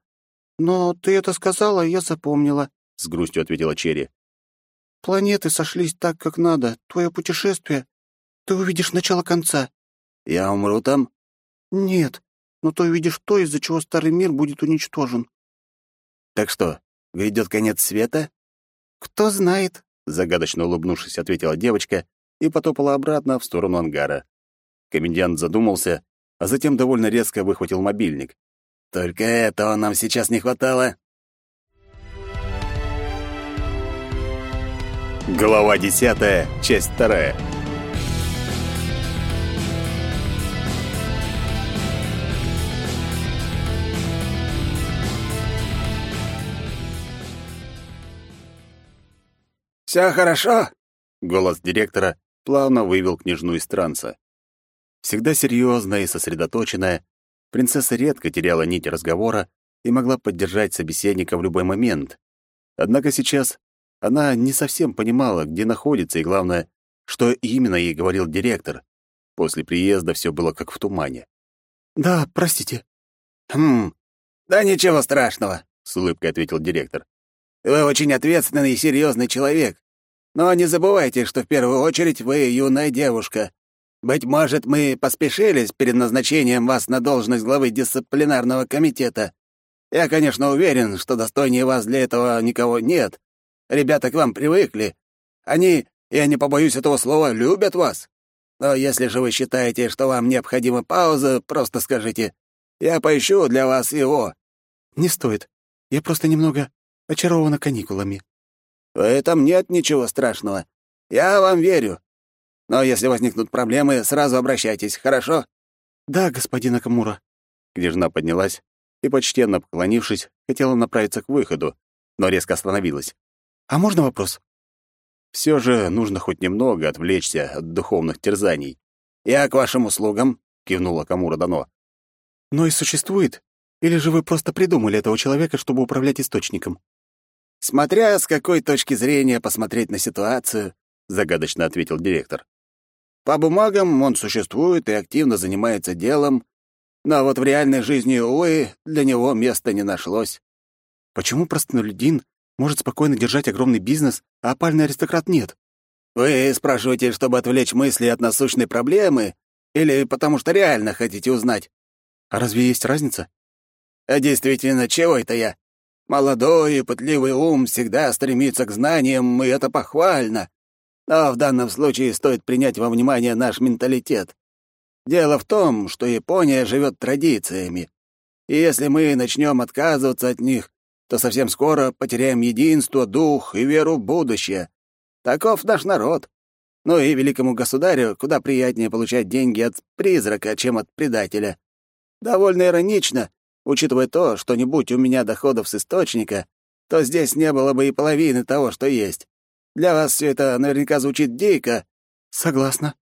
«Но ты это сказала, и я запомнила», — с грустью ответила Черри. «Планеты сошлись так, как надо. Твое путешествие. Ты увидишь начало конца». «Я умру там?» «Нет, но ты увидишь то, из-за чего старый мир будет уничтожен». «Так что, грядет конец света?» «Кто знает», — загадочно улыбнувшись, ответила девочка и потопала обратно в сторону ангара. Комендиант задумался, а затем довольно резко выхватил мобильник. «Только этого нам сейчас не хватало». Глава десятая, часть вторая. «Все хорошо?» Голос директора плавно вывел княжну из транса. Всегда серьезная и сосредоточенная, принцесса редко теряла нить разговора и могла поддержать собеседника в любой момент. Однако сейчас она не совсем понимала, где находится и, главное, что именно ей говорил директор. После приезда все было как в тумане. «Да, простите». «Хм, да ничего страшного», — с улыбкой ответил директор. «Вы очень ответственный и серьезный человек. Но не забывайте, что в первую очередь вы юная девушка, быть может, мы поспешились перед назначением вас на должность главы дисциплинарного комитета. Я, конечно, уверен, что достойнее вас для этого никого нет. Ребята к вам привыкли. Они, я не побоюсь этого слова, любят вас. Но если же вы считаете, что вам необходима пауза, просто скажите. Я поищу для вас его». «Не стоит. Я просто немного очарована каникулами». «В этом нет ничего страшного. Я вам верю. Но если возникнут проблемы, сразу обращайтесь, хорошо?» «Да, господин Акамура». Княжна поднялась и, почтенно поклонившись, хотела направиться к выходу, но резко остановилась. «А можно вопрос?» Все же нужно хоть немного отвлечься от духовных терзаний. «Я к вашим услугам», — кивнула Камура Дано. «Но и существует? Или же вы просто придумали этого человека, чтобы управлять источником?» «Смотря с какой точки зрения посмотреть на ситуацию», — загадочно ответил директор. «По бумагам он существует и активно занимается делом, но вот в реальной жизни, увы, для него места не нашлось». «Почему простолюдин может спокойно держать огромный бизнес, а опальный аристократ нет. Вы спрашиваете, чтобы отвлечь мысли от насущной проблемы, или потому что реально хотите узнать? А разве есть разница? А действительно, чего это я? Молодой и пытливый ум всегда стремится к знаниям, и это похвально. Но в данном случае стоит принять во внимание наш менталитет. Дело в том, что Япония живет традициями. И если мы начнем отказываться от них, то совсем скоро потеряем единство, дух и веру в будущее. Таков наш народ. Ну и великому государю куда приятнее получать деньги от призрака, чем от предателя. Довольно иронично, учитывая то, что не будь у меня доходов с источника, то здесь не было бы и половины того, что есть. Для вас все это наверняка звучит дико. Согласна.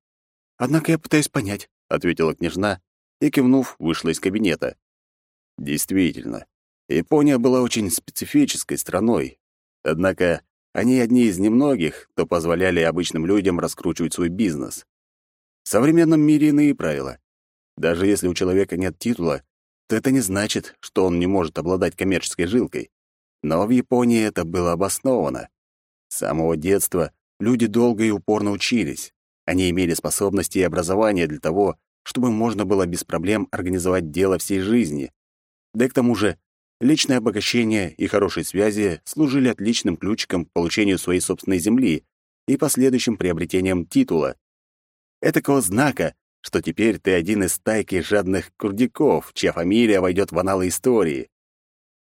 Однако я пытаюсь понять, ответила княжна и кивнув, вышла из кабинета. Действительно, Япония была очень специфической страной. Однако они одни из немногих, кто позволяли обычным людям раскручивать свой бизнес. В современном мире иные правила. Даже если у человека нет титула, то это не значит, что он не может обладать коммерческой жилкой. Но в Японии это было обосновано. С самого детства люди долго и упорно учились. Они имели способности и образование для того, чтобы можно было без проблем организовать дело всей жизни. Да и к тому же Личное обогащение и хорошие связи служили отличным ключиком к получению своей собственной земли и последующим приобретением титула. Этакого знака, что теперь ты один из стайки жадных курдяков, чья фамилия войдет в аналы истории.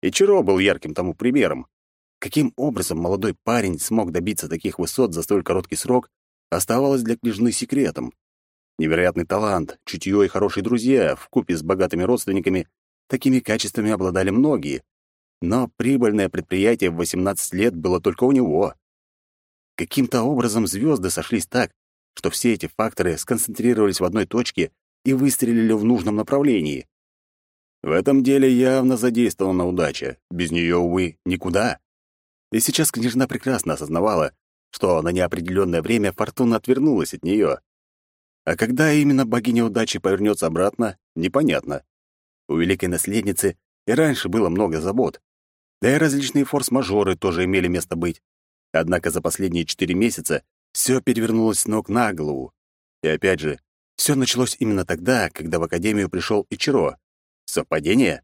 И Чиро был ярким тому примером. Каким образом молодой парень смог добиться таких высот за столь короткий срок, оставалось для княжны секретом. Невероятный талант, чутье и хорошие друзья, вкупе с богатыми родственниками, Такими качествами обладали многие, но прибыльное предприятие в 18 лет было только у него. Каким-то образом звезды сошлись так, что все эти факторы сконцентрировались в одной точке и выстрелили в нужном направлении. В этом деле явно задействована удача. Без нее, увы, никуда. И сейчас княжна прекрасно осознавала, что на неопределенное время фортуна отвернулась от нее. А когда именно богиня удачи повернется обратно, непонятно. У великой наследницы и раньше было много забот. Да и различные форс-мажоры тоже имели место быть. Однако за последние четыре месяца все перевернулось с ног на голову. И опять же, все началось именно тогда, когда в академию пришел Ичиро. Совпадение?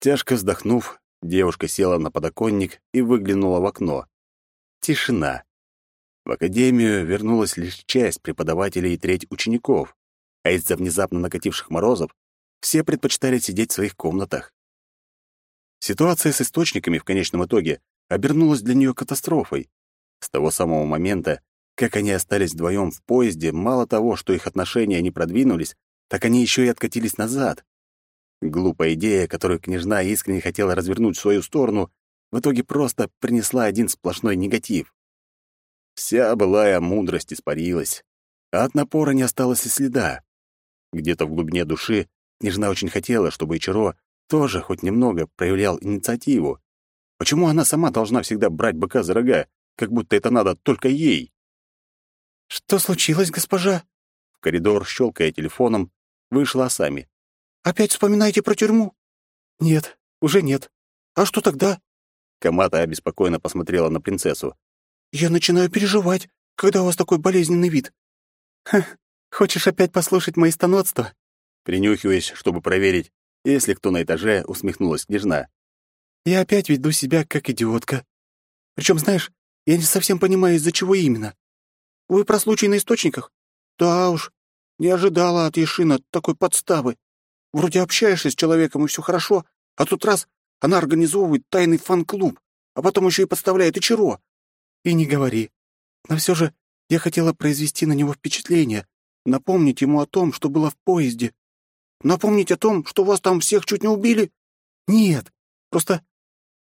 Тяжко вздохнув, девушка села на подоконник и выглянула в окно. Тишина. В академию вернулась лишь часть преподавателей и треть учеников, а из-за внезапно накативших морозов все предпочитали сидеть в своих комнатах. Ситуация с источниками в конечном итоге обернулась для нее катастрофой. С того самого момента, как они остались вдвоем в поезде, мало того, что их отношения не продвинулись, так они еще и откатились назад. Глупая идея, которую княжна искренне хотела развернуть в свою сторону, в итоге просто принесла один сплошной негатив. Вся былая мудрость испарилась, а от напора не осталось и следа. Где-то в глубине души Княжна очень хотела, чтобы Ичиро тоже хоть немного проявлял инициативу. Почему она сама должна всегда брать быка за рога, как будто это надо только ей? «Что случилось, госпожа?» В коридор, щелкая телефоном, вышла Асами. «Опять вспоминаете про тюрьму?» «Нет, уже нет. А что тогда?» Камата обеспокоенно посмотрела на принцессу. «Я начинаю переживать, когда у вас такой болезненный вид». «Ха, хочешь опять послушать мои станотства?» Принюхиваясь, чтобы проверить, есть ли кто на этаже, усмехнулась княжна. «Я опять веду себя как идиотка. Причем, знаешь, я не совсем понимаю, из-за чего именно. Вы про случай на источниках? Да уж, не ожидала от Ешина такой подставы. Вроде общаешься с человеком, и все хорошо, а тут раз она организовывает тайный фан-клуб, а потом еще и подставляет и Ичиро. И не говори. Но все же я хотела произвести на него впечатление, напомнить ему о том, что было в поезде. Напомнить о том, что вас там всех чуть не убили? Нет, просто...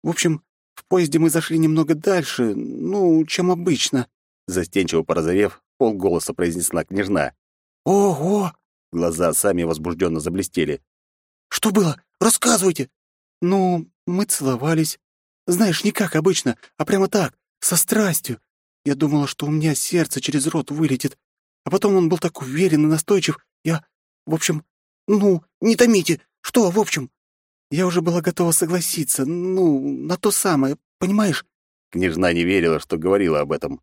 В общем, в поезде мы зашли немного дальше, ну, чем обычно. Застенчиво порозовев, полголоса произнесла княжна. «Ого!» — глаза сами возбужденно заблестели. «Что было? Рассказывайте!» «Ну, мы целовались. Знаешь, не как обычно, а прямо так, со страстью. Я думала, что у меня сердце через рот вылетит. А потом он был так уверен и настойчив. Я... В общем... Ну, не томите. Что, в общем? Я уже была готова согласиться. Ну, на то самое, понимаешь?» Княжна не верила, что говорила об этом.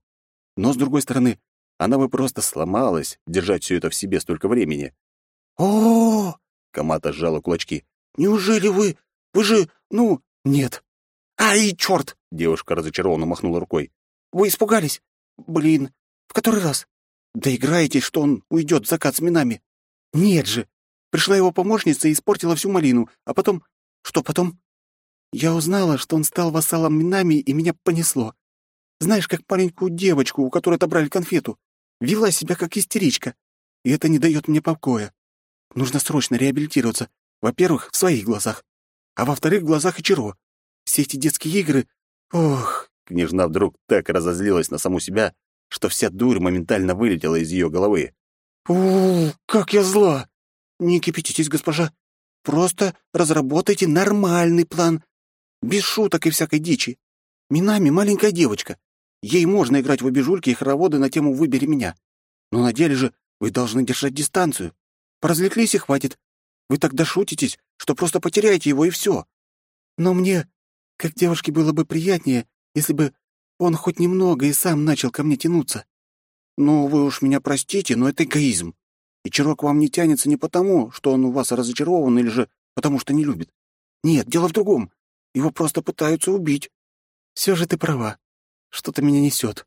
Но, с другой стороны, она бы просто сломалась, держать все это в себе столько времени. о, -о, -о Камата сжала кулачки. «Неужели вы... Вы же... Ну... Нет». «Ай, черт!» — девушка разочарованно махнула рукой. «Вы испугались? Блин, в который раз? Да играете, что он уйдет в закат с минами. Нет же! Пришла его помощница и испортила всю малину, а потом... Что потом? Я узнала, что он стал вассалом минами, и меня понесло. Знаешь, как маленькую девочку, у которой отобрали конфету. Вела себя как истеричка. И это не дает мне покоя. Нужно срочно реабилитироваться. Во-первых, в своих глазах. А во-вторых, в глазах Ичиро. Все эти детские игры... Ох, княжна вдруг так разозлилась на саму себя, что вся дурь моментально вылетела из ее головы. у как я зла! Не кипятитесь, госпожа. Просто разработайте нормальный план. Без шуток и всякой дичи. Минами маленькая девочка. Ей можно играть в обижульки и хороводы на тему «Выбери меня». Но на деле же вы должны держать дистанцию. Поразвлеклись и хватит. Вы так дошутитесь, что просто потеряете его и все. Но мне, как девушке, было бы приятнее, если бы он хоть немного и сам начал ко мне тянуться. Ну, вы уж меня простите, но это эгоизм. И Чирок вам не тянется не потому, что он у вас разочарован или же потому что не любит. Нет, дело в другом. Его просто пытаются убить. Все же ты права. Что-то меня несет.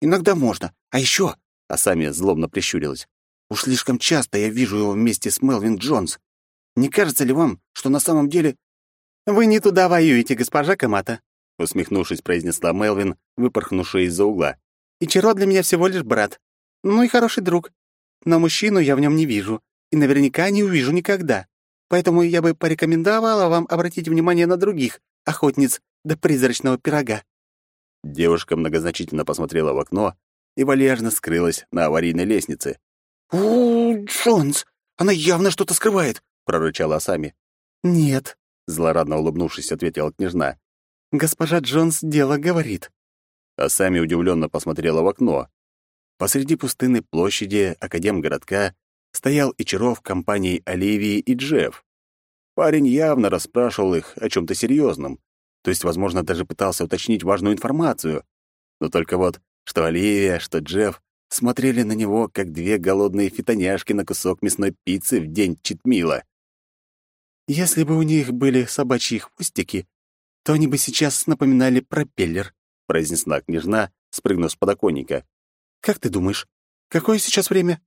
Иногда можно. А еще, а сами злобно прищурилась. Уж слишком часто я вижу его вместе с Мелвин Джонс. Не кажется ли вам, что на самом деле... Вы не туда воюете, госпожа Камата, усмехнувшись, произнесла Мелвин, выпорхнувшая из-за угла. И Чиро для меня всего лишь брат. Ну и хороший друг. Но мужчину я в нем не вижу. И наверняка не увижу никогда. Поэтому я бы порекомендовала вам обратить внимание на других охотниц до призрачного пирога. Девушка многозначительно посмотрела в окно и вальяжно скрылась на аварийной лестнице. «У, Джонс, она явно что-то скрывает», — прорычала Асами. «Нет», — злорадно улыбнувшись, ответила княжна. «Госпожа Джонс дело говорит». Асами удивленно посмотрела в окно. Посреди пустынной площади Академгородка стоял Ичаров компанией Оливии и Джефф. Парень явно расспрашивал их о чем то серьезном, то есть, возможно, даже пытался уточнить важную информацию. Но только вот, что Оливия, что Джефф смотрели на него, как две голодные фитоняшки на кусок мясной пиццы в день читмила. Если бы у них были собачьи хвостики, то они бы сейчас напоминали пропеллер, произнесла княжна, спрыгнув с подоконника. Как ты думаешь, какое сейчас время?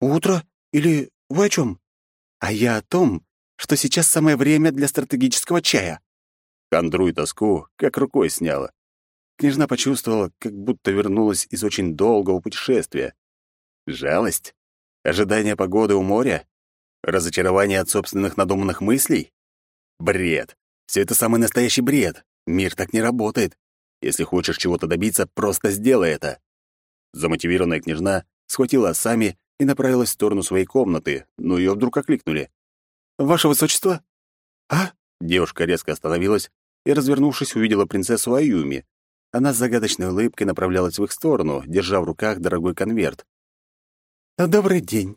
Утро или вы о чем? А я о том, что сейчас самое время для стратегического чая. Кондру и тоску как рукой сняла. Княжна почувствовала, как будто вернулась из очень долгого путешествия. Жалость? Ожидание погоды у моря? Разочарование от собственных надуманных мыслей? Бред. Все это самый настоящий бред. Мир так не работает. Если хочешь чего-то добиться, просто сделай это. Замотивированная княжна схватила сами и направилась в сторону своей комнаты, но ее вдруг окликнули. «Ваше высочество?» «А?» Девушка резко остановилась и, развернувшись, увидела принцессу Аюми. Она с загадочной улыбкой направлялась в их сторону, держа в руках дорогой конверт. «Добрый день.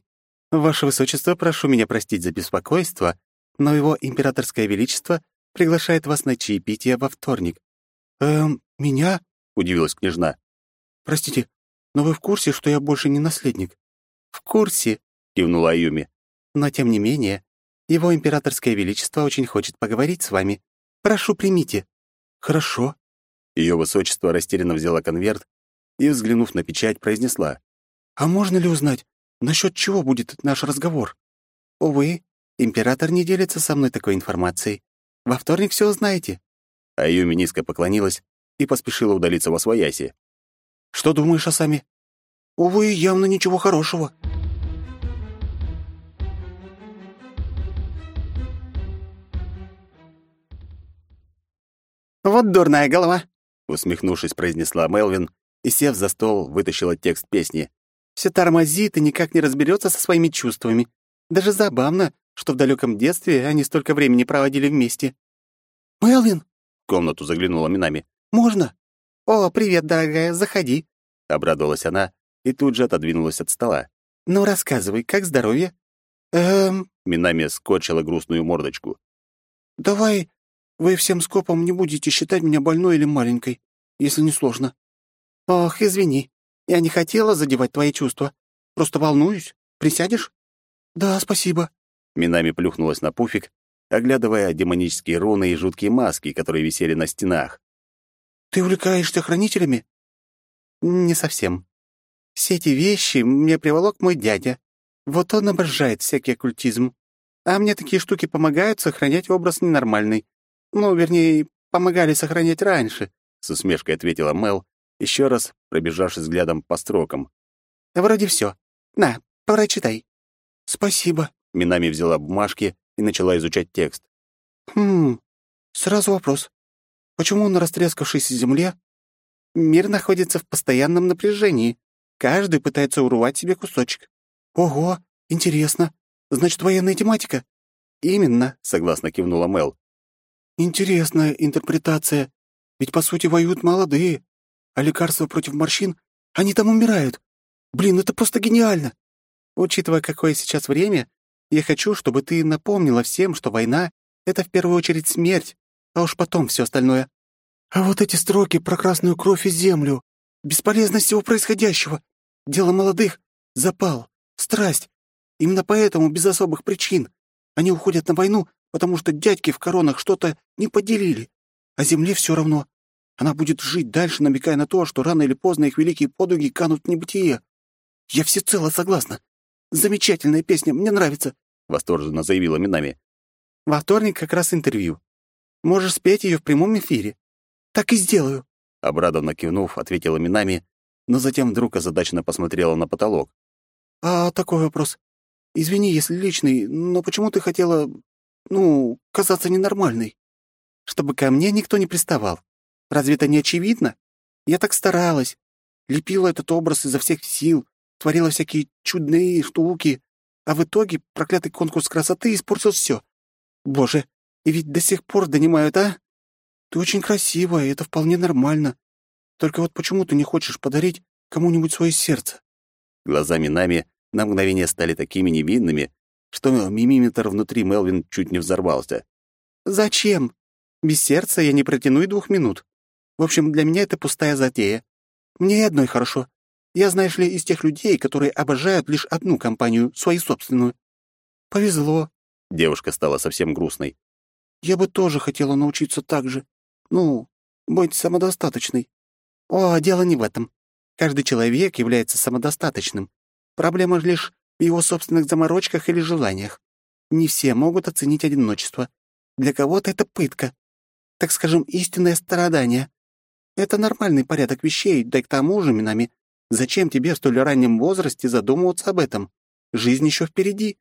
Ваше Высочество, прошу меня простить за беспокойство, но его императорское величество приглашает вас на чаепитие во вторник». «Эм, меня?» — удивилась княжна. «Простите, но вы в курсе, что я больше не наследник?» «В курсе», — кивнула Аюми. «Но тем не менее, его императорское величество очень хочет поговорить с вами. Прошу, примите». «Хорошо». Ее высочество растерянно взяла конверт и, взглянув на печать, произнесла. «А можно ли узнать, насчет чего будет наш разговор?» «Увы, император не делится со мной такой информацией. Во вторник все узнаете». А Юми низко поклонилась и поспешила удалиться во свояси. «Что думаешь о сами?» «Увы, явно ничего хорошего». Вот дурная голова, усмехнувшись, произнесла Мелвин и, сев за стол, вытащила текст песни. Все тормозит и никак не разберется со своими чувствами. Даже забавно, что в далеком детстве они столько времени проводили вместе. «Мелвин!» — в комнату заглянула Минами. «Можно?» «О, привет, дорогая, заходи!» — обрадовалась она и тут же отодвинулась от стола. «Ну, рассказывай, как здоровье?» «Эм...» — Минами скотчила грустную мордочку. «Давай вы всем скопом не будете считать меня больной или маленькой, если не сложно». «Ох, извини, я не хотела задевать твои чувства. Просто волнуюсь. Присядешь?» «Да, спасибо». Минами плюхнулась на пуфик, оглядывая демонические руны и жуткие маски, которые висели на стенах. «Ты увлекаешься хранителями?» «Не совсем. Все эти вещи мне приволок мой дядя. Вот он обожает всякий оккультизм. А мне такие штуки помогают сохранять образ ненормальный. Ну, вернее, помогали сохранять раньше», — с усмешкой ответила Мел, еще раз пробежавшись взглядом по строкам. «Вроде все. На, прочитай». «Спасибо», — Минами взяла бумажки и начала изучать текст. «Хм, сразу вопрос. Почему на растрескавшейся земле мир находится в постоянном напряжении? Каждый пытается урвать себе кусочек. Ого, интересно. Значит, военная тематика?» «Именно», — согласно кивнула Мел. «Интересная интерпретация. Ведь, по сути, воюют молодые, а лекарства против морщин, они там умирают. Блин, это просто гениально!» Учитывая, какое сейчас время, я хочу, чтобы ты напомнила всем, что война — это в первую очередь смерть, а уж потом все остальное. А вот эти строки про красную кровь и землю, бесполезность всего происходящего, дело молодых, запал, страсть. Именно поэтому, без особых причин, они уходят на войну, потому что дядьки в коронах что-то не поделили. А земле все равно. Она будет жить дальше, намекая на то, что рано или поздно их великие подвиги канут в небытие. Я всецело согласна. Замечательная песня, мне нравится», — восторженно заявила Минами. «Во вторник как раз интервью. Можешь спеть ее в прямом эфире». «Так и сделаю», — обрадованно кивнув, ответила Минами, но затем вдруг озадаченно посмотрела на потолок. «А такой вопрос. Извини, если личный, но почему ты хотела, ну, казаться ненормальной? Чтобы ко мне никто не приставал. Разве это не очевидно? Я так старалась. Лепила этот образ изо всех сил, творила всякие чудные штуки, а в итоге проклятый конкурс красоты испортил все. Боже, и ведь до сих пор донимают, а? Ты очень красивая, и это вполне нормально. Только вот почему ты не хочешь подарить кому-нибудь свое сердце?» Глазами нами на мгновение стали такими невинными, что мимиметр внутри Мелвин чуть не взорвался. «Зачем? Без сердца я не протяну и двух минут. В общем, для меня это пустая затея. Мне и одной хорошо. Я, знаешь ли, из тех людей, которые обожают лишь одну компанию, свою собственную. Повезло. Девушка стала совсем грустной. Я бы тоже хотела научиться так же. Ну, быть самодостаточной. О, дело не в этом. Каждый человек является самодостаточным. Проблема лишь в его собственных заморочках или желаниях. Не все могут оценить одиночество. Для кого-то это пытка. Так скажем, истинное страдание. Это нормальный порядок вещей, да и к тому же, Минами, Зачем тебе в столь раннем возрасте задумываться об этом? Жизнь еще впереди.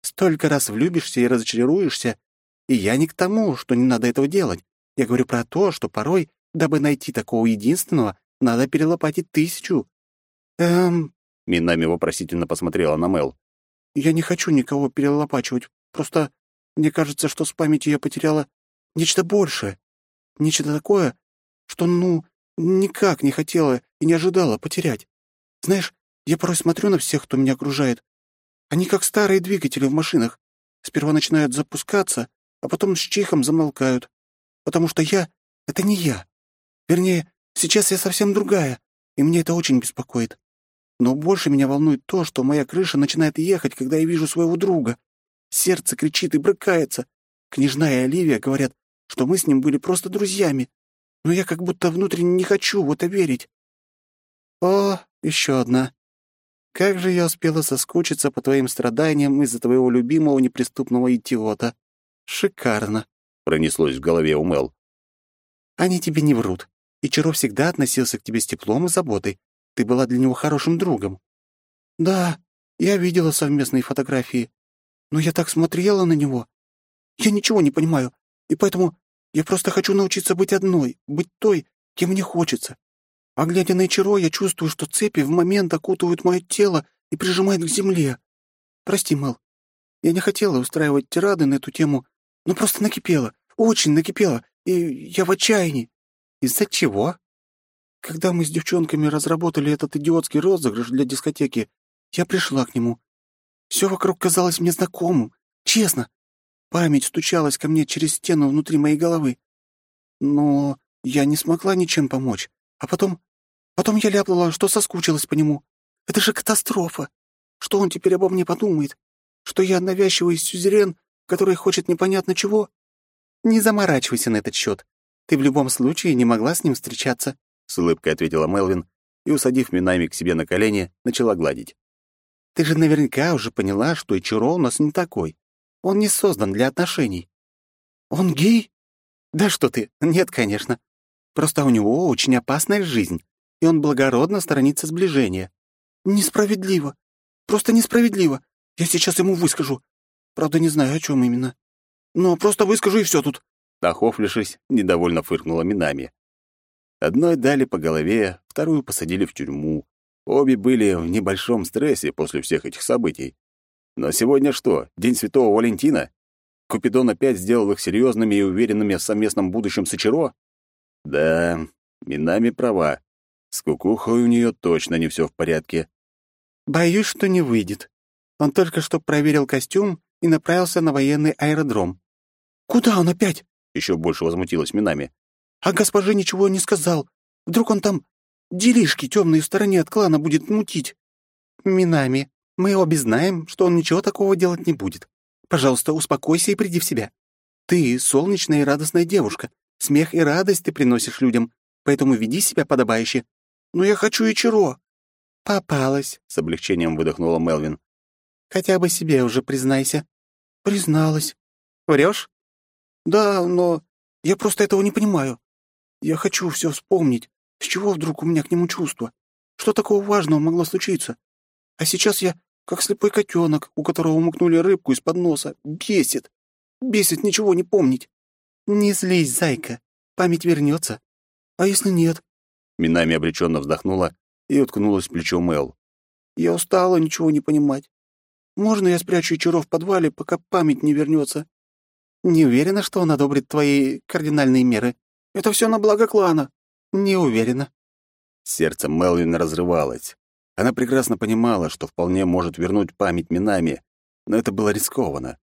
Столько раз влюбишься и разочаруешься. И я не к тому, что не надо этого делать. Я говорю про то, что порой, дабы найти такого единственного, надо перелопатить тысячу. Эм... Минами вопросительно посмотрела на Мел. Я не хочу никого перелопачивать. Просто мне кажется, что с памятью я потеряла нечто большее. Нечто такое, что, ну, никак не хотела и не ожидала потерять. Знаешь, я порой смотрю на всех, кто меня окружает. Они как старые двигатели в машинах. Сперва начинают запускаться, а потом с чихом замолкают. Потому что я — это не я. Вернее, сейчас я совсем другая, и мне это очень беспокоит. Но больше меня волнует то, что моя крыша начинает ехать, когда я вижу своего друга. Сердце кричит и брыкается. Княжна и Оливия говорят, что мы с ним были просто друзьями, но я как будто внутренне не хочу в это верить. О, еще одна. Как же я успела соскучиться по твоим страданиям из-за твоего любимого неприступного идиота. Шикарно, — пронеслось в голове у Мел. Они тебе не врут. И Чаро всегда относился к тебе с теплом и заботой. Ты была для него хорошим другом. Да, я видела совместные фотографии. Но я так смотрела на него. Я ничего не понимаю, и поэтому Я просто хочу научиться быть одной, быть той, кем мне хочется. А глядя на Ичиро, я чувствую, что цепи в момент окутывают мое тело и прижимают к земле. Прости, Мэл. Я не хотела устраивать тирады на эту тему, но просто накипела, очень накипела, и я в отчаянии. Из-за чего? Когда мы с девчонками разработали этот идиотский розыгрыш для дискотеки, я пришла к нему. Все вокруг казалось мне знакомым, честно. Память стучалась ко мне через стену внутри моей головы. Но я не смогла ничем помочь. А потом... Потом я ляпнула, что соскучилась по нему. Это же катастрофа. Что он теперь обо мне подумает? Что я навязчивый сюзерен, который хочет непонятно чего? Не заморачивайся на этот счет. Ты в любом случае не могла с ним встречаться, — с улыбкой ответила Мелвин и, усадив Минами к себе на колени, начала гладить. Ты же наверняка уже поняла, что Ичиро у нас не такой. Он не создан для отношений. Он гей? Да что ты, нет, конечно. Просто у него очень опасная жизнь, и он благородно сторонится сближения. Несправедливо. Просто несправедливо. Я сейчас ему выскажу. Правда, не знаю, о чем именно. Но просто выскажу, и все тут. Нахохлившись, недовольно фыркнула Минами. Одной дали по голове, вторую посадили в тюрьму. Обе были в небольшом стрессе после всех этих событий. Но сегодня что, День Святого Валентина? Купидон опять сделал их серьезными и уверенными в совместном будущем с Ичиро? Да, Минами права. С кукухой у нее точно не все в порядке. Боюсь, что не выйдет. Он только что проверил костюм и направился на военный аэродром. Куда он опять? Еще больше возмутилась Минами. А госпоже ничего не сказал. Вдруг он там делишки темные в стороне от клана будет мутить. Минами, мы обе знаем, что он ничего такого делать не будет. Пожалуйста, успокойся и приди в себя. Ты солнечная и радостная девушка. Смех и радость ты приносишь людям, поэтому веди себя подобающе. Но я хочу и Ичиро». «Попалась», — с облегчением выдохнула Мелвин. «Хотя бы себе уже признайся». «Призналась». «Врешь?» «Да, но я просто этого не понимаю. Я хочу все вспомнить. С чего вдруг у меня к нему чувство? Что такого важного могло случиться? А сейчас я как слепой котенок, у которого умыкнули рыбку из-под носа. Бесит. Бесит ничего не помнить. «Не злись, зайка. Память вернется. А если нет?» Минами обреченно вздохнула и уткнулась в плечо Мел. «Я устала ничего не понимать. Можно я спрячу Ичиро в подвале, пока память не вернется? «Не уверена, что он одобрит твои кардинальные меры. Это все на благо клана». «Не уверена». Сердце Мелвин разрывалось. Она прекрасно понимала, что вполне может вернуть память Минами, но это было рискованно.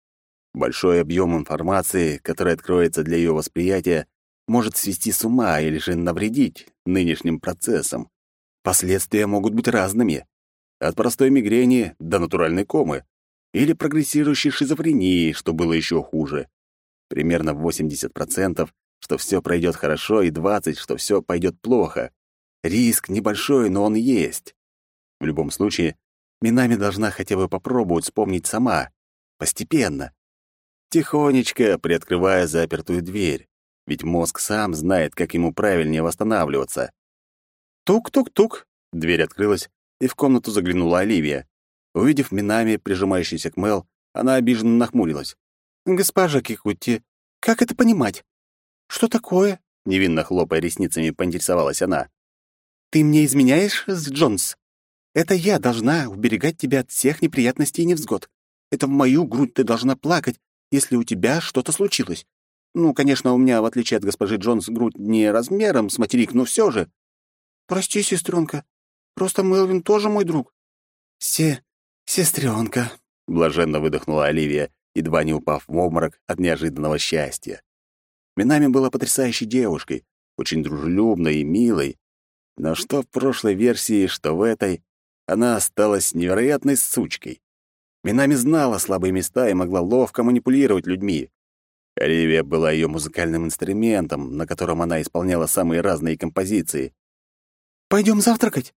Большой объем информации, который откроется для ее восприятия, может свести с ума или же навредить нынешним процессам. Последствия могут быть разными. От простой мигрени до натуральной комы или прогрессирующей шизофрении, что было еще хуже. Примерно 80%, что все пройдет хорошо, и 20%, что все пойдет плохо. Риск небольшой, но он есть. В любом случае, Минами должна хотя бы попробовать вспомнить сама, постепенно, тихонечко приоткрывая запертую дверь, ведь мозг сам знает, как ему правильнее восстанавливаться. Тук-тук-тук. Дверь открылась, и в комнату заглянула Оливия. Увидев Минами, прижимающийся к Мел, она обиженно нахмурилась. «Госпожа Кикутти, как это понимать? Что такое?» Невинно хлопая ресницами, поинтересовалась она. «Ты мне изменяешь, Джонс? Это я должна уберегать тебя от всех неприятностей и невзгод. Это в мою грудь ты должна плакать, если у тебя что-то случилось. Ну, конечно, у меня, в отличие от госпожи Джонс, грудь не размером с материк, но все же. Прости, сестренка. Просто Мелвин тоже мой друг. Се... сестренка, блаженно выдохнула Оливия, едва не упав в обморок от неожиданного счастья. Минами была потрясающей девушкой, очень дружелюбной и милой, но что в прошлой версии, что в этой, она осталась невероятной сучкой. Минами знала слабые места и могла ловко манипулировать людьми. Оливия была ее музыкальным инструментом, на котором она исполняла самые разные композиции. Пойдем завтракать?»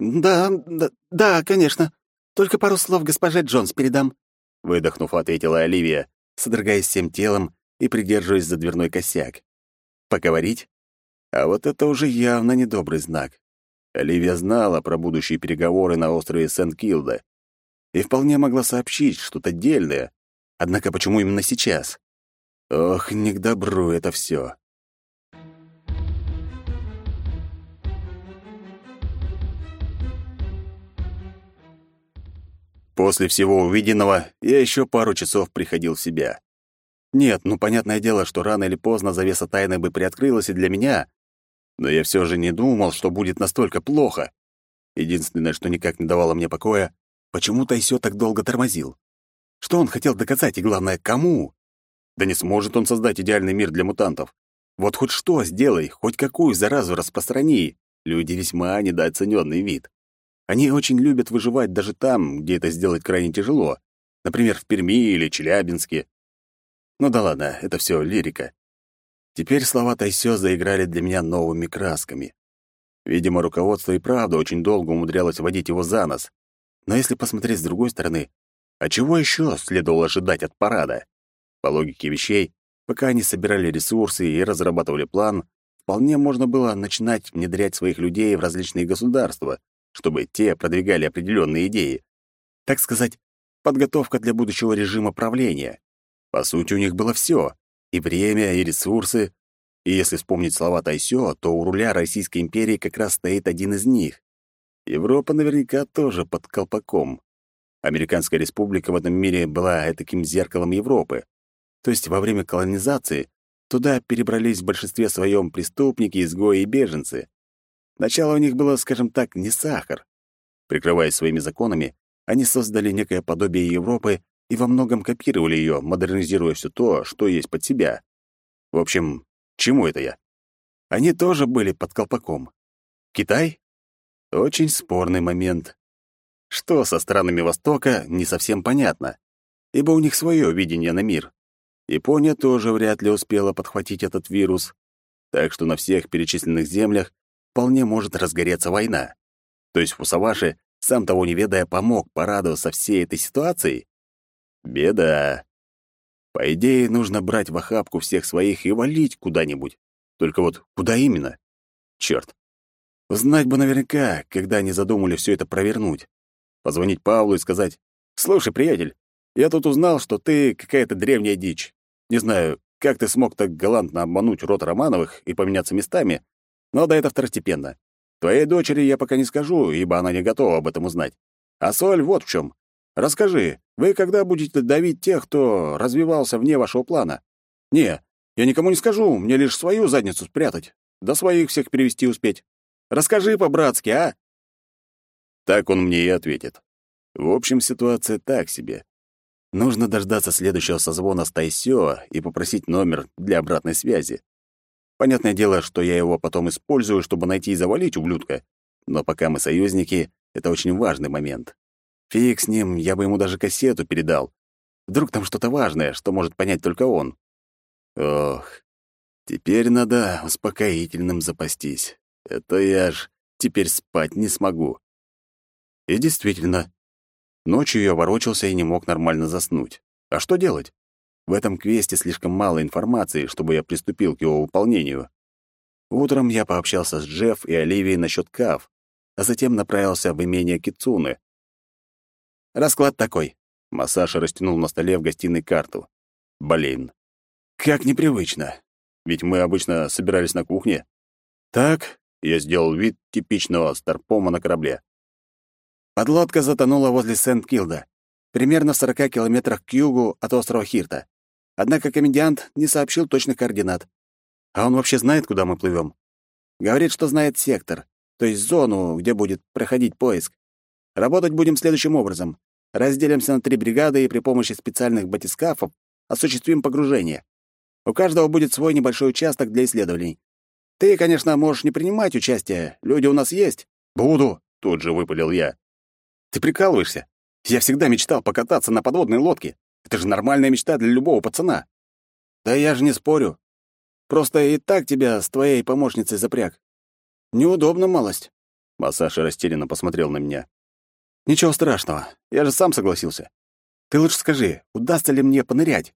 «Да, да, да, конечно. Только пару слов госпоже Джонс передам», — выдохнув, ответила Оливия, содрогаясь всем телом и придерживаясь за дверной косяк. «Поговорить? А вот это уже явно недобрый знак. Оливия знала про будущие переговоры на острове Сент-Килда и вполне могла сообщить что-то дельное. Однако почему именно сейчас? Ох, не к добру это все. После всего увиденного я еще пару часов приходил в себя. Нет, ну понятное дело, что рано или поздно завеса тайны бы приоткрылась и для меня, но я все же не думал, что будет настолько плохо. Единственное, что никак не давало мне покоя, почему Тайсё так долго тормозил. Что он хотел доказать и, главное, кому? Да не сможет он создать идеальный мир для мутантов. Вот хоть что сделай, хоть какую заразу распространи. Люди весьма недооцененный вид. Они очень любят выживать даже там, где это сделать крайне тяжело. Например, в Перми или Челябинске. Ну да ладно, это все лирика. Теперь слова Тайсё заиграли для меня новыми красками. Видимо, руководство и правда очень долго умудрялось водить его за нос. Но если посмотреть с другой стороны, а чего еще следовало ожидать от парада? По логике вещей, пока они собирали ресурсы и разрабатывали план, вполне можно было начинать внедрять своих людей в различные государства, чтобы те продвигали определенные идеи. Так сказать, подготовка для будущего режима правления. По сути, у них было все и время, и ресурсы. И если вспомнить слова Тайсё, то у руля Российской империи как раз стоит один из них. Европа наверняка тоже под колпаком. Американская республика в этом мире была таким зеркалом Европы. То есть во время колонизации туда перебрались в большинстве своем преступники, изгои и беженцы. Начало у них было, скажем так, не сахар. Прикрываясь своими законами, они создали некое подобие Европы и во многом копировали ее, модернизируя все то, что есть под себя. В общем, чему это я? Они тоже были под колпаком. Китай? Очень спорный момент. Что со странами Востока, не совсем понятно, ибо у них свое видение на мир. Япония тоже вряд ли успела подхватить этот вирус, так что на всех перечисленных землях вполне может разгореться война. То есть Фусаваши, сам того не ведая, помог порадоваться всей этой ситуацией? Беда. По идее, нужно брать в охапку всех своих и валить куда-нибудь. Только вот куда именно? Черт. Знать бы наверняка, когда они задумали все это провернуть. Позвонить Павлу и сказать, «Слушай, приятель, я тут узнал, что ты какая-то древняя дичь. Не знаю, как ты смог так галантно обмануть род Романовых и поменяться местами, но да это второстепенно. Твоей дочери я пока не скажу, ибо она не готова об этом узнать. А соль вот в чем. Расскажи, вы когда будете давить тех, кто развивался вне вашего плана? Не, я никому не скажу, мне лишь свою задницу спрятать, да своих всех перевести успеть. Расскажи по-братски, а?» Так он мне и ответит. В общем, ситуация так себе. Нужно дождаться следующего созвона с Тайсё и попросить номер для обратной связи. Понятное дело, что я его потом использую, чтобы найти и завалить ублюдка, но пока мы союзники, это очень важный момент. Фиг с ним, я бы ему даже кассету передал. Вдруг там что-то важное, что может понять только он. Ох, теперь надо успокоительным запастись. Это я ж теперь спать не смогу. И действительно, ночью я ворочался и не мог нормально заснуть. А что делать? В этом квесте слишком мало информации, чтобы я приступил к его выполнению. Утром я пообщался с Джефф и Оливией насчет Кав, а затем направился в имение Кицуны. Расклад такой. Массаж растянул на столе в гостиной карту. Блин. Как непривычно. Ведь мы обычно собирались на кухне. Так, я сделал вид типичного старпома на корабле. Подлодка затонула возле Сент-Килда, примерно в 40 километрах к югу от острова Хирта. Однако комедиант не сообщил точных координат. А он вообще знает, куда мы плывем? Говорит, что знает сектор, то есть зону, где будет проходить поиск. Работать будем следующим образом. Разделимся на три бригады и при помощи специальных батискафов осуществим погружение. У каждого будет свой небольшой участок для исследований. Ты, конечно, можешь не принимать участие. Люди у нас есть. Буду, тут же выпалил я. Ты прикалываешься? Я всегда мечтал покататься на подводной лодке. Это же нормальная мечта для любого пацана. Да я же не спорю. Просто и так тебя с твоей помощницей запряг. Неудобно малость. Масаша растерянно посмотрел на меня. Ничего страшного, я же сам согласился. Ты лучше скажи, удастся ли мне понырять?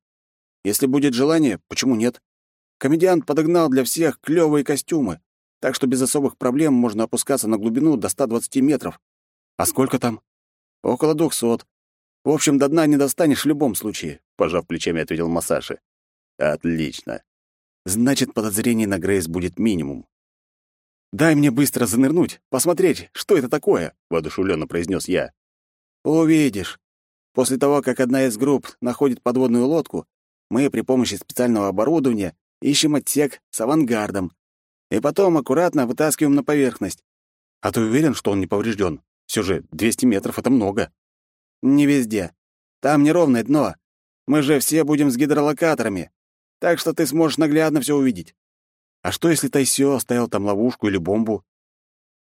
Если будет желание, почему нет? Комедиант подогнал для всех клёвые костюмы, так что без особых проблем можно опускаться на глубину до 120 метров. А сколько там? Около двухсот. В общем, до дна не достанешь в любом случае, пожав плечами, ответил Масаши. Отлично. Значит, подозрений на Грейс будет минимум. «Дай мне быстро занырнуть, посмотреть, что это такое», — воодушевленно произнес я. «Увидишь. После того, как одна из групп находит подводную лодку, мы при помощи специального оборудования ищем отсек с авангардом и потом аккуратно вытаскиваем на поверхность. А ты уверен, что он не поврежден? Все же 200 метров — это много. Не везде. Там неровное дно. Мы же все будем с гидролокаторами. Так что ты сможешь наглядно все увидеть. А что, если Тайсё оставил там ловушку или бомбу?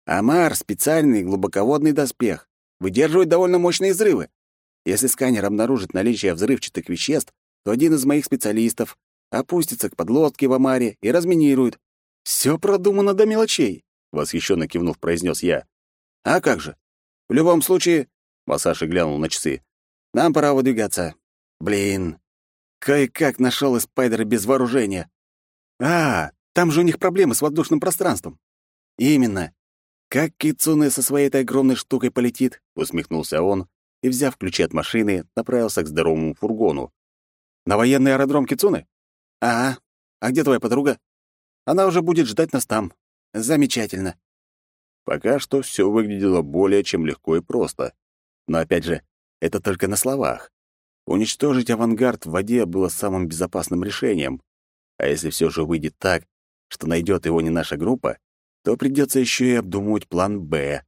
Амар — специальный глубоководный доспех. Выдерживает довольно мощные взрывы. Если сканер обнаружит наличие взрывчатых веществ, то один из моих специалистов опустится к подлодке в Амаре и разминирует. Все продумано до мелочей, восхищенно кивнув, произнес я. А как же? В любом случае, Масаши глянул на часы. Нам пора выдвигаться. Блин, кое-как нашел из спайдера без вооружения. А, там же у них проблемы с воздушным пространством. Именно. Как Кицуне со своей этой огромной штукой полетит? усмехнулся он и, взяв ключи от машины, направился к здоровому фургону. На военный аэродром Кицуне? Ага. А где твоя подруга? Она уже будет ждать нас там. Замечательно. Пока что все выглядело более чем легко и просто. Но опять же, это только на словах. Уничтожить авангард в воде было самым безопасным решением. А если все же выйдет так, что найдет его не наша группа, то придется еще и обдумывать план «Б».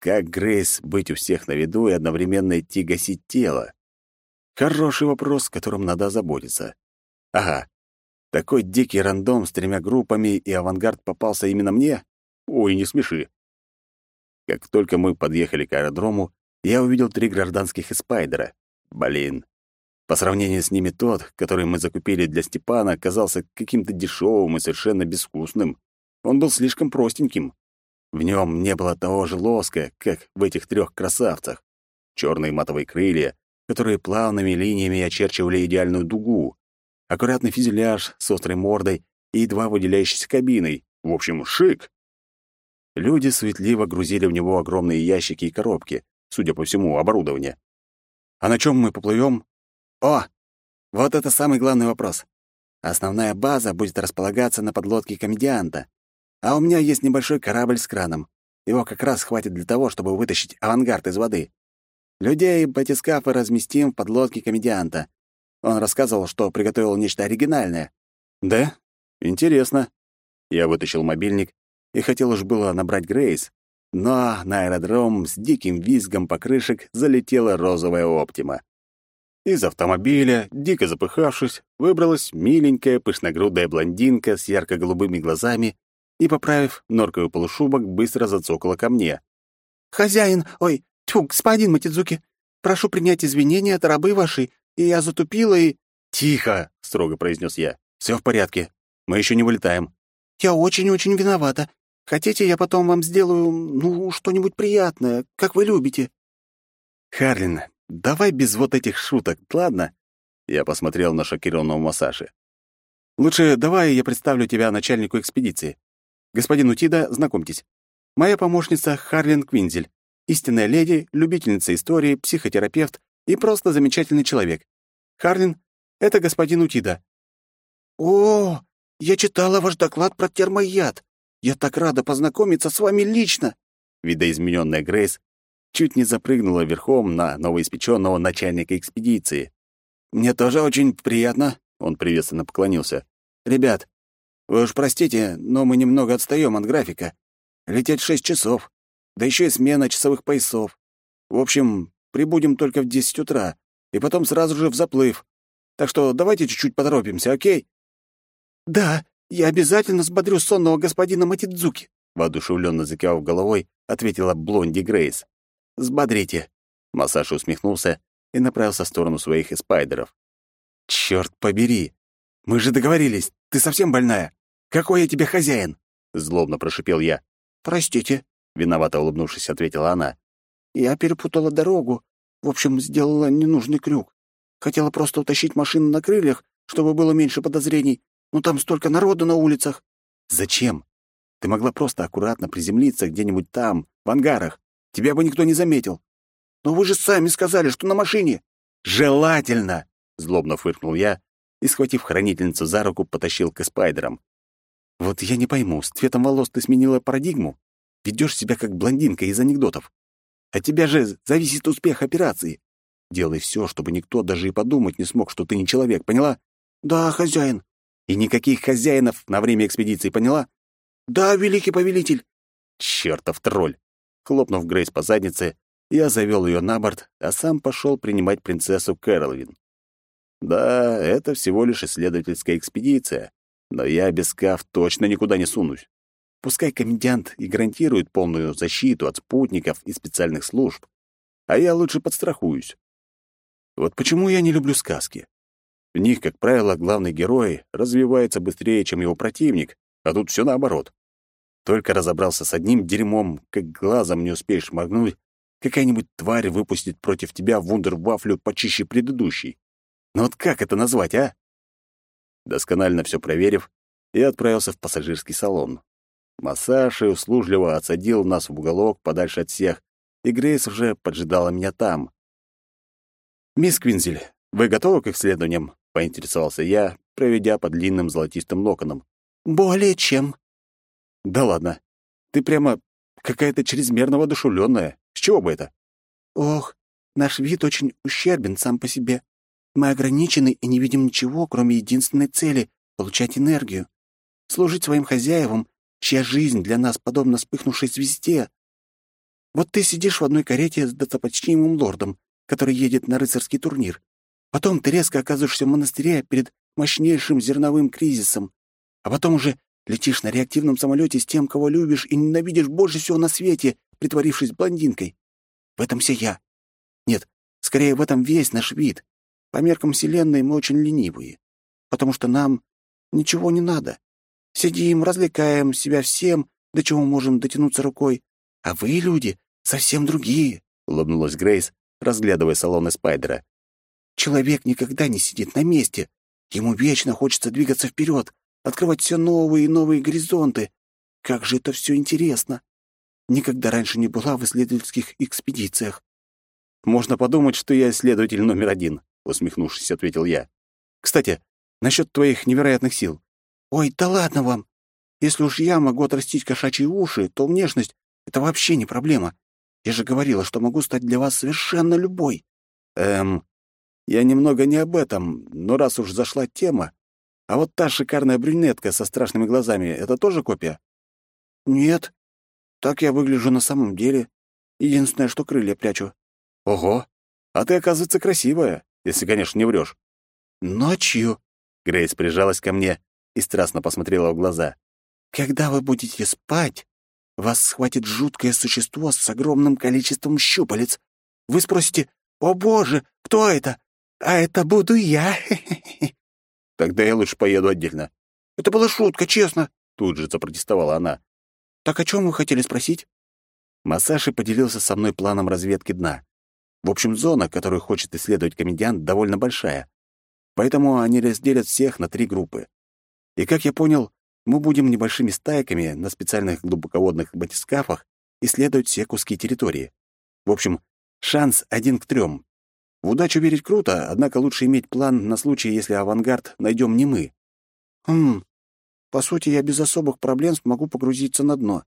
Как Грейс быть у всех на виду и одновременно идти гасить тело? Хороший вопрос, с которым надо озаботиться. Ага, такой дикий рандом с тремя группами, и авангард попался именно мне? Ой, не смеши. Как только мы подъехали к аэродрому, я увидел три гражданских эспайдера. Блин, по сравнению с ними тот, который мы закупили для Степана, казался каким-то дешевым и совершенно безвкусным. Он был слишком простеньким. В нем не было того же лоска, как в этих трех красавцах. Черные матовые крылья, которые плавными линиями очерчивали идеальную дугу, аккуратный фюзеляж с острой мордой и едва выделяющейся кабиной. В общем, шик. Люди суетливо грузили в него огромные ящики и коробки, судя по всему, оборудование. «А на чем мы поплывем? О, вот это самый главный вопрос. Основная база будет располагаться на подлодке комедианта. А у меня есть небольшой корабль с краном. Его как раз хватит для того, чтобы вытащить авангард из воды. Людей и батискафы разместим в подлодке комедианта. Он рассказывал, что приготовил нечто оригинальное. Да? Интересно. Я вытащил мобильник и хотел уж было набрать Грейс, но на аэродром с диким визгом покрышек залетела розовая оптима. Из автомобиля, дико запыхавшись, выбралась миленькая пышногрудая блондинка с ярко-голубыми глазами и, поправив норковый полушубок, быстро зацокала ко мне. «Хозяин, ой, тьфу, господин Матидзуки, прошу принять извинения от рабы вашей, и я затупила и...» «Тихо!» — строго произнес я. «Все в порядке. Мы еще не вылетаем». «Я очень-очень виновата. Хотите, я потом вам сделаю, ну, что-нибудь приятное, как вы любите?» «Харлин, Давай без вот этих шуток, ладно? Я посмотрел на шокированного Масаши. Лучше давай я представлю тебя начальнику экспедиции. Господин Утида, знакомьтесь. Моя помощница Харлин Квинзель, истинная леди, любительница истории, психотерапевт и просто замечательный человек. Харлин — это господин Утида. О, я читала ваш доклад про термояд. Я так рада познакомиться с вами лично. Видоизмененная Грейс чуть не запрыгнула верхом на новоиспеченного начальника экспедиции. «Мне тоже очень приятно», — он приветственно поклонился. «Ребят, вы уж простите, но мы немного отстаем от графика. Лететь шесть часов, да еще и смена часовых поясов. В общем, прибудем только в десять утра, и потом сразу же в заплыв. Так что давайте чуть-чуть поторопимся, окей?» «Да, я обязательно сбодрю сонного господина Матидзуки», воодушевленно закивав головой, ответила Блонди Грейс. Сбодрите. Масаша усмехнулся и направился в сторону своих эспайдеров. Черт побери! Мы же договорились. Ты совсем больная? Какой я тебе хозяин? Злобно прошипел я. Простите, виновато улыбнувшись, ответила она. Я перепутала дорогу. В общем, сделала ненужный крюк. Хотела просто утащить машину на крыльях, чтобы было меньше подозрений, но там столько народу на улицах. Зачем? Ты могла просто аккуратно приземлиться где-нибудь там, в ангарах. Тебя бы никто не заметил. Но вы же сами сказали, что на машине. Желательно, злобно фыркнул я и, схватив хранительницу за руку, потащил к спайдерам. «Вот я не пойму, с цветом волос ты сменила парадигму? Ведёшь себя как блондинка из анекдотов. От тебя же зависит успех операции. Делай всё, чтобы никто даже и подумать не смог, что ты не человек, поняла? Да, хозяин. И никаких хозяинов на время экспедиции, поняла? Да, великий повелитель. Чёртов тролль. Хлопнув Грейс по заднице, я завёл её на борт, а сам пошёл принимать принцессу Кэролвин. Да, это всего лишь исследовательская экспедиция, но я без скаф точно никуда не сунусь. Пускай комендант и гарантирует полную защиту от спутников и специальных служб, а я лучше подстрахуюсь. Вот почему я не люблю сказки. В них, как правило, главный герой развивается быстрее, чем его противник, а тут все наоборот. Только разобрался с одним дерьмом, как глазом не успеешь моргнуть, какая-нибудь тварь выпустит против тебя вундервафлю почище предыдущей. Ну вот как это назвать, а? Досконально все проверив, я отправился в пассажирский салон. Массаж и услужливо отсадил нас в уголок подальше от всех, и Грейс уже поджидала меня там. «Мисс Квинзель, вы готовы к исследованиям?» — поинтересовался я, проведя по длинным золотистым локонам. «Более чем». «Да ладно. Ты прямо какая-то чрезмерно воодушевленная. С чего бы это?» «Ох, наш вид очень ущербен сам по себе. Мы ограничены и не видим ничего, кроме единственной цели — получать энергию. Служить своим хозяевам, чья жизнь для нас подобна вспыхнувшей звезде. Вот ты сидишь в одной карете с достопочтимым лордом, который едет на рыцарский турнир. Потом ты резко оказываешься в монастыре перед мощнейшим зерновым кризисом. А потом уже летишь на реактивном самолете с тем, кого любишь и ненавидишь больше всего на свете, притворившись блондинкой. В этом все я. Нет, скорее в этом весь наш вид. По меркам Вселенной мы очень ленивые, потому что нам ничего не надо. Сидим, развлекаем себя всем, до чего можем дотянуться рукой. А вы, люди, совсем другие, — улыбнулась Грейс, разглядывая салоны Спайдера. Человек никогда не сидит на месте. Ему вечно хочется двигаться вперед, открывать все новые и новые горизонты. Как же это все интересно! Никогда раньше не была в исследовательских экспедициях. Можно подумать, что я исследователь номер один усмехнувшись, ответил я. Кстати, насчет твоих невероятных сил. Ой, да ладно вам. Если уж я могу отрастить кошачьи уши, то внешность — это вообще не проблема. Я же говорила, что могу стать для вас совершенно любой. Эм, я немного не об этом, но раз уж зашла тема, а вот та шикарная брюнетка со страшными глазами — это тоже копия? Нет. Так я выгляжу на самом деле. Единственное, что крылья прячу. Ого, а ты, оказывается, красивая если, конечно, не врешь. «Ночью?» — Грейс прижалась ко мне и страстно посмотрела в глаза. «Когда вы будете спать, вас схватит жуткое существо с огромным количеством щупалец. Вы спросите, «О, боже, кто это?» «А это буду я!» «Тогда я лучше поеду отдельно». «Это была шутка, честно!» Тут же запротестовала она. «Так о чем вы хотели спросить?» Массаши поделился со мной планом разведки дна. В общем, зона, которую хочет исследовать комедиант, довольно большая. Поэтому они разделят всех на три группы. И, как я понял, мы будем небольшими стайками на специальных глубоководных батискафах исследовать все куски территории. В общем, шанс один к трем. В удачу верить круто, однако лучше иметь план на случай, если авангард найдем не мы. Хм, по сути, я без особых проблем смогу погрузиться на дно.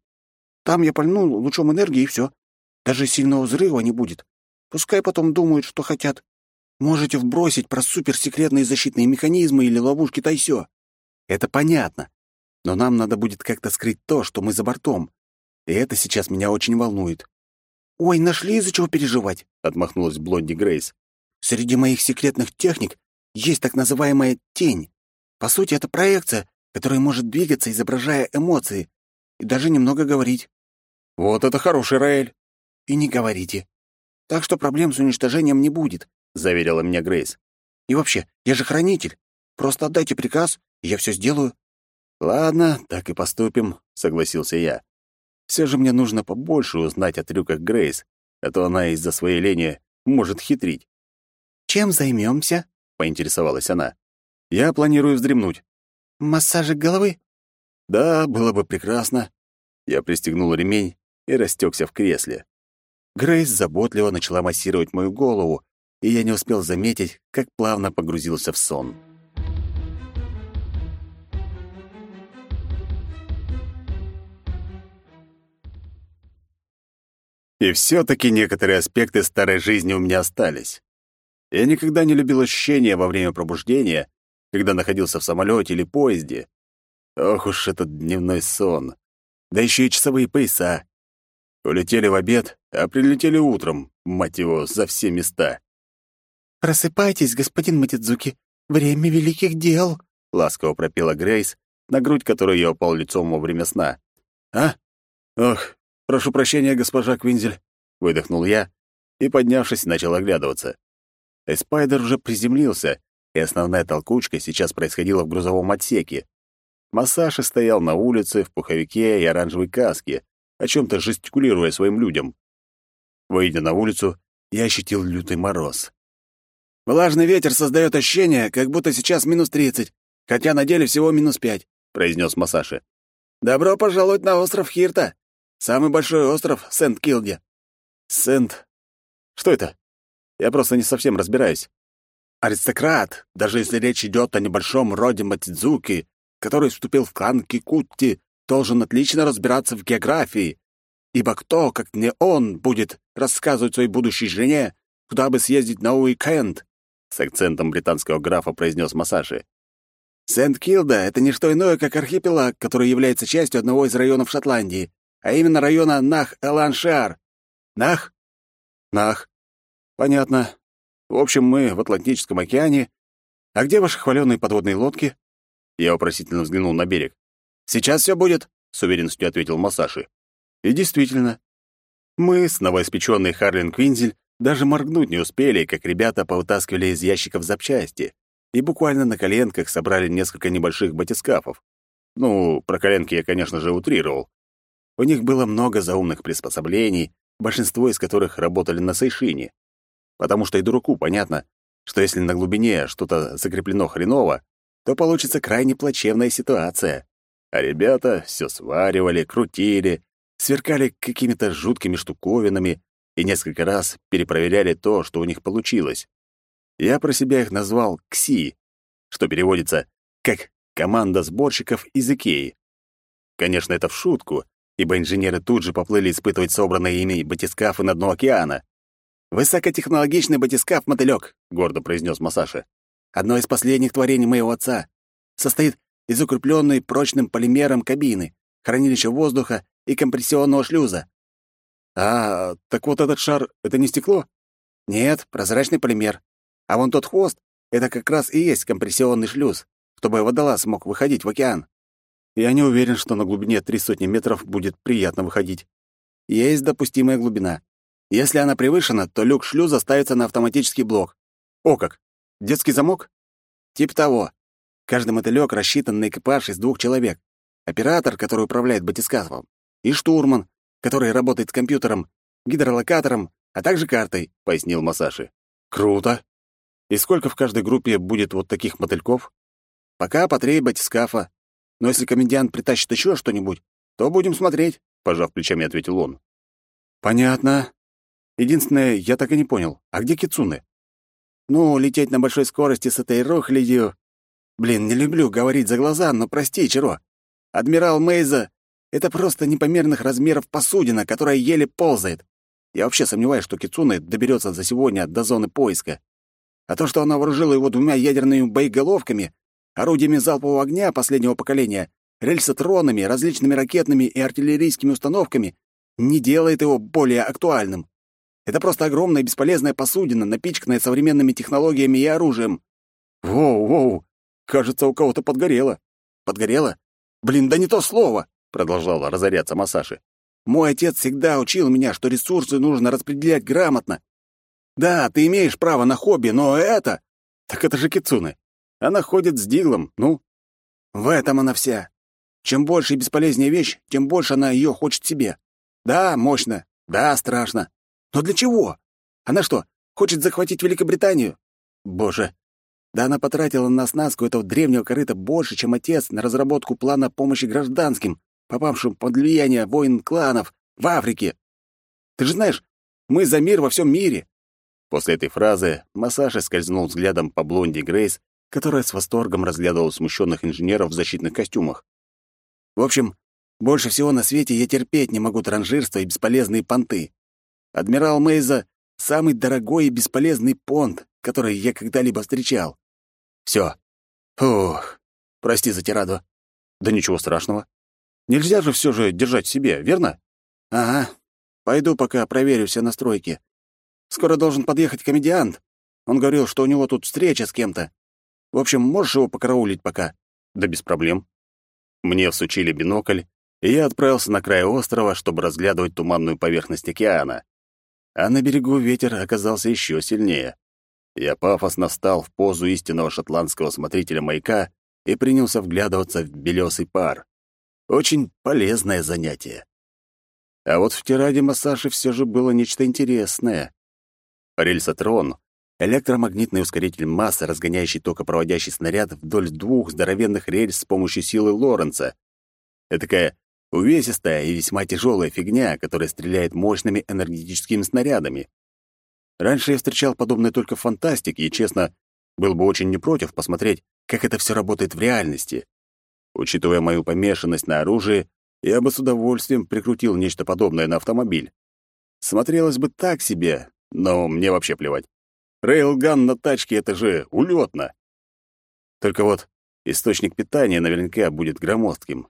Там я пальну лучом энергии, и все. Даже сильного взрыва не будет. Пускай потом думают, что хотят. Можете вбросить про суперсекретные защитные механизмы или ловушки Тайсё. Это понятно. Но нам надо будет как-то скрыть то, что мы за бортом. И это сейчас меня очень волнует. «Ой, нашли из-за чего переживать», — отмахнулась Блонди Грейс. «Среди моих секретных техник есть так называемая тень. По сути, это проекция, которая может двигаться, изображая эмоции, и даже немного говорить». «Вот это хороший Раэль!» «И не говорите. Так что проблем с уничтожением не будет», — заверила меня Грейс. «И вообще, я же хранитель. Просто отдайте приказ, и я все сделаю». «Ладно, так и поступим», — согласился я. «Все же мне нужно побольше узнать о трюках Грейс, а то она из-за своей лени может хитрить». «Чем займемся?» — поинтересовалась она. «Я планирую вздремнуть». «Массажик головы?» «Да, было бы прекрасно». Я пристегнул ремень и растекся в кресле. Грейс заботливо начала массировать мою голову, и я не успел заметить, как плавно погрузился в сон. И все таки некоторые аспекты старой жизни у меня остались. Я никогда не любил ощущения во время пробуждения, когда находился в самолете или поезде. Ох уж этот дневной сон. Да еще и часовые пояса. Улетели в обед, а прилетели утром, мать его, за все места. «Просыпайтесь, господин Матидзуки, время великих дел», — ласково пропела Грейс, на грудь которой я упал лицом во время сна. «А? Ох, прошу прощения, госпожа Квинзель», — выдохнул я и, поднявшись, начал оглядываться. Эспайдер уже приземлился, и основная толкучка сейчас происходила в грузовом отсеке. Массаши стоял на улице в пуховике и оранжевой каске, о чем то жестикулируя своим людям. Выйдя на улицу, я ощутил лютый мороз. «Влажный ветер создает ощущение, как будто сейчас минус тридцать, хотя на деле всего минус пять», — произнес Масаши. «Добро пожаловать на остров Хирта, самый большой остров Сент-Килде». «Сент... Что это? Я просто не совсем разбираюсь». «Аристократ, даже если речь идет о небольшом роде Матидзуки, который вступил в клан Кикутти, должен отлично разбираться в географии, ибо кто, как не он, будет рассказывать своей будущей жене, куда бы съездить на уикенд?» с акцентом британского графа произнес Масаши. «Сент-Килда — это не что иное, как архипелаг, который является частью одного из районов Шотландии, а именно района Нах-Эланшар. Нах? Нах. Понятно. В общем, мы в Атлантическом океане. А где ваши хваленые подводные лодки?» Я вопросительно взглянул на берег. «Сейчас все будет», — с уверенностью ответил Масаши. И действительно, мы с новоиспеченной Харлин Квинзель даже моргнуть не успели, как ребята повытаскивали из ящиков запчасти и буквально на коленках собрали несколько небольших батискафов. Ну, про коленки я, конечно же, утрировал. У них было много заумных приспособлений, большинство из которых работали на сейшине. Потому что и дураку понятно, что если на глубине что-то закреплено хреново, то получится крайне плачевная ситуация. А ребята все сваривали, крутили, сверкали какими-то жуткими штуковинами, и несколько раз перепроверяли то, что у них получилось. Я про себя их назвал «КСИ», что переводится как «команда сборщиков из Икеи». Конечно, это в шутку, ибо инженеры тут же поплыли испытывать собранные ими батискафы на дно океана. «Высокотехнологичный батискаф «Мотылёк», — гордо произнес Масаша. «Одно из последних творений моего отца. Состоит из укрепленной прочным полимером кабины, хранилища воздуха и компрессионного шлюза. А, так вот этот шар — это не стекло? Нет, прозрачный полимер. А вон тот хвост — это как раз и есть компрессионный шлюз, чтобы водолаз мог выходить в океан. Я не уверен, что на глубине три сотни метров будет приятно выходить. Есть допустимая глубина. Если она превышена, то люк шлюза ставится на автоматический блок. О как! Детский замок? Тип того. Каждый мотылёк рассчитан на экипаж из двух человек. Оператор, который управляет батискафом, и штурман, который работает с компьютером, гидролокатором, а также картой», — пояснил Масаши. «Круто! И сколько в каждой группе будет вот таких мотыльков?» «Пока по три батискафа. Но если комендант притащит еще что-нибудь, то будем смотреть», — пожав плечами, ответил он. «Понятно. Единственное, я так и не понял, а где Кицуны?» «Ну, лететь на большой скорости с этой рохлядью...» «Блин, не люблю говорить за глаза, но прости, Чиро. Адмирал Мейза это просто непомерных размеров посудина, которая еле ползает. Я вообще сомневаюсь, что Кицуне доберется за сегодня до зоны поиска. А то, что она вооружила его двумя ядерными боеголовками, орудиями залпового огня последнего поколения, рельсотронами, различными ракетными и артиллерийскими установками, не делает его более актуальным. Это просто огромная бесполезная посудина, напичканная современными технологиями и оружием. Воу-воу, кажется, у кого-то подгорело. Подгорело? Блин, да не то слово продолжала разоряться Масаши. Мой отец всегда учил меня, что ресурсы нужно распределять грамотно. Да, ты имеешь право на хобби, но это... Так это же Кицуне. Она ходит с Диглом, ну? В этом она вся. Чем больше и бесполезнее вещь, тем больше она ее хочет себе. Да, мощно. Да, страшно. Но для чего? Она что, хочет захватить Великобританию? Боже. Да она потратила на оснастку этого древнего корыта больше, чем отец на разработку плана помощи гражданским, попавшим под влияние войн кланов в Африке. Ты же знаешь, мы за мир во всем мире. После этой фразы Масаши скользнул взглядом по блонде Грейс, которая с восторгом разглядывала смущенных инженеров в защитных костюмах. В общем, больше всего на свете я терпеть не могу транжирство и бесполезные понты. Адмирал Мейза — самый дорогой и бесполезный понт, который я когда-либо встречал. Все. Фух. Прости за тираду. Да ничего страшного. Нельзя же все же держать в себе, верно? Ага. Пойду пока проверю все настройки. Скоро должен подъехать комедиант. Он говорил, что у него тут встреча с кем-то. В общем, можешь его покараулить пока? Да без проблем. Мне всучили бинокль, и я отправился на край острова, чтобы разглядывать туманную поверхность океана. А на берегу ветер оказался еще сильнее. Я пафосно встал в позу истинного шотландского смотрителя маяка и принялся вглядываться в белесый пар. Очень полезное занятие. А вот в тираде массажа все же было нечто интересное. Рельсотрон — электромагнитный ускоритель массы, разгоняющий токопроводящий снаряд вдоль двух здоровенных рельс с помощью силы Лоренца. Это такая увесистая и весьма тяжелая фигня, которая стреляет мощными энергетическими снарядами. Раньше я встречал подобное только в фантастике и, честно, был бы очень не против посмотреть, как это все работает в реальности. Учитывая мою помешанность на оружии, я бы с удовольствием прикрутил нечто подобное на автомобиль. Смотрелось бы так себе, но мне вообще плевать. Рейлган на тачке — это же улетно. Только вот источник питания наверняка будет громоздким.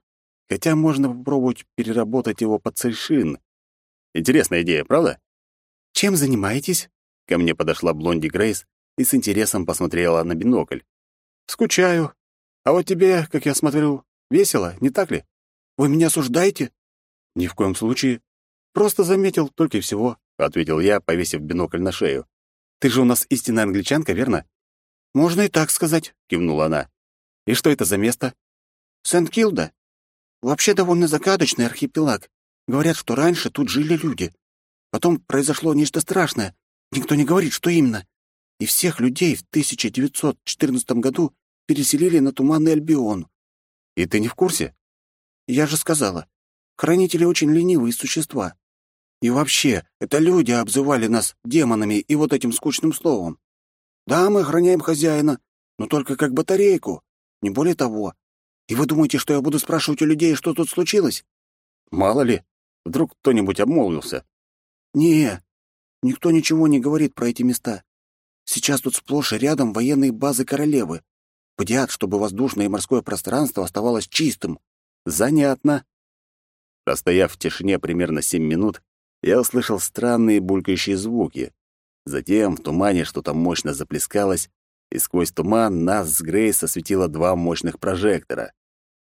Хотя можно попробовать переработать его под цельшин. Интересная идея, правда? «Чем занимаетесь?» Ко мне подошла Блонди Грейс и с интересом посмотрела на бинокль. «Скучаю. А вот тебе, как я смотрю, весело, не так ли? Вы меня осуждаете?» «Ни в коем случае. Просто заметил только и всего», — ответил я, повесив бинокль на шею. «Ты же у нас истинная англичанка, верно?» «Можно и так сказать», — кивнула она. «И что это за место?» «Сент-Килда. Вообще довольно загадочный архипелаг. Говорят, что раньше тут жили люди. Потом произошло нечто страшное. Никто не говорит, что именно. И всех людей в 1914 году переселили на Туманный Альбион. И ты не в курсе? Я же сказала, хранители очень ленивые существа. И вообще, это люди обзывали нас демонами и вот этим скучным словом. Да, мы охраняем хозяина, но только как батарейку, не более того. И вы думаете, что я буду спрашивать у людей, что тут случилось? Мало ли, вдруг кто-нибудь обмолвился. Не, никто ничего не говорит про эти места. Сейчас тут сплошь и рядом военные базы королевы. Бдят, чтобы воздушное и морское пространство оставалось чистым. Занятно. Простояв в тишине примерно семь минут, я услышал странные булькающие звуки. Затем в тумане что-то мощно заплескалось, и сквозь туман нас с Грейс осветило два мощных прожектора.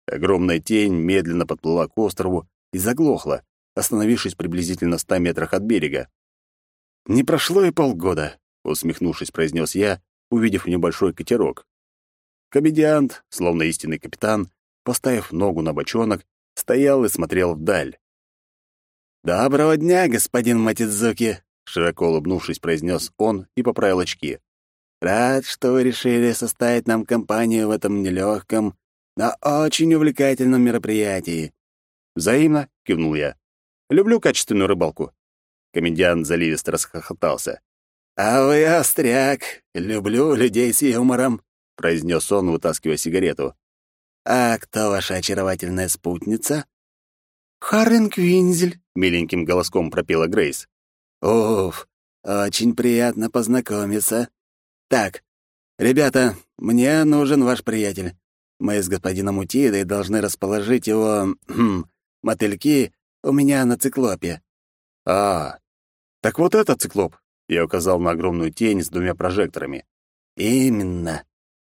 Огромная тень медленно подплыла к острову и заглохла, остановившись приблизительно в ста метрах от берега. «Не прошло и полгода», — усмехнувшись, произнес я, увидев небольшой катерок. Комедиант, словно истинный капитан, поставив ногу на бочонок, стоял и смотрел вдаль. «Доброго дня, господин Матидзуки!» — широко улыбнувшись, произнес он и поправил очки. «Рад, что вы решили составить нам компанию в этом нелегком, но очень увлекательном мероприятии». «Взаимно», — кивнул я. «Люблю качественную рыбалку». Комедиант заливисто расхохотался. «А вы остряк. Люблю людей с юмором», — произнес он, вытаскивая сигарету. «А кто ваша очаровательная спутница?» «Харрен Квинзель», — миленьким голоском пропела Грейс. «Уф, очень приятно познакомиться. Так, ребята, мне нужен ваш приятель. Мы с господином Утидой должны расположить его... Хм, мотыльки у меня на циклопе». «А, так вот это циклоп», — я указал на огромную тень с двумя прожекторами. «Именно.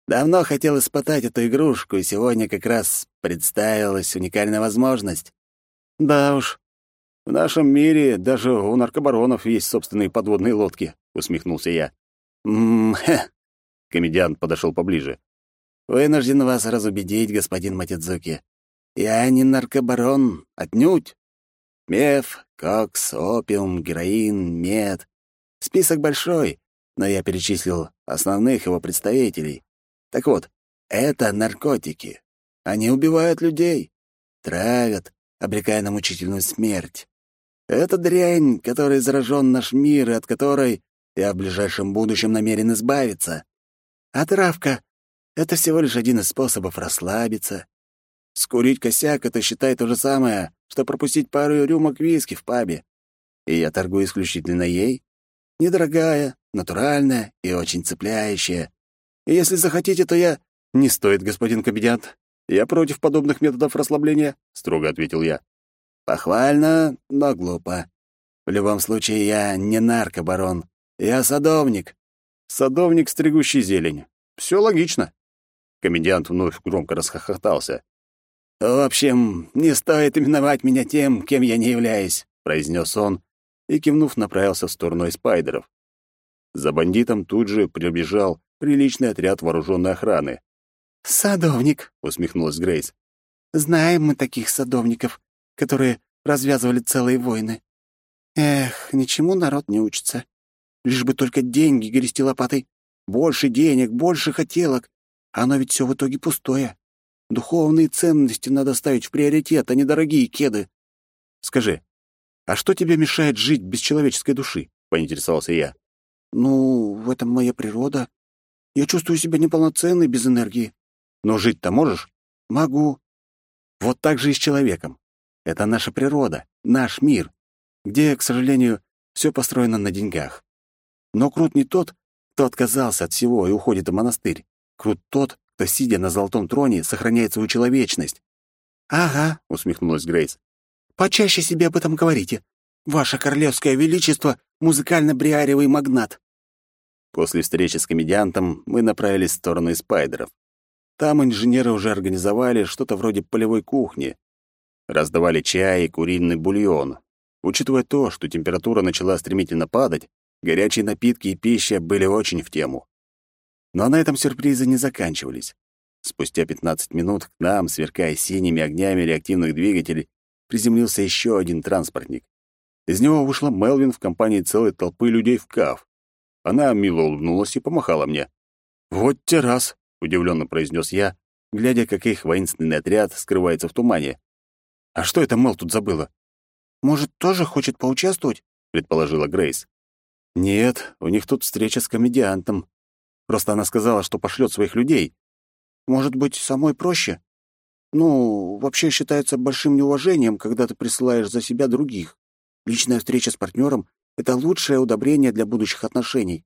Давно хотел испытать эту игрушку, и сегодня как раз представилась уникальная возможность. Да уж. В нашем мире даже у наркобаронов есть собственные подводные лодки, усмехнулся я. Мм-хе. Комедиант подошел поближе. Вынужден вас разубедить, господин Матидзуки. Я не наркобарон, отнюдь. Меф, кокс, опиум, героин, мед. Список большой, но я перечислил основных его представителей. Так вот, это наркотики. Они убивают людей, травят, обрекая на мучительную смерть. Это дрянь, которой заражен наш мир и от которой я в ближайшем будущем намерен избавиться. А травка — это всего лишь один из способов расслабиться. Скурить косяк — это, считай, то же самое, что пропустить пару рюмок виски в пабе. и я торгую исключительно ей. Недорогая, натуральная и очень цепляющая. И если захотите, то я...» «Не стоит, господин комедиант. Я против подобных методов расслабления», — строго ответил я. «Похвально, но глупо. В любом случае, я не наркобарон. Я садовник». «Садовник, стригущий зелень. Все логично». Комедиант вновь громко расхохотался. «В общем, не стоит именовать меня тем, кем я не являюсь», — произнес он и, кивнув, направился в сторону спайдеров. За бандитом тут же прибежал приличный отряд вооруженной охраны. «Садовник», — усмехнулась Грейс. «Знаем мы таких садовников, которые развязывали целые войны. Эх, ничему народ не учится. Лишь бы только деньги грести лопатой. Больше денег, больше хотелок. Оно ведь все в итоге пустое. Духовные ценности надо ставить в приоритет, а не дорогие кеды. Скажи, а что тебе мешает жить без человеческой души? Поинтересовался я. Ну, в этом моя природа. Я чувствую себя неполноценной без энергии. Но жить-то можешь? Могу. Вот так же и с человеком. Это наша природа, наш мир, где, к сожалению, все построено на деньгах. Но крут не тот, кто отказался от всего и уходит в монастырь. Крут тот, кто, сидя на золотом троне, сохраняет свою человечность. «Ага», — усмехнулась Грейс. «Почаще себе об этом говорите. Ваше королевское величество — музыкально-бриаревый магнат». После встречи с комедиантом мы направились в сторону спайдеров. Там инженеры уже организовали что-то вроде полевой кухни. Раздавали чай и куриный бульон. Учитывая то, что температура начала стремительно падать, горячие напитки и пища были очень в тему. Но на этом сюрпризы не заканчивались. Спустя 15 минут к нам, сверкая синими огнями реактивных двигателей, приземлился еще один транспортник. Из него вышла Мелвин в компании целой толпы людей в КАФ. Она мило улыбнулась и помахала мне. «Вот те раз!» — удивленно произнес я, глядя, как их воинственный отряд скрывается в тумане. «А что это Мел тут забыла?» «Может, тоже хочет поучаствовать?» — предположила Грейс. «Нет, у них тут встреча с комедиантом. Просто она сказала, что пошлет своих людей. Может быть, самой проще? Ну, вообще считается большим неуважением, когда ты присылаешь за себя других. Личная встреча с партнером — это лучшее удобрение для будущих отношений.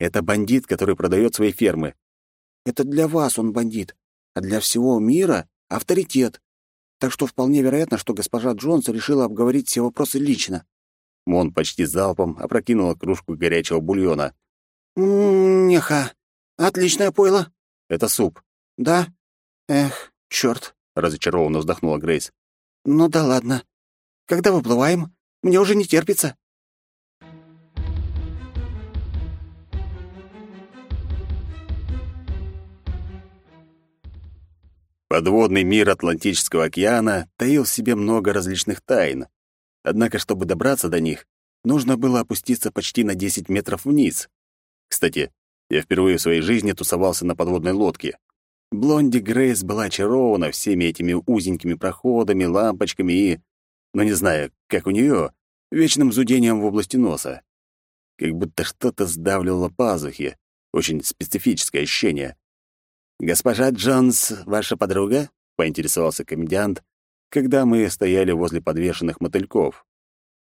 Это бандит, который продает свои фермы. Это для вас он бандит, а для всего мира — авторитет. Так что вполне вероятно, что госпожа Джонс решила обговорить все вопросы лично. Мон почти залпом опрокинула кружку горячего бульона. «Неха, отличное пойло». «Это суп». «Да? Эх, чёрт», — разочарованно вздохнула Грейс. «Ну да ладно. Когда выплываем? Мне уже не терпится». Подводный мир Атлантического океана таил в себе много различных тайн. Однако, чтобы добраться до них, нужно было опуститься почти на 10 метров вниз, кстати, я впервые в своей жизни тусовался на подводной лодке. Блонди Грейс была очарована всеми этими узенькими проходами, лампочками и, ну не знаю, как у нее, вечным зудением в области носа. Как будто что-то сдавливало пазухи. Очень специфическое ощущение. «Госпожа Джонс, ваша подруга?» — поинтересовался комедиант, когда мы стояли возле подвешенных мотыльков.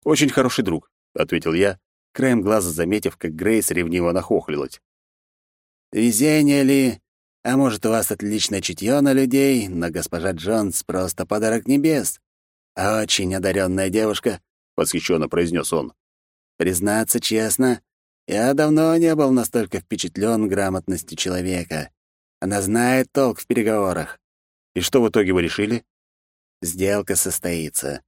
«Очень хороший друг», — ответил я, краем глаза заметив, как Грейс ревниво нахохлилась. «Везение ли? А может, у вас отличное чутье на людей, но госпожа Джонс просто подарок небес. Очень одаренная девушка», — восхищенно произнес он. «Признаться честно, я давно не был настолько впечатлен грамотностью человека. Она знает толк в переговорах». «И что в итоге вы решили?» «Сделка состоится.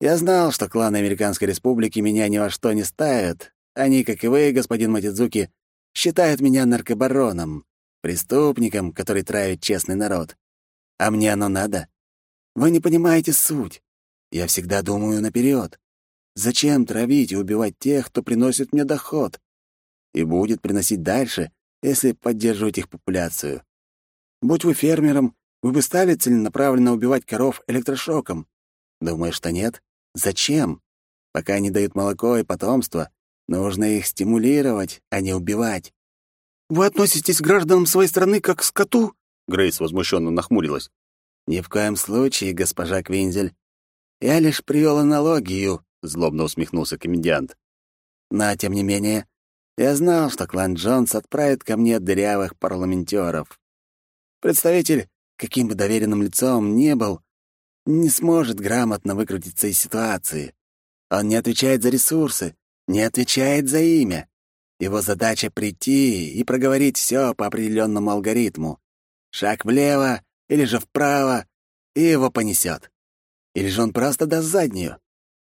Я знал, что кланы Американской Республики меня ни во что не ставят. Они, как и вы, господин Матидзуки, считают меня наркобароном, преступником, который травит честный народ. А мне оно надо? Вы не понимаете суть. Я всегда думаю наперед. Зачем травить и убивать тех, кто приносит мне доход? И будет приносить дальше, если поддерживать их популяцию. Будь вы фермером, вы бы стали целенаправленно убивать коров электрошоком. Думаешь, что нет? Зачем? Пока они дают молоко и потомство, нужно их стимулировать, а не убивать. Вы относитесь к гражданам своей страны как к скоту? Грейс возмущенно нахмурилась. Ни в коем случае, госпожа Квинзель. Я лишь привел аналогию, — злобно усмехнулся комедиант. «Но, тем не менее, я знал, что клан Джонс отправит ко мне дырявых парламентеров. Представитель, каким бы доверенным лицом ни был, не сможет грамотно выкрутиться из ситуации. Он не отвечает за ресурсы, не отвечает за имя. Его задача — прийти и проговорить все по определенному алгоритму. Шаг влево или же вправо, и его понесет. Или же он просто даст заднюю.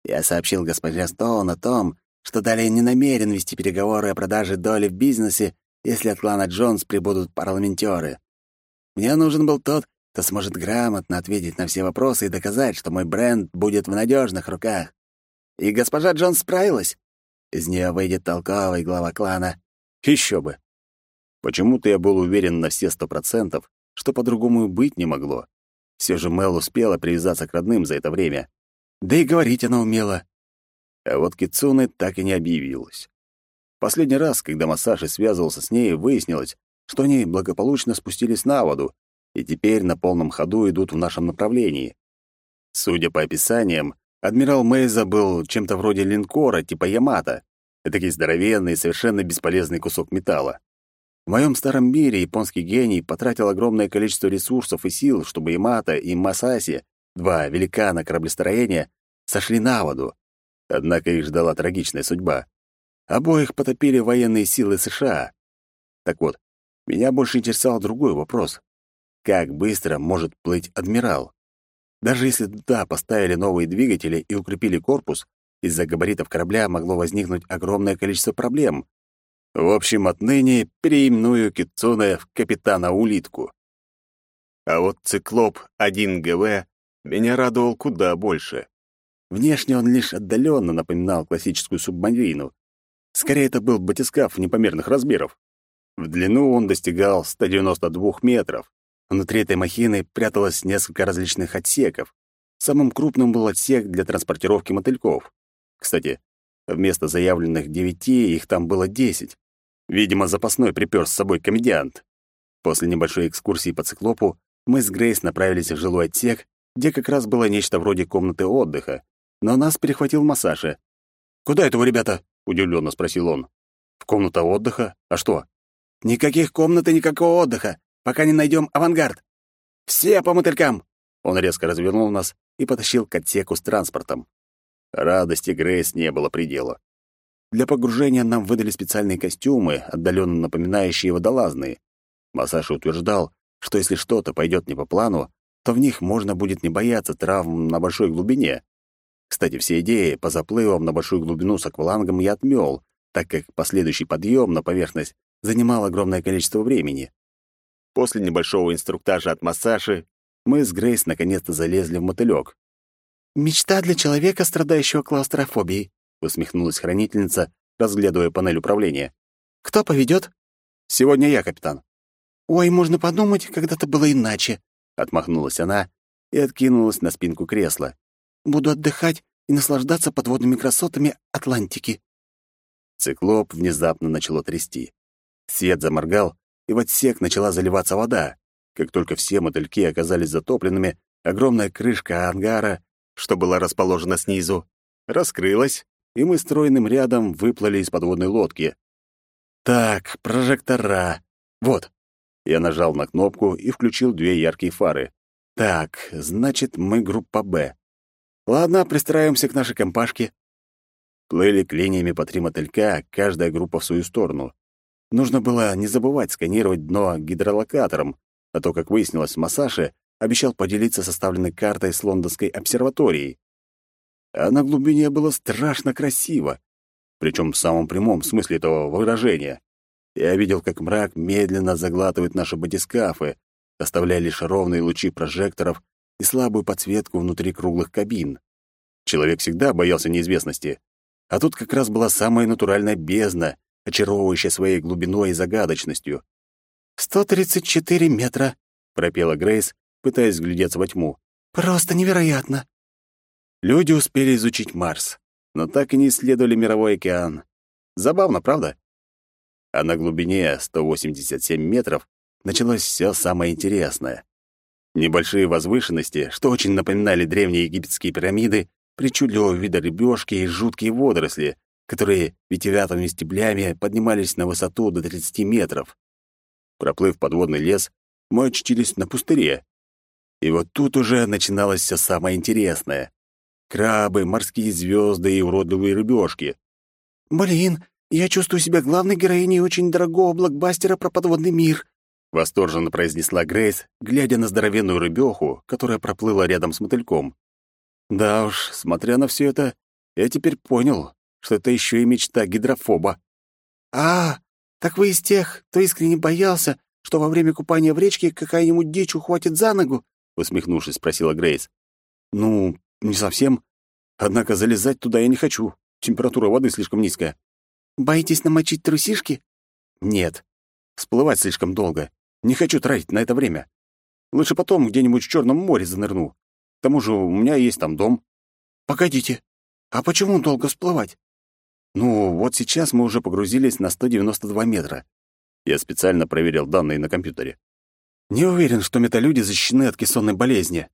Я сообщил госпоже Стоун о том, что далее не намерен вести переговоры о продаже доли в бизнесе, если от клана Джонс прибудут парламентеры. Мне нужен был тот, кто сможет грамотно ответить на все вопросы и доказать, что мой бренд будет в надежных руках. И госпожа Джонс справилась. Из нее выйдет толковый глава клана. Еще бы. Почему-то я был уверен на все сто процентов, что по-другому быть не могло. Все же Мел успела привязаться к родным за это время. Да и говорить она умела. А вот Кицуне так и не объявилась. Последний раз, когда Масаши связывался с ней, выяснилось, что они благополучно спустились на воду и теперь на полном ходу идут в нашем направлении. Судя по описаниям, адмирал Мейза был чем-то вроде линкора типа Ямато, этакий здоровенный и совершенно бесполезный кусок металла. В моем старом мире японский гений потратил огромное количество ресурсов и сил, чтобы Ямато и Масаси, два великана кораблестроения, сошли на воду. Однако их ждала трагичная судьба. Обоих потопили военные силы США. Так вот, меня больше интересовал другой вопрос. Как быстро может плыть адмирал? Даже если туда поставили новые двигатели и укрепили корпус, из-за габаритов корабля могло возникнуть огромное количество проблем. В общем, отныне переименую Китсуне в капитана-улитку. А вот циклоп 1ГВ меня радовал куда больше. Внешне он лишь отдаленно напоминал классическую субмарину. Скорее, это был батискаф непомерных размеров. В длину он достигал 192 метров. Внутри этой махины пряталось несколько различных отсеков. Самым крупным был отсек для транспортировки мотыльков. Кстати, вместо заявленных девяти их там было десять. Видимо, запасной припёр с собой комедиант. После небольшой экскурсии по циклопу мы с Грейс направились в жилой отсек, где как раз было нечто вроде комнаты отдыха, но нас перехватил массаж. «Куда это вы, ребята?» — удивлённо спросил он. «В комнату отдыха? А что?» Никаких комнат и никакого отдыха, пока не найдем авангард. Все по мотылькам!» Он резко развернул нас и потащил к отсеку с транспортом. Радости Грейс не было предела. Для погружения нам выдали специальные костюмы, отдаленно напоминающие водолазные. Масаши утверждал, что если что-то пойдет не по плану, то в них можно будет не бояться травм на большой глубине. Кстати, все идеи по заплывам на большую глубину с аквалангом я отмёл, так как последующий подъем на поверхность занимал огромное количество времени. После небольшого инструктажа от массажи мы с Грейс наконец-то залезли в мотылёк. «Мечта для человека, страдающего клаустрофобией», — усмехнулась хранительница, разглядывая панель управления. «Кто поведёт?» «Сегодня я, капитан». «Ой, можно подумать, когда-то было иначе», — отмахнулась она и откинулась на спинку кресла. «Буду отдыхать и наслаждаться подводными красотами Атлантики». Циклоп внезапно начало трясти. Свет заморгал, и в отсек начала заливаться вода. Как только все мотыльки оказались затопленными, огромная крышка ангара, что была расположена снизу, раскрылась, и мы стройным рядом выплыли из подводной лодки. Так, прожектора. Вот. Я нажал на кнопку и включил две яркие фары. Так, значит, мы группа «Б». Ладно, пристраиваемся к нашей компашке. Плыли клиньями по три мотылька, каждая группа в свою сторону. Нужно было не забывать сканировать дно гидролокатором, а то, как выяснилось, Масаши обещал поделиться составленной картой с лондонской обсерваторией. А на глубине было страшно красиво, причем в самом прямом смысле этого выражения. Я видел, как мрак медленно заглатывает наши батискафы, оставляя лишь ровные лучи прожекторов и слабую подсветку внутри круглых кабин. Человек всегда боялся неизвестности, а тут как раз была самая натуральная бездна, очаровывающая своей глубиной и загадочностью. «Сто тридцать четыре метра», — пропела Грейс, пытаясь взглядеться во тьму. «Просто невероятно!» Люди успели изучить Марс, но так и не исследовали мировой океан. Забавно, правда? А на глубине 187 метров началось все самое интересное. Небольшие возвышенности, что очень напоминали древние египетские пирамиды, причудливого вида рыбешки и жуткие водоросли, которые ветвятыми стеблями поднимались на высоту до 30 метров. Проплыв подводный лес, мы очутились на пустыре. И вот тут уже начиналось все самое интересное. Крабы, морские звезды и уродливые рыбешки. «Блин, я чувствую себя главной героиней очень дорогого блокбастера про подводный мир», — восторженно произнесла Грейс, глядя на здоровенную рыбеху, которая проплыла рядом с мотыльком. Да уж, смотря на все это, я теперь понял, что это еще и мечта гидрофоба. «А, так вы из тех, кто искренне боялся, что во время купания в речке какая-нибудь дичь ухватит за ногу?» — усмехнувшись, спросила Грейс. «Ну, не совсем. Однако залезать туда я не хочу. Температура воды слишком низкая». «Боитесь намочить трусишки?» «Нет. Всплывать слишком долго. Не хочу тратить на это время. Лучше потом где-нибудь в Черном море занырну. К тому же у меня есть там дом». «Погодите, а почему долго всплывать?» «Ну, вот сейчас мы уже погрузились на 192 метра. Я специально проверил данные на компьютере. Не уверен, что металюди защищены от кессонной болезни.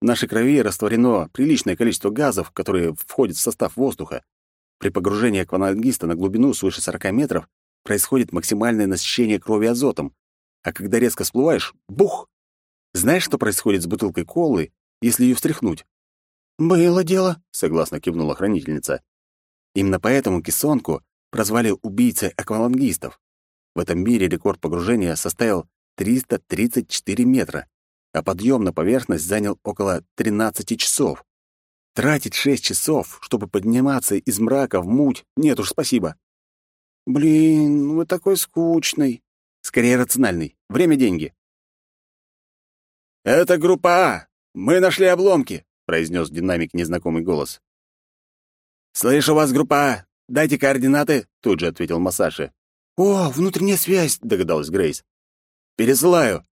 В нашей крови растворено приличное количество газов, которые входят в состав воздуха. При погружении аквалангиста на глубину свыше 40 метров происходит максимальное насыщение крови азотом, а когда резко всплываешь — бух! Знаешь, что происходит с бутылкой колы, если ее встряхнуть?» «Было дело», — согласно кивнула хранительница. Именно поэтому кессонку прозвали убийцей аквалангистов. В этом мире рекорд погружения составил 334 метра, а подъем на поверхность занял около 13 часов. Тратить 6 часов, чтобы подниматься из мрака в муть, нет уж, спасибо. «Блин, вы такой скучный». Скорее рациональный. Время — деньги. «Это группа А. Мы нашли обломки», — произнес динамик незнакомый голос. «Слышу вас, группа. Дайте координаты», — тут же ответил Масаши. «О, внутренняя связь», — догадалась Грейс. «Пересылаю».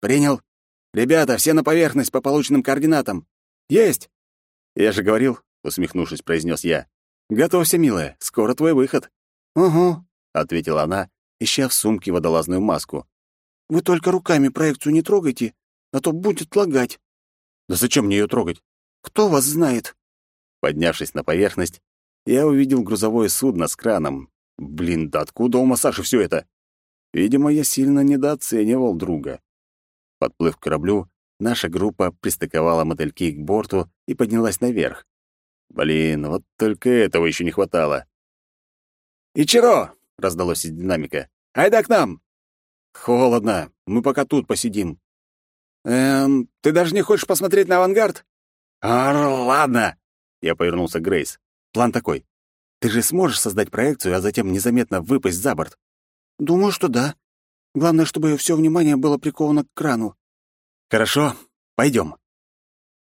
«Принял. Ребята, все на поверхность по полученным координатам». «Есть!» «Я же говорил», — усмехнувшись, произнес я. «Готовься, милая, скоро твой выход». «Угу», — ответила она, ища в сумке водолазную маску. «Вы только руками проекцию не трогайте, а то будет лагать». «Да зачем мне ее трогать?» «Кто вас знает?» Поднявшись на поверхность, я увидел грузовое судно с краном, Блин, да откуда у Масаши все это? Видимо, я сильно недооценивал друга. Подплыв к кораблю, наша группа пристыковала модельки к борту и поднялась наверх. Блин, вот только этого еще не хватало. «Ичиро!» — раздалось из динамика. «Айда к нам!» «Холодно. Мы пока тут посидим». «Эм, ты даже не хочешь посмотреть на авангард?» «А, ладно!» — я повернулся к Грейс. «План такой. Ты же сможешь создать проекцию, а затем незаметно выпасть за борт? Думаю, что да. Главное, чтобы все внимание было приковано к крану. Хорошо, пойдем.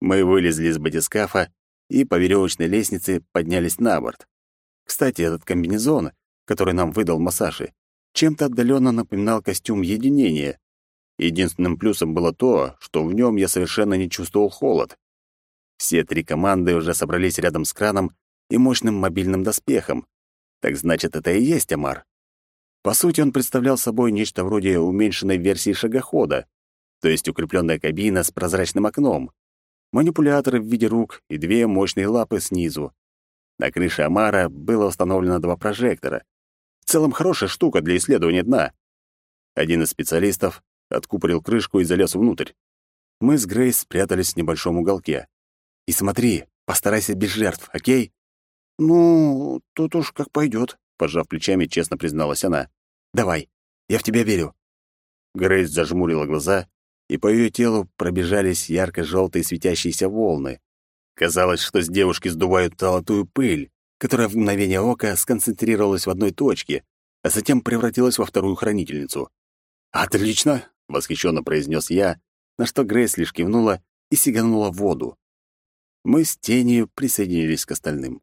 Мы вылезли из батискафа и по веревочной лестнице поднялись на борт. Кстати, этот комбинезон, который нам выдал Масаши, чем-то отдаленно напоминал костюм единения. Единственным плюсом было то, что в нем я совершенно не чувствовал холод. Все три команды уже собрались рядом с краном и мощным мобильным доспехом. Так значит, это и есть Амар. По сути, он представлял собой нечто вроде уменьшенной версии шагохода, то есть укрепленная кабина с прозрачным окном, манипуляторы в виде рук и две мощные лапы снизу. На крыше Амара было установлено два прожектора. В целом хорошая штука для исследования дна. Один из специалистов откупорил крышку и залез внутрь. Мы с Грейс спрятались в небольшом уголке. «И смотри, постарайся без жертв, окей?» «Ну, тут уж как пойдет», — пожав плечами, честно призналась она. «Давай, я в тебя верю». Грейс зажмурила глаза, и по ее телу пробежались ярко-желтые светящиеся волны. Казалось, что с девушки сдувают золотую пыль, которая в мгновение ока сконцентрировалась в одной точке, а затем превратилась во вторую хранительницу. «Отлично!» — восхищенно произнес я, на что Грейс лишь кивнула и сиганула в воду. Мы с тенью присоединились к остальным.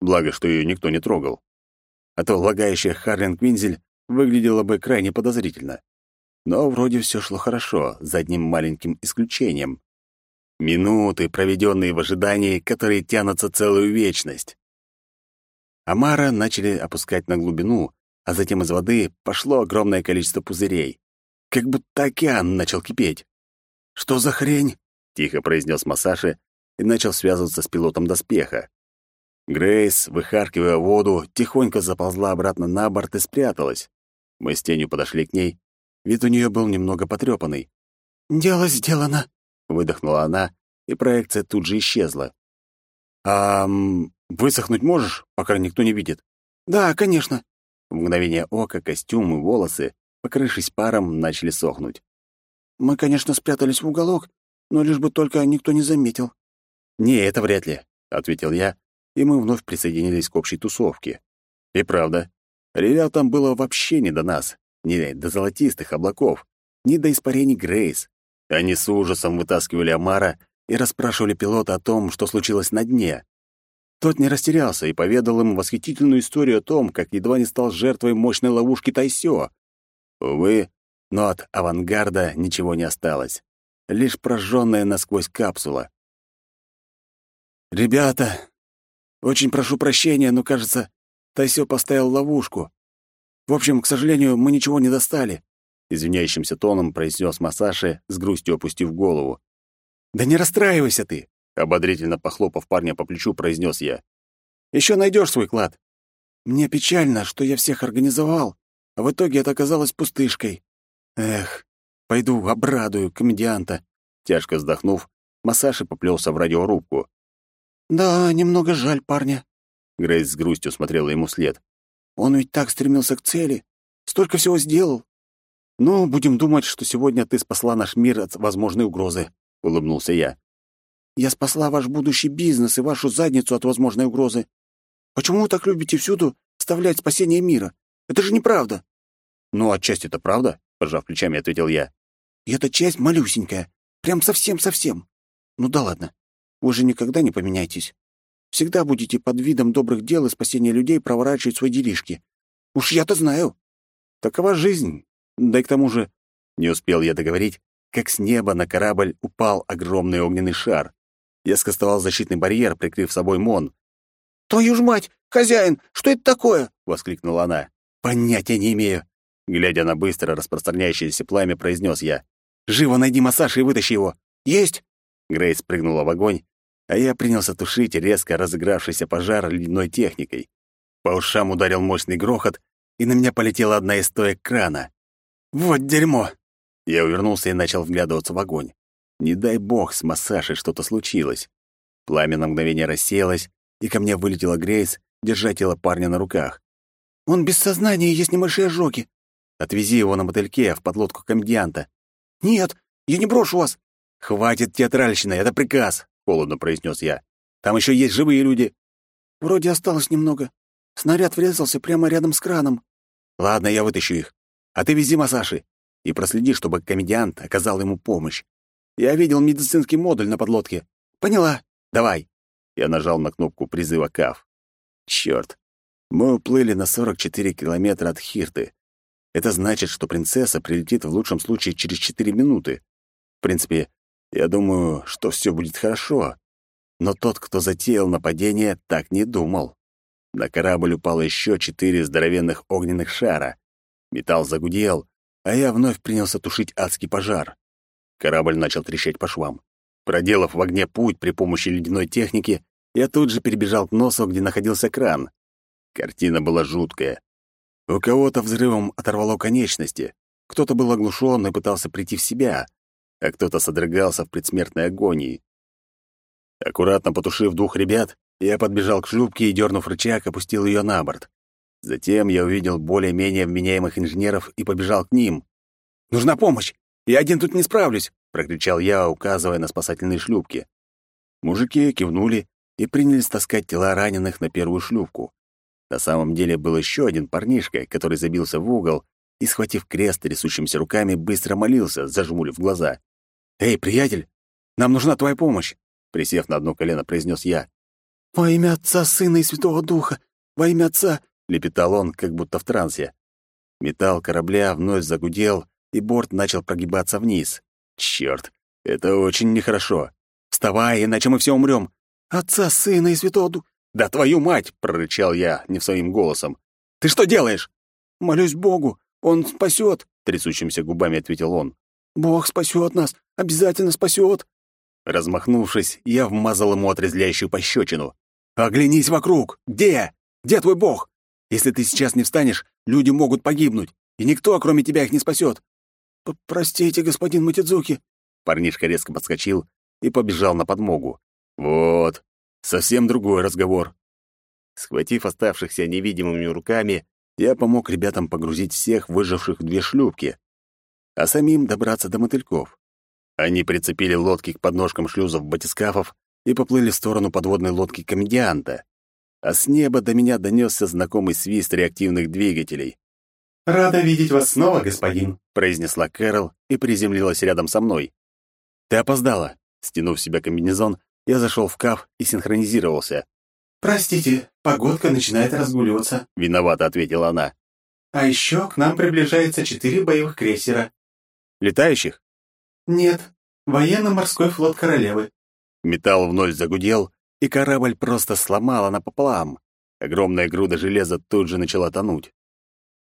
Благо, что ее никто не трогал. А то лагающая Харлин Квинзель выглядела бы крайне подозрительно. Но вроде все шло хорошо, за одним маленьким исключением. Минуты, проведенные в ожидании, которые тянутся целую вечность. Амара начали опускать на глубину, а затем из воды пошло огромное количество пузырей. Как будто океан начал кипеть. «Что за хрень?» — тихо произнес Масаши, и начал связываться с пилотом доспеха. Грейс, выхаркивая воду, тихонько заползла обратно на борт и спряталась. Мы с тенью подошли к ней. Вид у нее был немного потрепанный. «Дело сделано», — выдохнула она, и проекция тут же исчезла. «А высохнуть можешь, пока никто не видит?» «Да, конечно». В мгновение ока костюм и волосы, покрывшись паром, начали сохнуть. «Мы, конечно, спрятались в уголок, но лишь бы только никто не заметил». «Не, это вряд ли», — ответил я, и мы вновь присоединились к общей тусовке. И правда, ребятам было вообще не до нас, не до золотистых облаков, не до испарений Грейс. Они с ужасом вытаскивали Амара и расспрашивали пилота о том, что случилось на дне. Тот не растерялся и поведал им восхитительную историю о том, как едва не стал жертвой мощной ловушки Тайсё. Увы, но от авангарда ничего не осталось. Лишь прожженная насквозь капсула. «Ребята, очень прошу прощения, но, кажется, Тайсё поставил ловушку. В общем, к сожалению, мы ничего не достали», — извиняющимся тоном произнес Масаши, с грустью опустив голову. «Да не расстраивайся ты!» — ободрительно похлопав парня по плечу, произнес я. «Еще найдешь свой клад». «Мне печально, что я всех организовал, а в итоге это оказалось пустышкой. Эх, пойду обрадую комедианта». Тяжко вздохнув, Масаши поплелся в радиорубку. «Да, немного жаль парня». Грейс с грустью смотрела ему след. «Он ведь так стремился к цели, столько всего сделал». «Ну, будем думать, что сегодня ты спасла наш мир от возможной угрозы», — улыбнулся я. «Я спасла ваш будущий бизнес и вашу задницу от возможной угрозы. Почему вы так любите всюду вставлять спасение мира? Это же неправда». «Ну, отчасти это правда», — пожав плечами, ответил я. «И эта часть малюсенькая, прям совсем-совсем. Ну да ладно, вы же никогда не поменяйтесь. Всегда будете под видом добрых дел и спасения людей проворачивать свои делишки. Уж я-то знаю. Такова жизнь. Да и к тому же, не успел я договорить, как с неба на корабль упал огромный огненный шар. Я скостовал защитный барьер, прикрыв собой Мон. «Твою ж мать! Хозяин! Что это такое?» — воскликнула она. «Понятия не имею!» Глядя на быстро распространяющееся пламя, произнес я. «Живо найди массаж и вытащи его!» «Есть!» Грейс прыгнула в огонь, а я принялся тушить резко разыгравшийся пожар ледяной техникой. По ушам ударил мощный грохот, и на меня полетела одна из стоек крана. «Вот дерьмо!» Я увернулся и начал вглядываться в огонь. Не дай бог, с массажей что-то случилось. Пламя на мгновение рассеялось, и ко мне вылетела Грейс, держа тело парня на руках. «Он без сознания, есть небольшие ожоги». «Отвези его на мотыльке в подлодку комедианта». «Нет, я не брошу вас». «Хватит театральщины, это приказ», — холодно произнес я. «Там еще есть живые люди». «Вроде осталось немного. Снаряд врезался прямо рядом с краном». «Ладно, я вытащу их. А ты вези Масаши и проследи, чтобы комедиант оказал ему помощь. Я видел медицинский модуль на подлодке. Поняла. Давай. Я нажал на кнопку призыва КАФ. Чёрт. Мы уплыли на 44 километра от Хирты. Это значит, что принцесса прилетит в лучшем случае через 4 минуты. В принципе, я думаю, что все будет хорошо. Но тот, кто затеял нападение, так не думал. На корабль упало еще четыре здоровенных огненных шара. Металл загудел, а я вновь принялся тушить адский пожар. Корабль начал трещать по швам. Проделав в огне путь при помощи ледяной техники, я тут же перебежал к носу, где находился кран. Картина была жуткая. У кого-то взрывом оторвало конечности, кто-то был оглушен и пытался прийти в себя, а кто-то содрогался в предсмертной агонии. Аккуратно потушив двух ребят, я подбежал к шлюпке и, дернув рычаг, опустил ее на борт. Затем я увидел более-менее вменяемых инженеров и побежал к ним. «Нужна помощь! Я один тут не справлюсь!» — прокричал я, указывая на спасательные шлюпки. Мужики кивнули и принялись таскать тела раненых на первую шлюпку. На самом деле был еще один парнишка, который забился в угол и, схватив крест трясущимися руками, быстро молился, зажмурив глаза. «Эй, приятель, нам нужна твоя помощь!» Присев на одно колено, произнес я. «Во имя Отца, Сына и Святого Духа! Во имя Отца!» — лепетал он, как будто в трансе. Металл корабля вновь загудел, и борт начал прогибаться вниз. Черт, это очень нехорошо. Вставай, иначе мы все умрем. Отца, Сына и Святого Духа! «Да твою мать!» — прорычал я не своим голосом. «Ты что делаешь?» «Молюсь Богу, Он спасет!» — трясущимися губами ответил он. «Бог спасет нас! Обязательно спасет!» Размахнувшись, я вмазал ему отрезляющую пощечину. «Оглянись вокруг! Где? Где твой бог? Если ты сейчас не встанешь, люди могут погибнуть, и никто, кроме тебя, их не спасет. «Простите, господин Матидзуки». Парнишка резко подскочил и побежал на подмогу. «Вот, совсем другой разговор». Схватив оставшихся невидимыми руками, я помог ребятам погрузить всех выживших в две шлюпки, а самим добраться до мотыльков. Они прицепили лодки к подножкам шлюзов батискафов и поплыли в сторону подводной лодки комедианта. А с неба до меня донесся знакомый свист реактивных двигателей. «Рада видеть вас снова, господин», — произнесла Кэрол и приземлилась рядом со мной. «Ты опоздала». Стянув себя комбинезон, я зашел в каф и синхронизировался. «Простите, погодка начинает разгуливаться», — виновато ответила она. «А еще к нам приближается четыре боевых крейсера». «Летающих?» «Нет, военно-морской флот королевы». Металл вновь загудел, и корабль просто сломало напополам. Огромная груда железа тут же начала тонуть.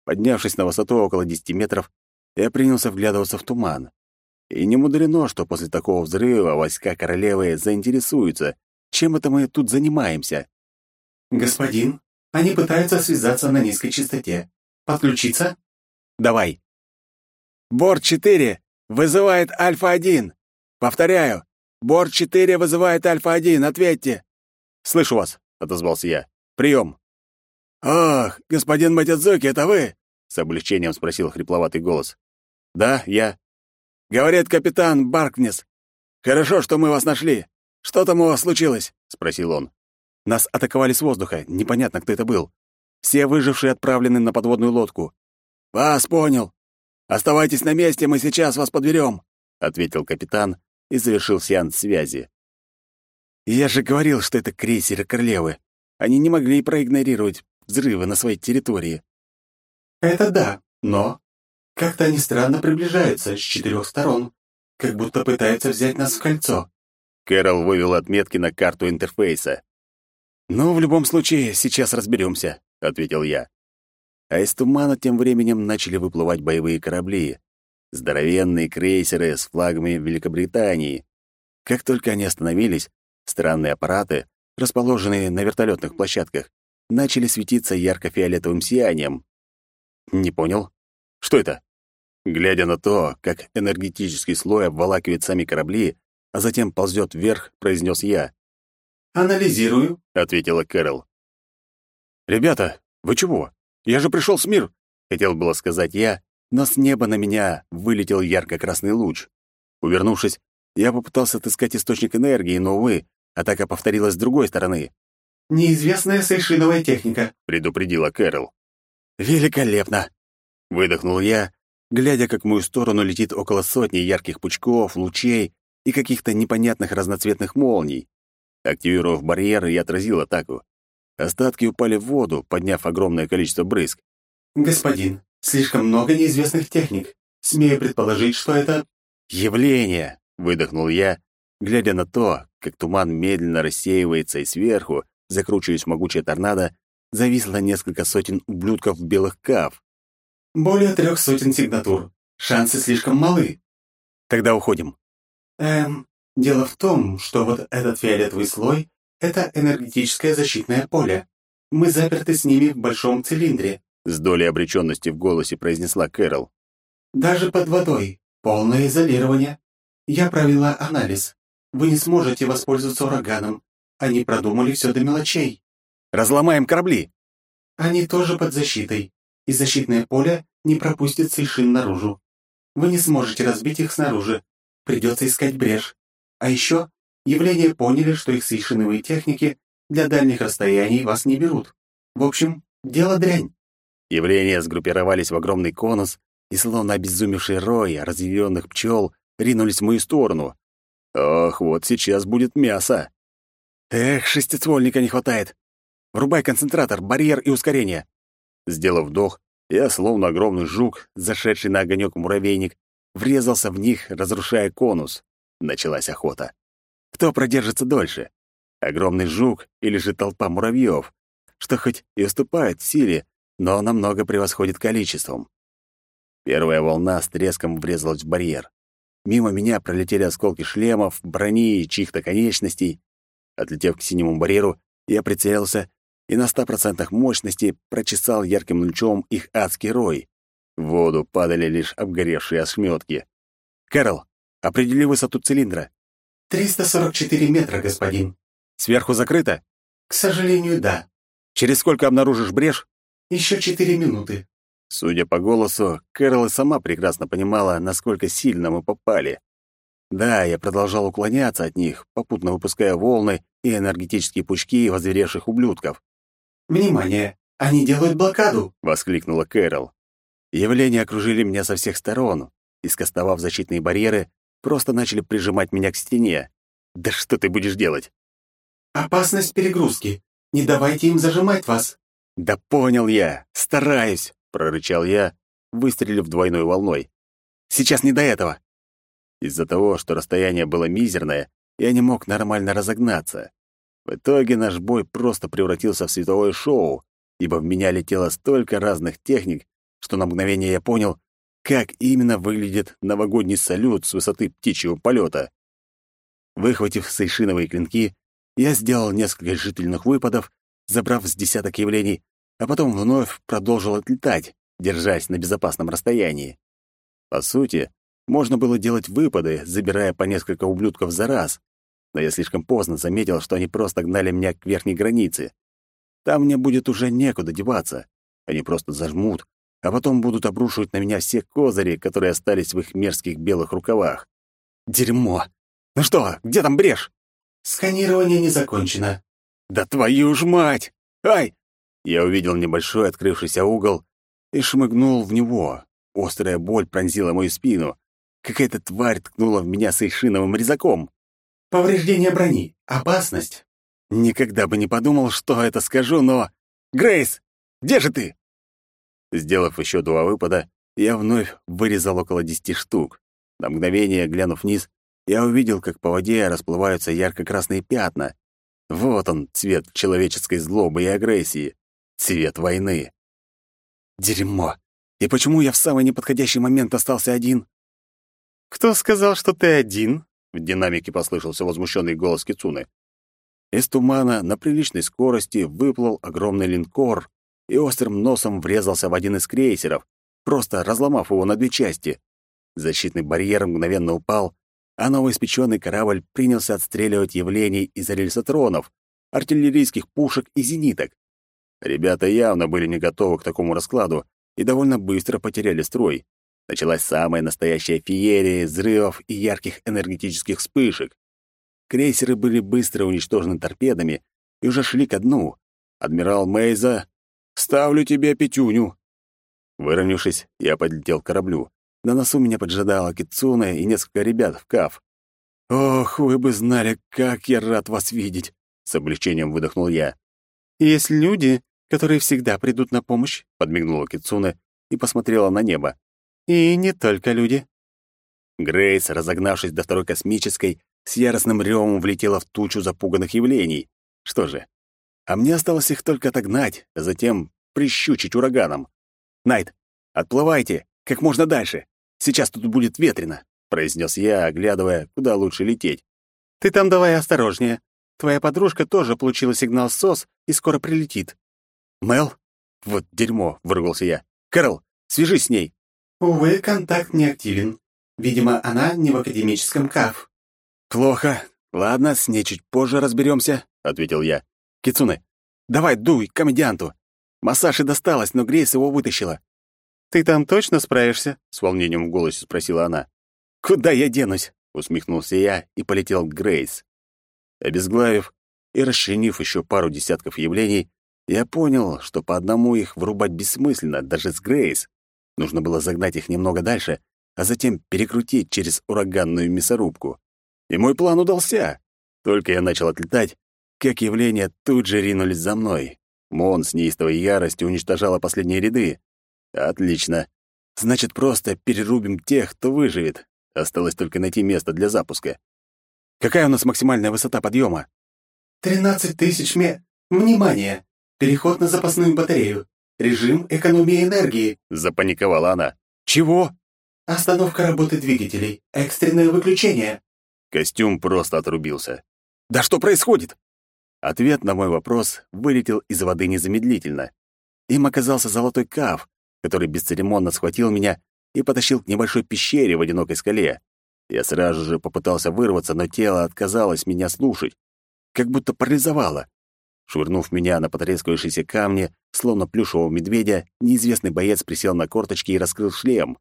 Поднявшись на высоту около десяти метров, я принялся вглядываться в туман. И не мудрено, что после такого взрыва войска королевы заинтересуются, чем это мы тут занимаемся. «Господин, они пытаются связаться на низкой частоте. Подключиться?» «Давай». «Борт-4 вызывает Альфа-1. Повторяю, Борт-4 вызывает Альфа-1. Ответьте». «Слышу вас», — отозвался я. «Прием». «Ох, господин Матидзуки, это вы?» — с облегчением спросил хрипловатый голос. «Да, я». «Говорит капитан Баркнес. Хорошо, что мы вас нашли. Что там у вас случилось?» — спросил он. Нас атаковали с воздуха, непонятно, кто это был. Все выжившие отправлены на подводную лодку. «Вас понял. Оставайтесь на месте, мы сейчас вас подберем», — ответил капитан и завершил сеанс связи. «Я же говорил, что это крейсеры королевы. Они не могли проигнорировать взрывы на своей территории». «Это да, но как-то они странно приближаются с четырех сторон, как будто пытаются взять нас в кольцо». Кэрол вывел отметки на карту интерфейса. «Ну, в любом случае, сейчас разберемся», — ответил я. А из тумана тем временем начали выплывать боевые корабли. Здоровенные крейсеры с флагами Великобритании. Как только они остановились, странные аппараты, расположенные на вертолетных площадках, начали светиться ярко-фиолетовым сиянием. Не понял. Что это? Глядя на то, как энергетический слой обволакивает сами корабли, а затем ползет вверх, произнес я. «Анализирую», — ответила Кэрол. «Ребята, вы чего? Я же пришел с мир!» — хотел было сказать я, но с неба на меня вылетел ярко-красный луч. Увернувшись, я попытался отыскать источник энергии, но, увы, атака повторилась с другой стороны. «Неизвестная сейшиновая техника», — предупредила Кэрол. «Великолепно!» — выдохнул я, глядя, как в мою сторону летит около сотни ярких пучков, лучей и каких-то непонятных разноцветных молний. Активировав барьер, я отразил атаку. Остатки упали в воду, подняв огромное количество брызг. «Господин, слишком много неизвестных техник. Смею предположить, что это...» «Явление!» — выдохнул я, глядя на то, как туман медленно рассеивается и сверху, закручиваясь в могучее торнадо, зависло несколько сотен ублюдков в белых каф. «Более трех сотен сигнатур. Шансы слишком малы». «Тогда уходим». «Эм, Дело в том, что вот этот фиолетовый слой — это энергетическое защитное поле. Мы заперты с ними в большом цилиндре», — с долей обреченности в голосе произнесла Кэрол. «Даже под водой. Полное изолирование. Я провела анализ. Вы не сможете воспользоваться ураганом. Они продумали все до мелочей». «Разломаем корабли!» «Они тоже под защитой, и защитное поле не пропустит сейшин наружу. Вы не сможете разбить их снаружи. Придется искать брешь. А еще явления поняли, что их сейшиновые техники для дальних расстояний вас не берут. В общем, дело дрянь. Явления сгруппировались в огромный конус и, словно обезумевший рой разъяренных пчел, ринулись в мою сторону. Ох, вот сейчас будет мясо. Эх, шестицвольника не хватает. Врубай концентратор, барьер и ускорение. Сделав вдох, я, словно огромный жук, зашедший на огонек муравейник, врезался в них, разрушая конус. Началась охота. Кто продержится дольше? Огромный жук или же толпа муравьев, что хоть и уступает в силе, но намного превосходит количеством. Первая волна с треском врезалась в барьер. Мимо меня пролетели осколки шлемов, брони и чьих-то конечностей. Отлетев к синему барьеру, я прицелился и на ста процентах мощности прочесал ярким лучом их адский рой. В воду падали лишь обгоревшие ошметки. «Кэрол, определи высоту цилиндра». «344 метра, господин». «Сверху закрыто?» «К сожалению, да». «Через сколько обнаружишь брешь?» «Еще четыре минуты». Судя по голосу, Кэрол и сама прекрасно понимала, насколько сильно мы попали. Да, я продолжал уклоняться от них, попутно выпуская волны и энергетические пучки возверевших ублюдков. «Внимание! Они делают блокаду!» — воскликнула Кэрол. Явления окружили меня со всех сторон, и, скостовав защитные барьеры, просто начали прижимать меня к стене. «Да что ты будешь делать?» «Опасность перегрузки. Не давайте им зажимать вас». «Да понял я. Стараюсь», — прорычал я, выстрелив двойной волной. «Сейчас не до этого». Из-за того, что расстояние было мизерное, я не мог нормально разогнаться. В итоге наш бой просто превратился в световое шоу, ибо в меня летело столько разных техник, что на мгновение я понял, как именно выглядит новогодний салют с высоты птичьего полета. Выхватив сейшиновые клинки, я сделал несколько решительных выпадов, забрав с десяток явлений, а потом вновь продолжил отлетать, держась на безопасном расстоянии. По сути, можно было делать выпады, забирая по несколько ублюдков за раз, но я слишком поздно заметил, что они просто гнали меня к верхней границе. Там мне будет уже некуда деваться. Они просто зажмут, а потом будут обрушивать на меня все козыри, которые остались в их мерзких белых рукавах. Дерьмо! Ну что, где там брешь? Сканирование не закончено. Да твою ж мать! Ай! Я увидел небольшой открывшийся угол и шмыгнул в него. Острая боль пронзила мою спину. Какая-то тварь ткнула в меня с эйшиновым резаком. Повреждение брони. Опасность. Никогда бы не подумал, что это скажу, но... Грейс, где же ты? Сделав еще два выпада, я вновь вырезал около десяти штук. На мгновение, глянув вниз, я увидел, как по воде расплываются ярко-красные пятна. Вот он, цвет человеческой злобы и агрессии. Цвет войны. Дерьмо. И почему я в самый неподходящий момент остался один? «Кто сказал, что ты один?» В динамике послышался возмущенный голос Кицуны. Из тумана на приличной скорости выплыл огромный линкор и острым носом врезался в один из крейсеров, просто разломав его на две части. Защитный барьер мгновенно упал, а новоиспеченный корабль принялся отстреливать явлений из рельсотронов, артиллерийских пушек и зениток. Ребята явно были не готовы к такому раскладу и довольно быстро потеряли строй. Началась самая настоящая феерия взрывов и ярких энергетических вспышек. Крейсеры были быстро уничтожены торпедами и уже шли ко дну. Адмирал Мейза Ставлю тебе пятюню». Выровнявшись, я подлетел к кораблю. На носу меня поджидала Кицуна и несколько ребят в каф. «Ох, вы бы знали, как я рад вас видеть!» — с облегчением выдохнул я. «Есть люди, которые всегда придут на помощь», — подмигнула Кицуна и посмотрела на небо. «И не только люди». Грейс, разогнавшись до второй космической, с яростным ревом влетела в тучу запуганных явлений. Что же, а мне осталось их только отогнать, а затем прищучить ураганом. «Найт, отплывайте, как можно дальше. Сейчас тут будет ветрено», — произнес я, оглядывая, куда лучше лететь. «Ты там давай осторожнее. Твоя подружка тоже получила сигнал СОС и скоро прилетит». «Мел?» «Вот дерьмо», — выругался я. «Кэрол, свяжись с ней». «Увы, контакт не активен. Видимо, она не в академическом КАФ». «Плохо. Ладно, с ней чуть позже разберемся», — ответил я. Кицуне, давай дуй к комедианту. Массаж и досталось, но Грейс его вытащила. Ты там точно справишься? с волнением в голосе спросила она. Куда я денусь? усмехнулся я и полетел к Грейс. Обезглавив и расчленив еще пару десятков явлений, я понял, что по одному их врубать бессмысленно, даже с Грейс. Нужно было загнать их немного дальше, а затем перекрутить через ураганную мясорубку. И мой план удался. Только я начал отлетать, как явления тут же ринулись за мной. Мон с неистовой яростью уничтожала последние ряды. Отлично. Значит, просто перерубим тех, кто выживет. Осталось только найти место для запуска. Какая у нас максимальная высота подъема? «Тринадцать тысяч ме... Внимание! Переход на запасную батарею. Режим экономии энергии», — запаниковала она. «Чего?» Остановка работы двигателей. Экстренное выключение. Костюм просто отрубился. Да что происходит? Ответ на мой вопрос вылетел из воды незамедлительно. Им оказался золотой каф, который бесцеремонно схватил меня и потащил к небольшой пещере в одинокой скале. Я сразу же попытался вырваться, но тело отказалось меня слушать, как будто парализовало. Швырнув меня на потрескавшиеся камни, словно плюшевого медведя, неизвестный боец присел на корточки и раскрыл шлем.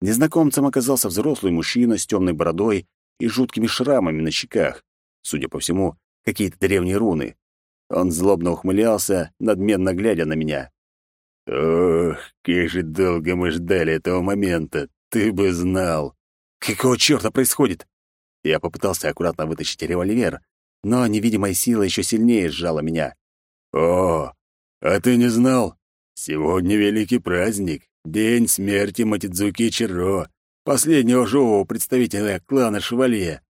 Незнакомцем оказался взрослый мужчина с темной бородой и жуткими шрамами на щеках. Судя по всему, какие-то древние руны. Он злобно ухмылялся, надменно глядя на меня. «Ох, как же долго мы ждали этого момента, ты бы знал!» «Какого чёрта происходит?» Я попытался аккуратно вытащить револьвер, но невидимая сила еще сильнее сжала меня. «О, а ты не знал? Сегодня великий праздник, день смерти Матидзуки Чиро, последнего живого представителя клана Шевалье.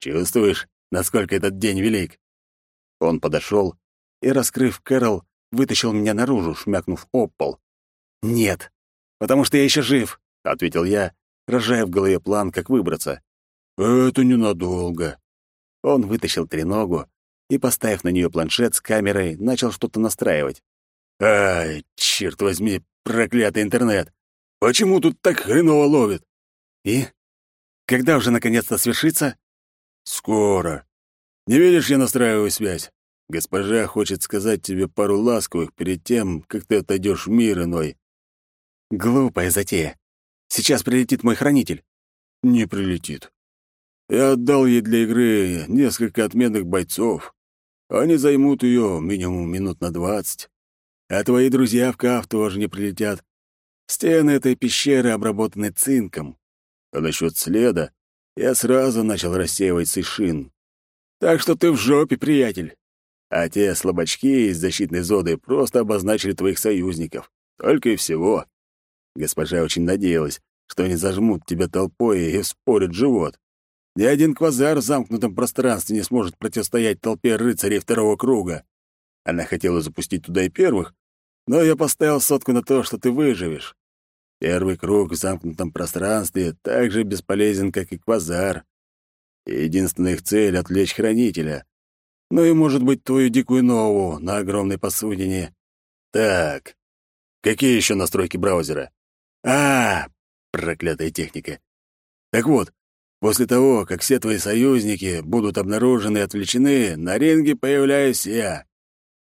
Чувствуешь, насколько этот день велик?» Он подошел и, раскрыв Кэрол, вытащил меня наружу, шмякнув об пол. «Нет, потому что я еще жив», — ответил я, рожая в голове план, как выбраться. «Это ненадолго». Он вытащил треногу и, поставив на нее планшет с камерой, начал что-то настраивать. «Ай, черт возьми, проклятый интернет! Почему тут так хреново ловит?» «И? Когда уже наконец-то свершится?» «Скоро. Не видишь, я настраиваю связь. Госпожа хочет сказать тебе пару ласковых перед тем, как ты отойдешь в мир иной». «Глупая затея. Сейчас прилетит мой хранитель». «Не прилетит. Я отдал ей для игры несколько отменных бойцов. Они займут ее минимум минут на двадцать. А твои друзья в Каф тоже не прилетят. Стены этой пещеры обработаны цинком. А насчет следа я сразу начал рассеивать сышин. Так что ты в жопе, приятель. А те слабачки из защитной зоны просто обозначили твоих союзников. Только и всего. Госпожа очень надеялась, что они зажмут тебя толпой и вспорят живот. Ни один квазар в замкнутом пространстве не сможет противостоять толпе рыцарей второго круга. Она хотела запустить туда и первых, но я поставил сотку на то, что ты выживешь. Первый круг в замкнутом пространстве так же бесполезен, как и квазар. Единственная их цель — отвлечь хранителя. Ну и, может быть, твою дикую нову на огромной посудине. Так, какие еще настройки браузера? А, проклятая техника. Так вот, после того, как все твои союзники будут обнаружены и отвлечены, на ринге появляюсь я.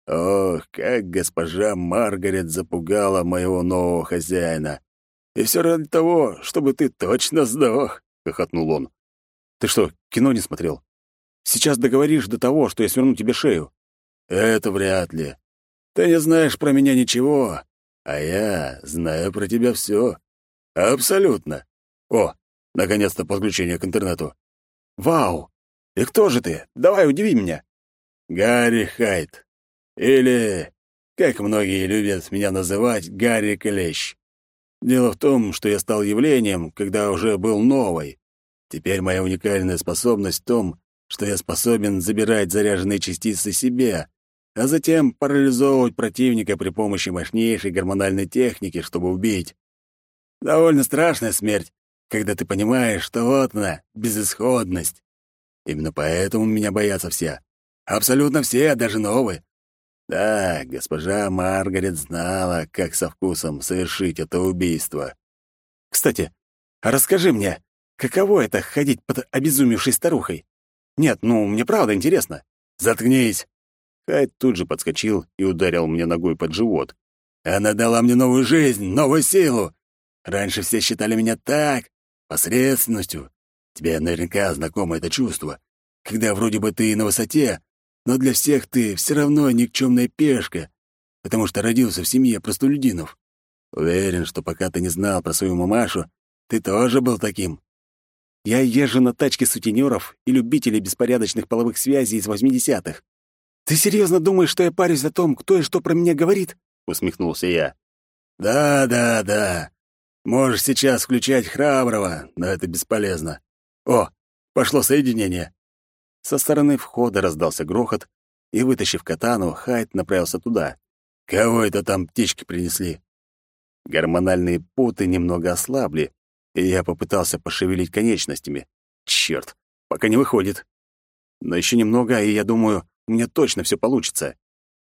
Ох, как госпожа Маргарет запугала моего нового хозяина. И все ради того, чтобы ты точно сдох, — хохотнул он. Ты что, кино не смотрел? Сейчас договоришь до того, что я сверну тебе шею. Это вряд ли. Ты не знаешь про меня ничего, а я знаю про тебя все. Абсолютно. О, наконец-то подключение к интернету. Вау! И кто же ты? Давай, удиви меня. Гарри Хайт. Или, как многие любят меня называть, Гарри Клещ. Дело в том, что я стал явлением, когда уже был новой. Теперь моя уникальная способность в том, что я способен забирать заряженные частицы себе, а затем парализовывать противника при помощи мощнейшей гормональной техники, чтобы убить. Довольно страшная смерть, когда ты понимаешь, что вот она, безысходность. Именно поэтому меня боятся все. Абсолютно все, даже новые. Да, госпожа Маргарет знала, как со вкусом совершить это убийство. Кстати, расскажи мне, каково это — ходить под обезумевшей старухой? Нет, ну, мне правда интересно. Заткнись. Хайд тут же подскочил и ударил мне ногой под живот. Она дала мне новую жизнь, новую силу. Раньше все считали меня так, посредственностью. Тебе наверняка знакомо это чувство, когда вроде бы ты на высоте, но для всех ты все равно никчемная пешка, потому что родился в семье простолюдинов. Уверен, что пока ты не знал про свою мамашу, ты тоже был таким. Я езжу на тачке сутенеров и любителей беспорядочных половых связей из восьмидесятых. Ты серьезно думаешь, что я парюсь о том, кто и что про меня говорит? Усмехнулся я. Да, да, да. Можешь сейчас включать храброго, но это бесполезно. О, пошло соединение. Со стороны входа раздался грохот, и, вытащив катану, Хайт направился туда. Кого это там птички принесли? Гормональные путы немного ослабли, и я попытался пошевелить конечностями. Черт, пока не выходит. Но еще немного, и я думаю, у меня точно все получится.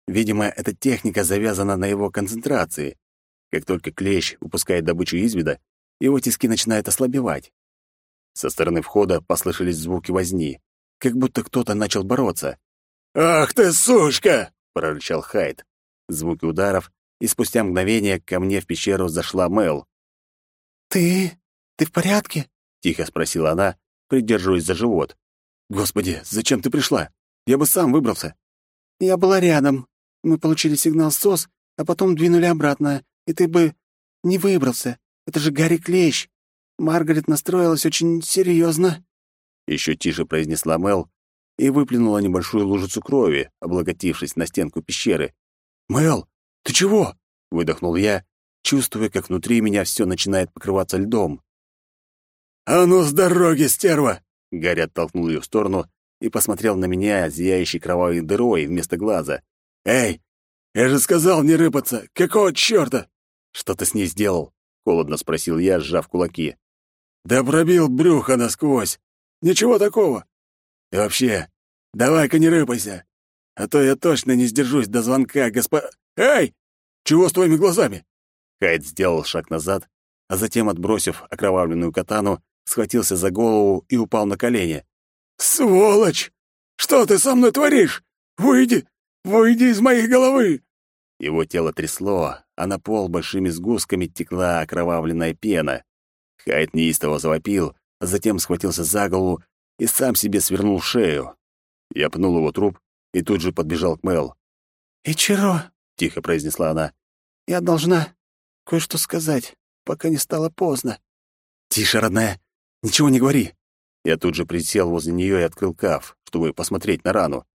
Видимо, эта техника завязана на его концентрации. Как только клещ упускает добычу из вида, его тиски начинают ослабевать. Со стороны входа послышались звуки возни, как будто кто-то начал бороться. «Ах ты, сучка!» — прорычал Хайд. Звуки ударов, и спустя мгновение ко мне в пещеру зашла Мэл. «Ты... ты в порядке?» — тихо спросила она, придерживаясь за живот. «Господи, зачем ты пришла? Я бы сам выбрался». «Я была рядом. Мы получили сигнал СОС, а потом двинули обратно, и ты бы не выбрался. Это же Гарри Клещ. Маргарет настроилась очень серьезно. Еще тише произнесла Мел и выплюнула небольшую лужицу крови, облокотившись на стенку пещеры. «Мел, ты чего?» — выдохнул я, чувствуя, как внутри меня все начинает покрываться льдом. «А ну с дороги, стерва!» Гарри оттолкнул ее в сторону и посмотрел на меня, зияющей кровавой дырой вместо глаза. «Эй, я же сказал не рыпаться! Какого чёрта?» «Что ты с ней сделал?» — холодно спросил я, сжав кулаки. «Да пробил брюхо насквозь. Ничего такого. И вообще, давай-ка не рыпайся, а то я точно не сдержусь до звонка, госпо... Эй! Чего с твоими глазами?» Хайд сделал шаг назад, а затем, отбросив окровавленную катану, схватился за голову и упал на колени. «Сволочь! Что ты со мной творишь? Выйди! Выйди из моей головы!» Его тело трясло, а на пол большими сгустками текла окровавленная пена. Хайт неистово завопил, затем схватился за голову и сам себе свернул шею. Я пнул его труп и тут же подбежал к Мэл. «Ичиро», — тихо произнесла она, — «я должна кое-что сказать, пока не стало поздно». «Тише, родная, ничего не говори». Я тут же присел возле нее и открыл каф, чтобы посмотреть на рану.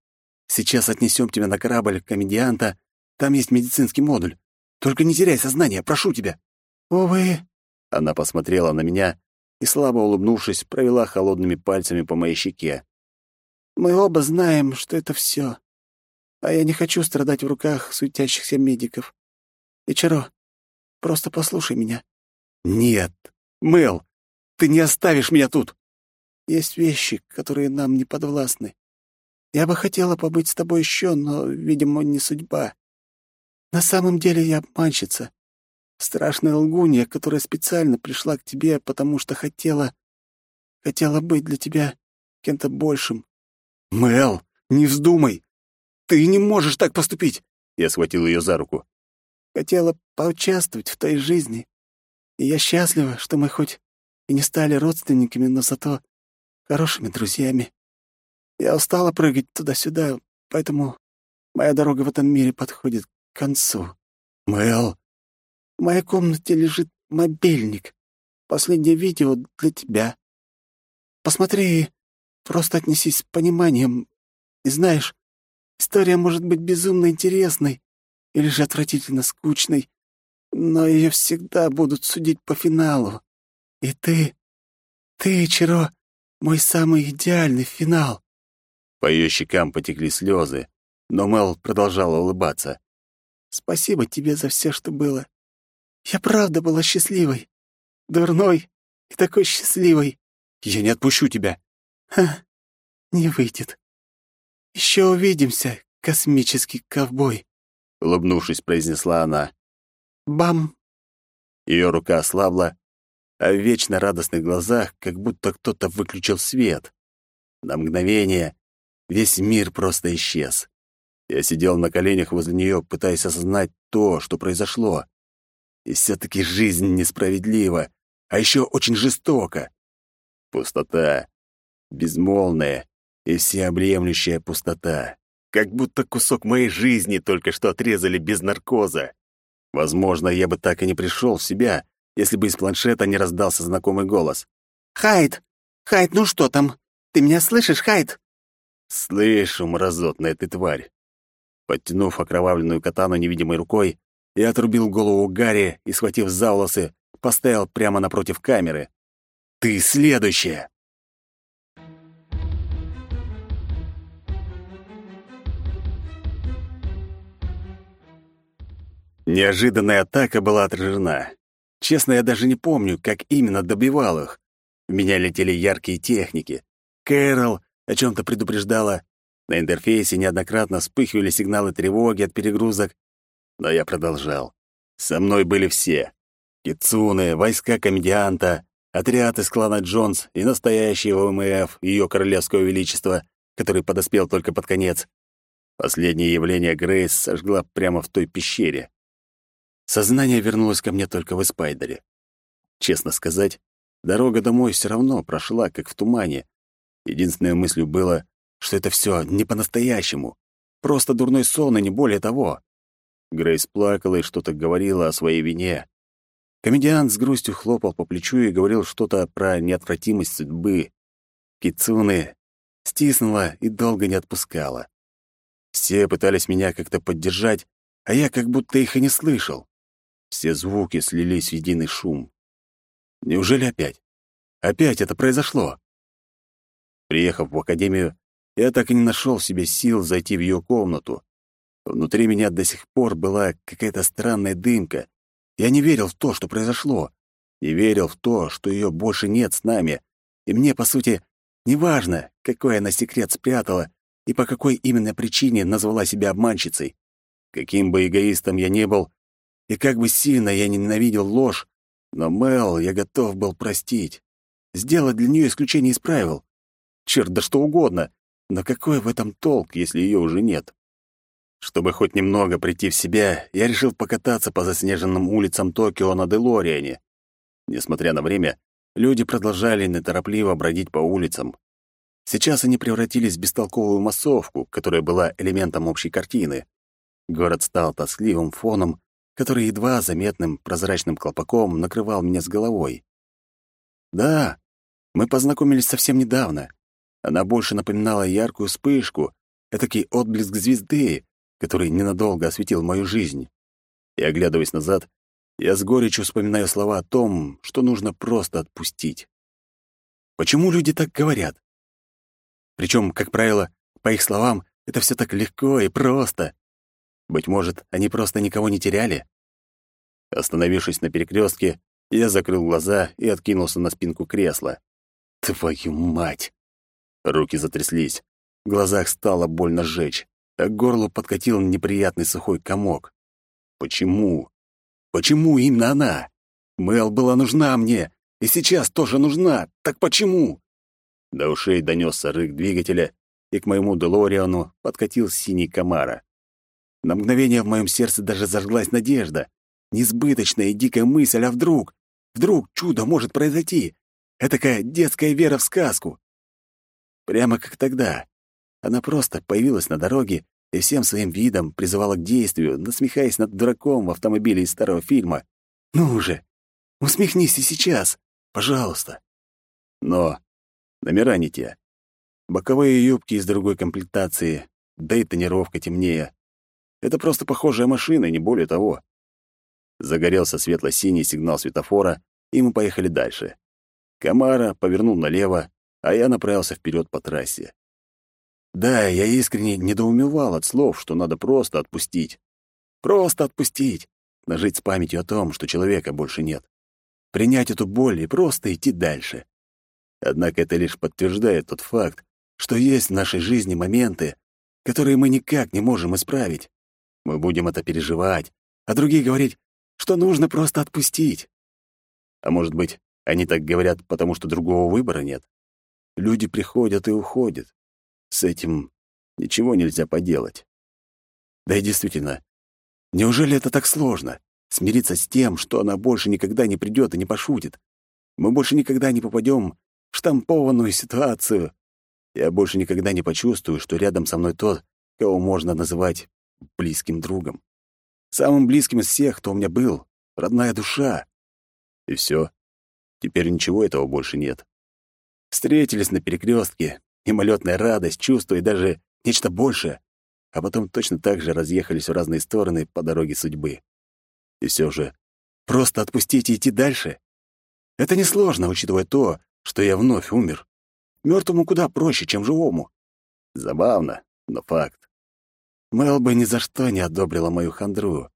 «Сейчас отнесем тебя на корабль комедианта, там есть медицинский модуль. Только не теряй сознание, прошу тебя». «Увы». Она посмотрела на меня и, слабо улыбнувшись, провела холодными пальцами по моей щеке. «Мы оба знаем, что это все. А я не хочу страдать в руках суетящихся медиков. Ичаро, просто послушай меня». «Нет, Мэл, ты не оставишь меня тут!» «Есть вещи, которые нам не подвластны. Я бы хотела побыть с тобой еще, но, видимо, не судьба. На самом деле я обманщица. Страшная лгунья, которая специально пришла к тебе, потому что хотела... хотела быть для тебя кем-то большим. «Мэл, не вздумай! Ты не можешь так поступить!» Я схватил ее за руку. «Хотела поучаствовать в той жизни. И я счастлива, что мы хоть и не стали родственниками, но зато хорошими друзьями. Я устала прыгать туда-сюда, поэтому моя дорога в этом мире подходит к концу. Мэл, в моей комнате лежит мобильник. Последнее видео для тебя. Посмотри и просто отнесись с пониманием. И знаешь, история может быть безумно интересной или же отвратительно скучной, но ее всегда будут судить по финалу. И ты, ты, Чиро, мой самый идеальный финал. По ее щекам потекли слезы, но Мел продолжала улыбаться. Спасибо тебе за все, что было. Я правда была счастливой. Дурной и такой счастливой. Я не отпущу тебя. Ха, не выйдет. Еще увидимся, космический ковбой. Улыбнувшись, произнесла она. Бам! Ее рука ослабла, а в вечно радостных глазах как будто кто-то выключил свет. На мгновение весь мир просто исчез. Я сидел на коленях возле нее, пытаясь осознать то, что произошло. И все-таки жизнь несправедлива, а еще очень жестока. Пустота, безмолвная и всеобъемлющая пустота. Как будто кусок моей жизни только что отрезали без наркоза. Возможно, я бы так и не пришел в себя, если бы из планшета не раздался знакомый голос. «Хайд! Хайд, ну что там? Ты меня слышишь, Хайд?» «Слышу, мразотная ты тварь. Подтянув окровавленную катану невидимой рукой, я отрубил голову Гарри и, схватив за волосы, поставил прямо напротив камеры. «Ты следующая!» Неожиданная атака была отражена. Честно, я даже не помню, как именно добивал их. В меня летели яркие техники. Кэрол о чем то предупреждала. На интерфейсе неоднократно вспыхивали сигналы тревоги от перегрузок. Но я продолжал. Со мной были все. Кицуны, войска комедианта, отряд из клана Джонс и настоящий ВМФ Ее Королевского Величества, который подоспел только под конец. Последнее явление Грейс сожгла прямо в той пещере. Сознание вернулось ко мне только в Спайдере. Честно сказать, дорога домой все равно прошла, как в тумане. Единственной мыслью было, что это все не по-настоящему. Просто дурной сон, и не более того. Грейс плакала и что-то говорила о своей вине. Комедиант с грустью хлопал по плечу и говорил что-то про неотвратимость судьбы. Кицуны стиснула и долго не отпускала. Все пытались меня как-то поддержать, а я как будто их и не слышал. Все звуки слились в единый шум. Неужели опять? Опять это произошло? Приехав в академию, я так и не нашел в себе сил зайти в ее комнату. Внутри меня до сих пор была какая-то странная дымка. Я не верил в то, что произошло. Не верил в то, что ее больше нет с нами. И мне, по сути, неважно, какой она секрет спрятала и по какой именно причине назвала себя обманщицей. Каким бы эгоистом я не был, и как бы сильно я ненавидел ложь, но Мэл я готов был простить. Сделать для нее исключение из правил. Черт, да что угодно. Но какой в этом толк, если ее уже нет? Чтобы хоть немного прийти в себя, я решил покататься по заснеженным улицам Токио на Делориане. Несмотря на время, люди продолжали неторопливо бродить по улицам. Сейчас они превратились в бестолковую массовку, которая была элементом общей картины. Город стал тоскливым фоном, который едва заметным прозрачным колпаком накрывал меня с головой. Да, мы познакомились совсем недавно. Она больше напоминала яркую вспышку, этакий отблеск звезды, который ненадолго осветил мою жизнь. И, оглядываясь назад, я с горечью вспоминаю слова о том, что нужно просто отпустить. Почему люди так говорят? Причем, как правило, по их словам, это все так легко и просто. Быть может, они просто никого не теряли? Остановившись на перекрестке, я закрыл глаза и откинулся на спинку кресла. Твою мать! Руки затряслись. В глазах стало больно жечь, а к горлу подкатил неприятный сухой комок. Почему? Почему именно она? Мэл была нужна мне, и сейчас тоже нужна. Так почему? До ушей донесся рык двигателя, и к моему Делориану подкатил синий комара. На мгновение в моем сердце даже зажглась надежда. Несбыточная и дикая мысль, а вдруг? Вдруг чудо может произойти? Этакая детская вера в сказку. Прямо как тогда. Она просто появилась на дороге и всем своим видом призывала к действию, насмехаясь над дураком в автомобиле из старого фильма. «Ну уже, усмехнись и сейчас, пожалуйста». Но номера не те. Боковые юбки из другой комплектации, да и тонировка темнее. Это просто похожая машина, не более того. Загорелся светло-синий сигнал светофора, и мы поехали дальше. Камара повернул налево, а я направился вперед по трассе. Да, я искренне недоумевал от слов, что надо просто отпустить. Просто отпустить. Нажить с памятью о том, что человека больше нет. Принять эту боль и просто идти дальше. Однако это лишь подтверждает тот факт, что есть в нашей жизни моменты, которые мы никак не можем исправить. Мы будем это переживать, а другие говорить, что нужно просто отпустить. А может быть, они так говорят, потому что другого выбора нет? Люди приходят и уходят. С этим ничего нельзя поделать. Да и действительно, неужели это так сложно? Смириться с тем, что она больше никогда не придет и не пошутит. Мы больше никогда не попадем в штампованную ситуацию. Я больше никогда не почувствую, что рядом со мной тот, кого можно называть близким другом. Самым близким из всех, кто у меня был, родная душа. И все. Теперь ничего этого больше нет. Встретились на перекрестке, мимолетная радость, чувство и даже нечто большее, а потом точно так же разъехались в разные стороны по дороге судьбы. И все же, просто отпустить и идти дальше? Это несложно, учитывая то, что я вновь умер. Мертвому куда проще, чем живому. Забавно, но факт. Мэл бы ни за что не одобрила мою хандру.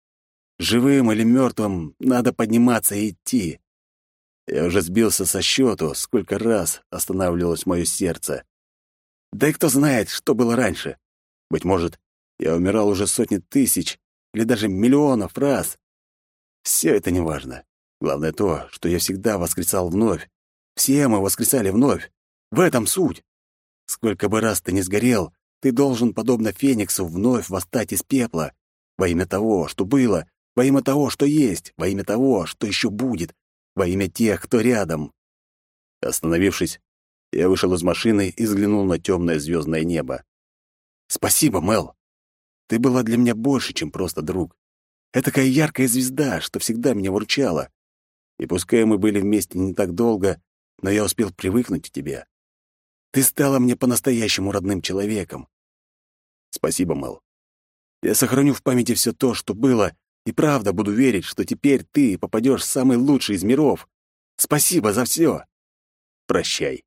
Живым или мертвым надо подниматься и идти. Я уже сбился со счету, сколько раз останавливалось мое сердце. Да и кто знает, что было раньше. Быть может, я умирал уже сотни тысяч или даже миллионов раз. Все это неважно. Главное то, что я всегда воскресал вновь. Все мы воскресали вновь. В этом суть. Сколько бы раз ты не сгорел, ты должен, подобно Фениксу, вновь восстать из пепла. Во имя того, что было, во имя того, что есть, во имя того, что еще будет, во имя тех, кто рядом. Остановившись, я вышел из машины и взглянул на темное звездное небо. «Спасибо, Мел. Ты была для меня больше, чем просто друг. Это такая яркая звезда, что всегда меня выручала. И пускай мы были вместе не так долго, но я успел привыкнуть к тебе. Ты стала мне по-настоящему родным человеком. Спасибо, Мэл. Я сохраню в памяти все то, что было, и правда буду верить, что теперь ты попадешь в самый лучший из миров. Спасибо за все. Прощай.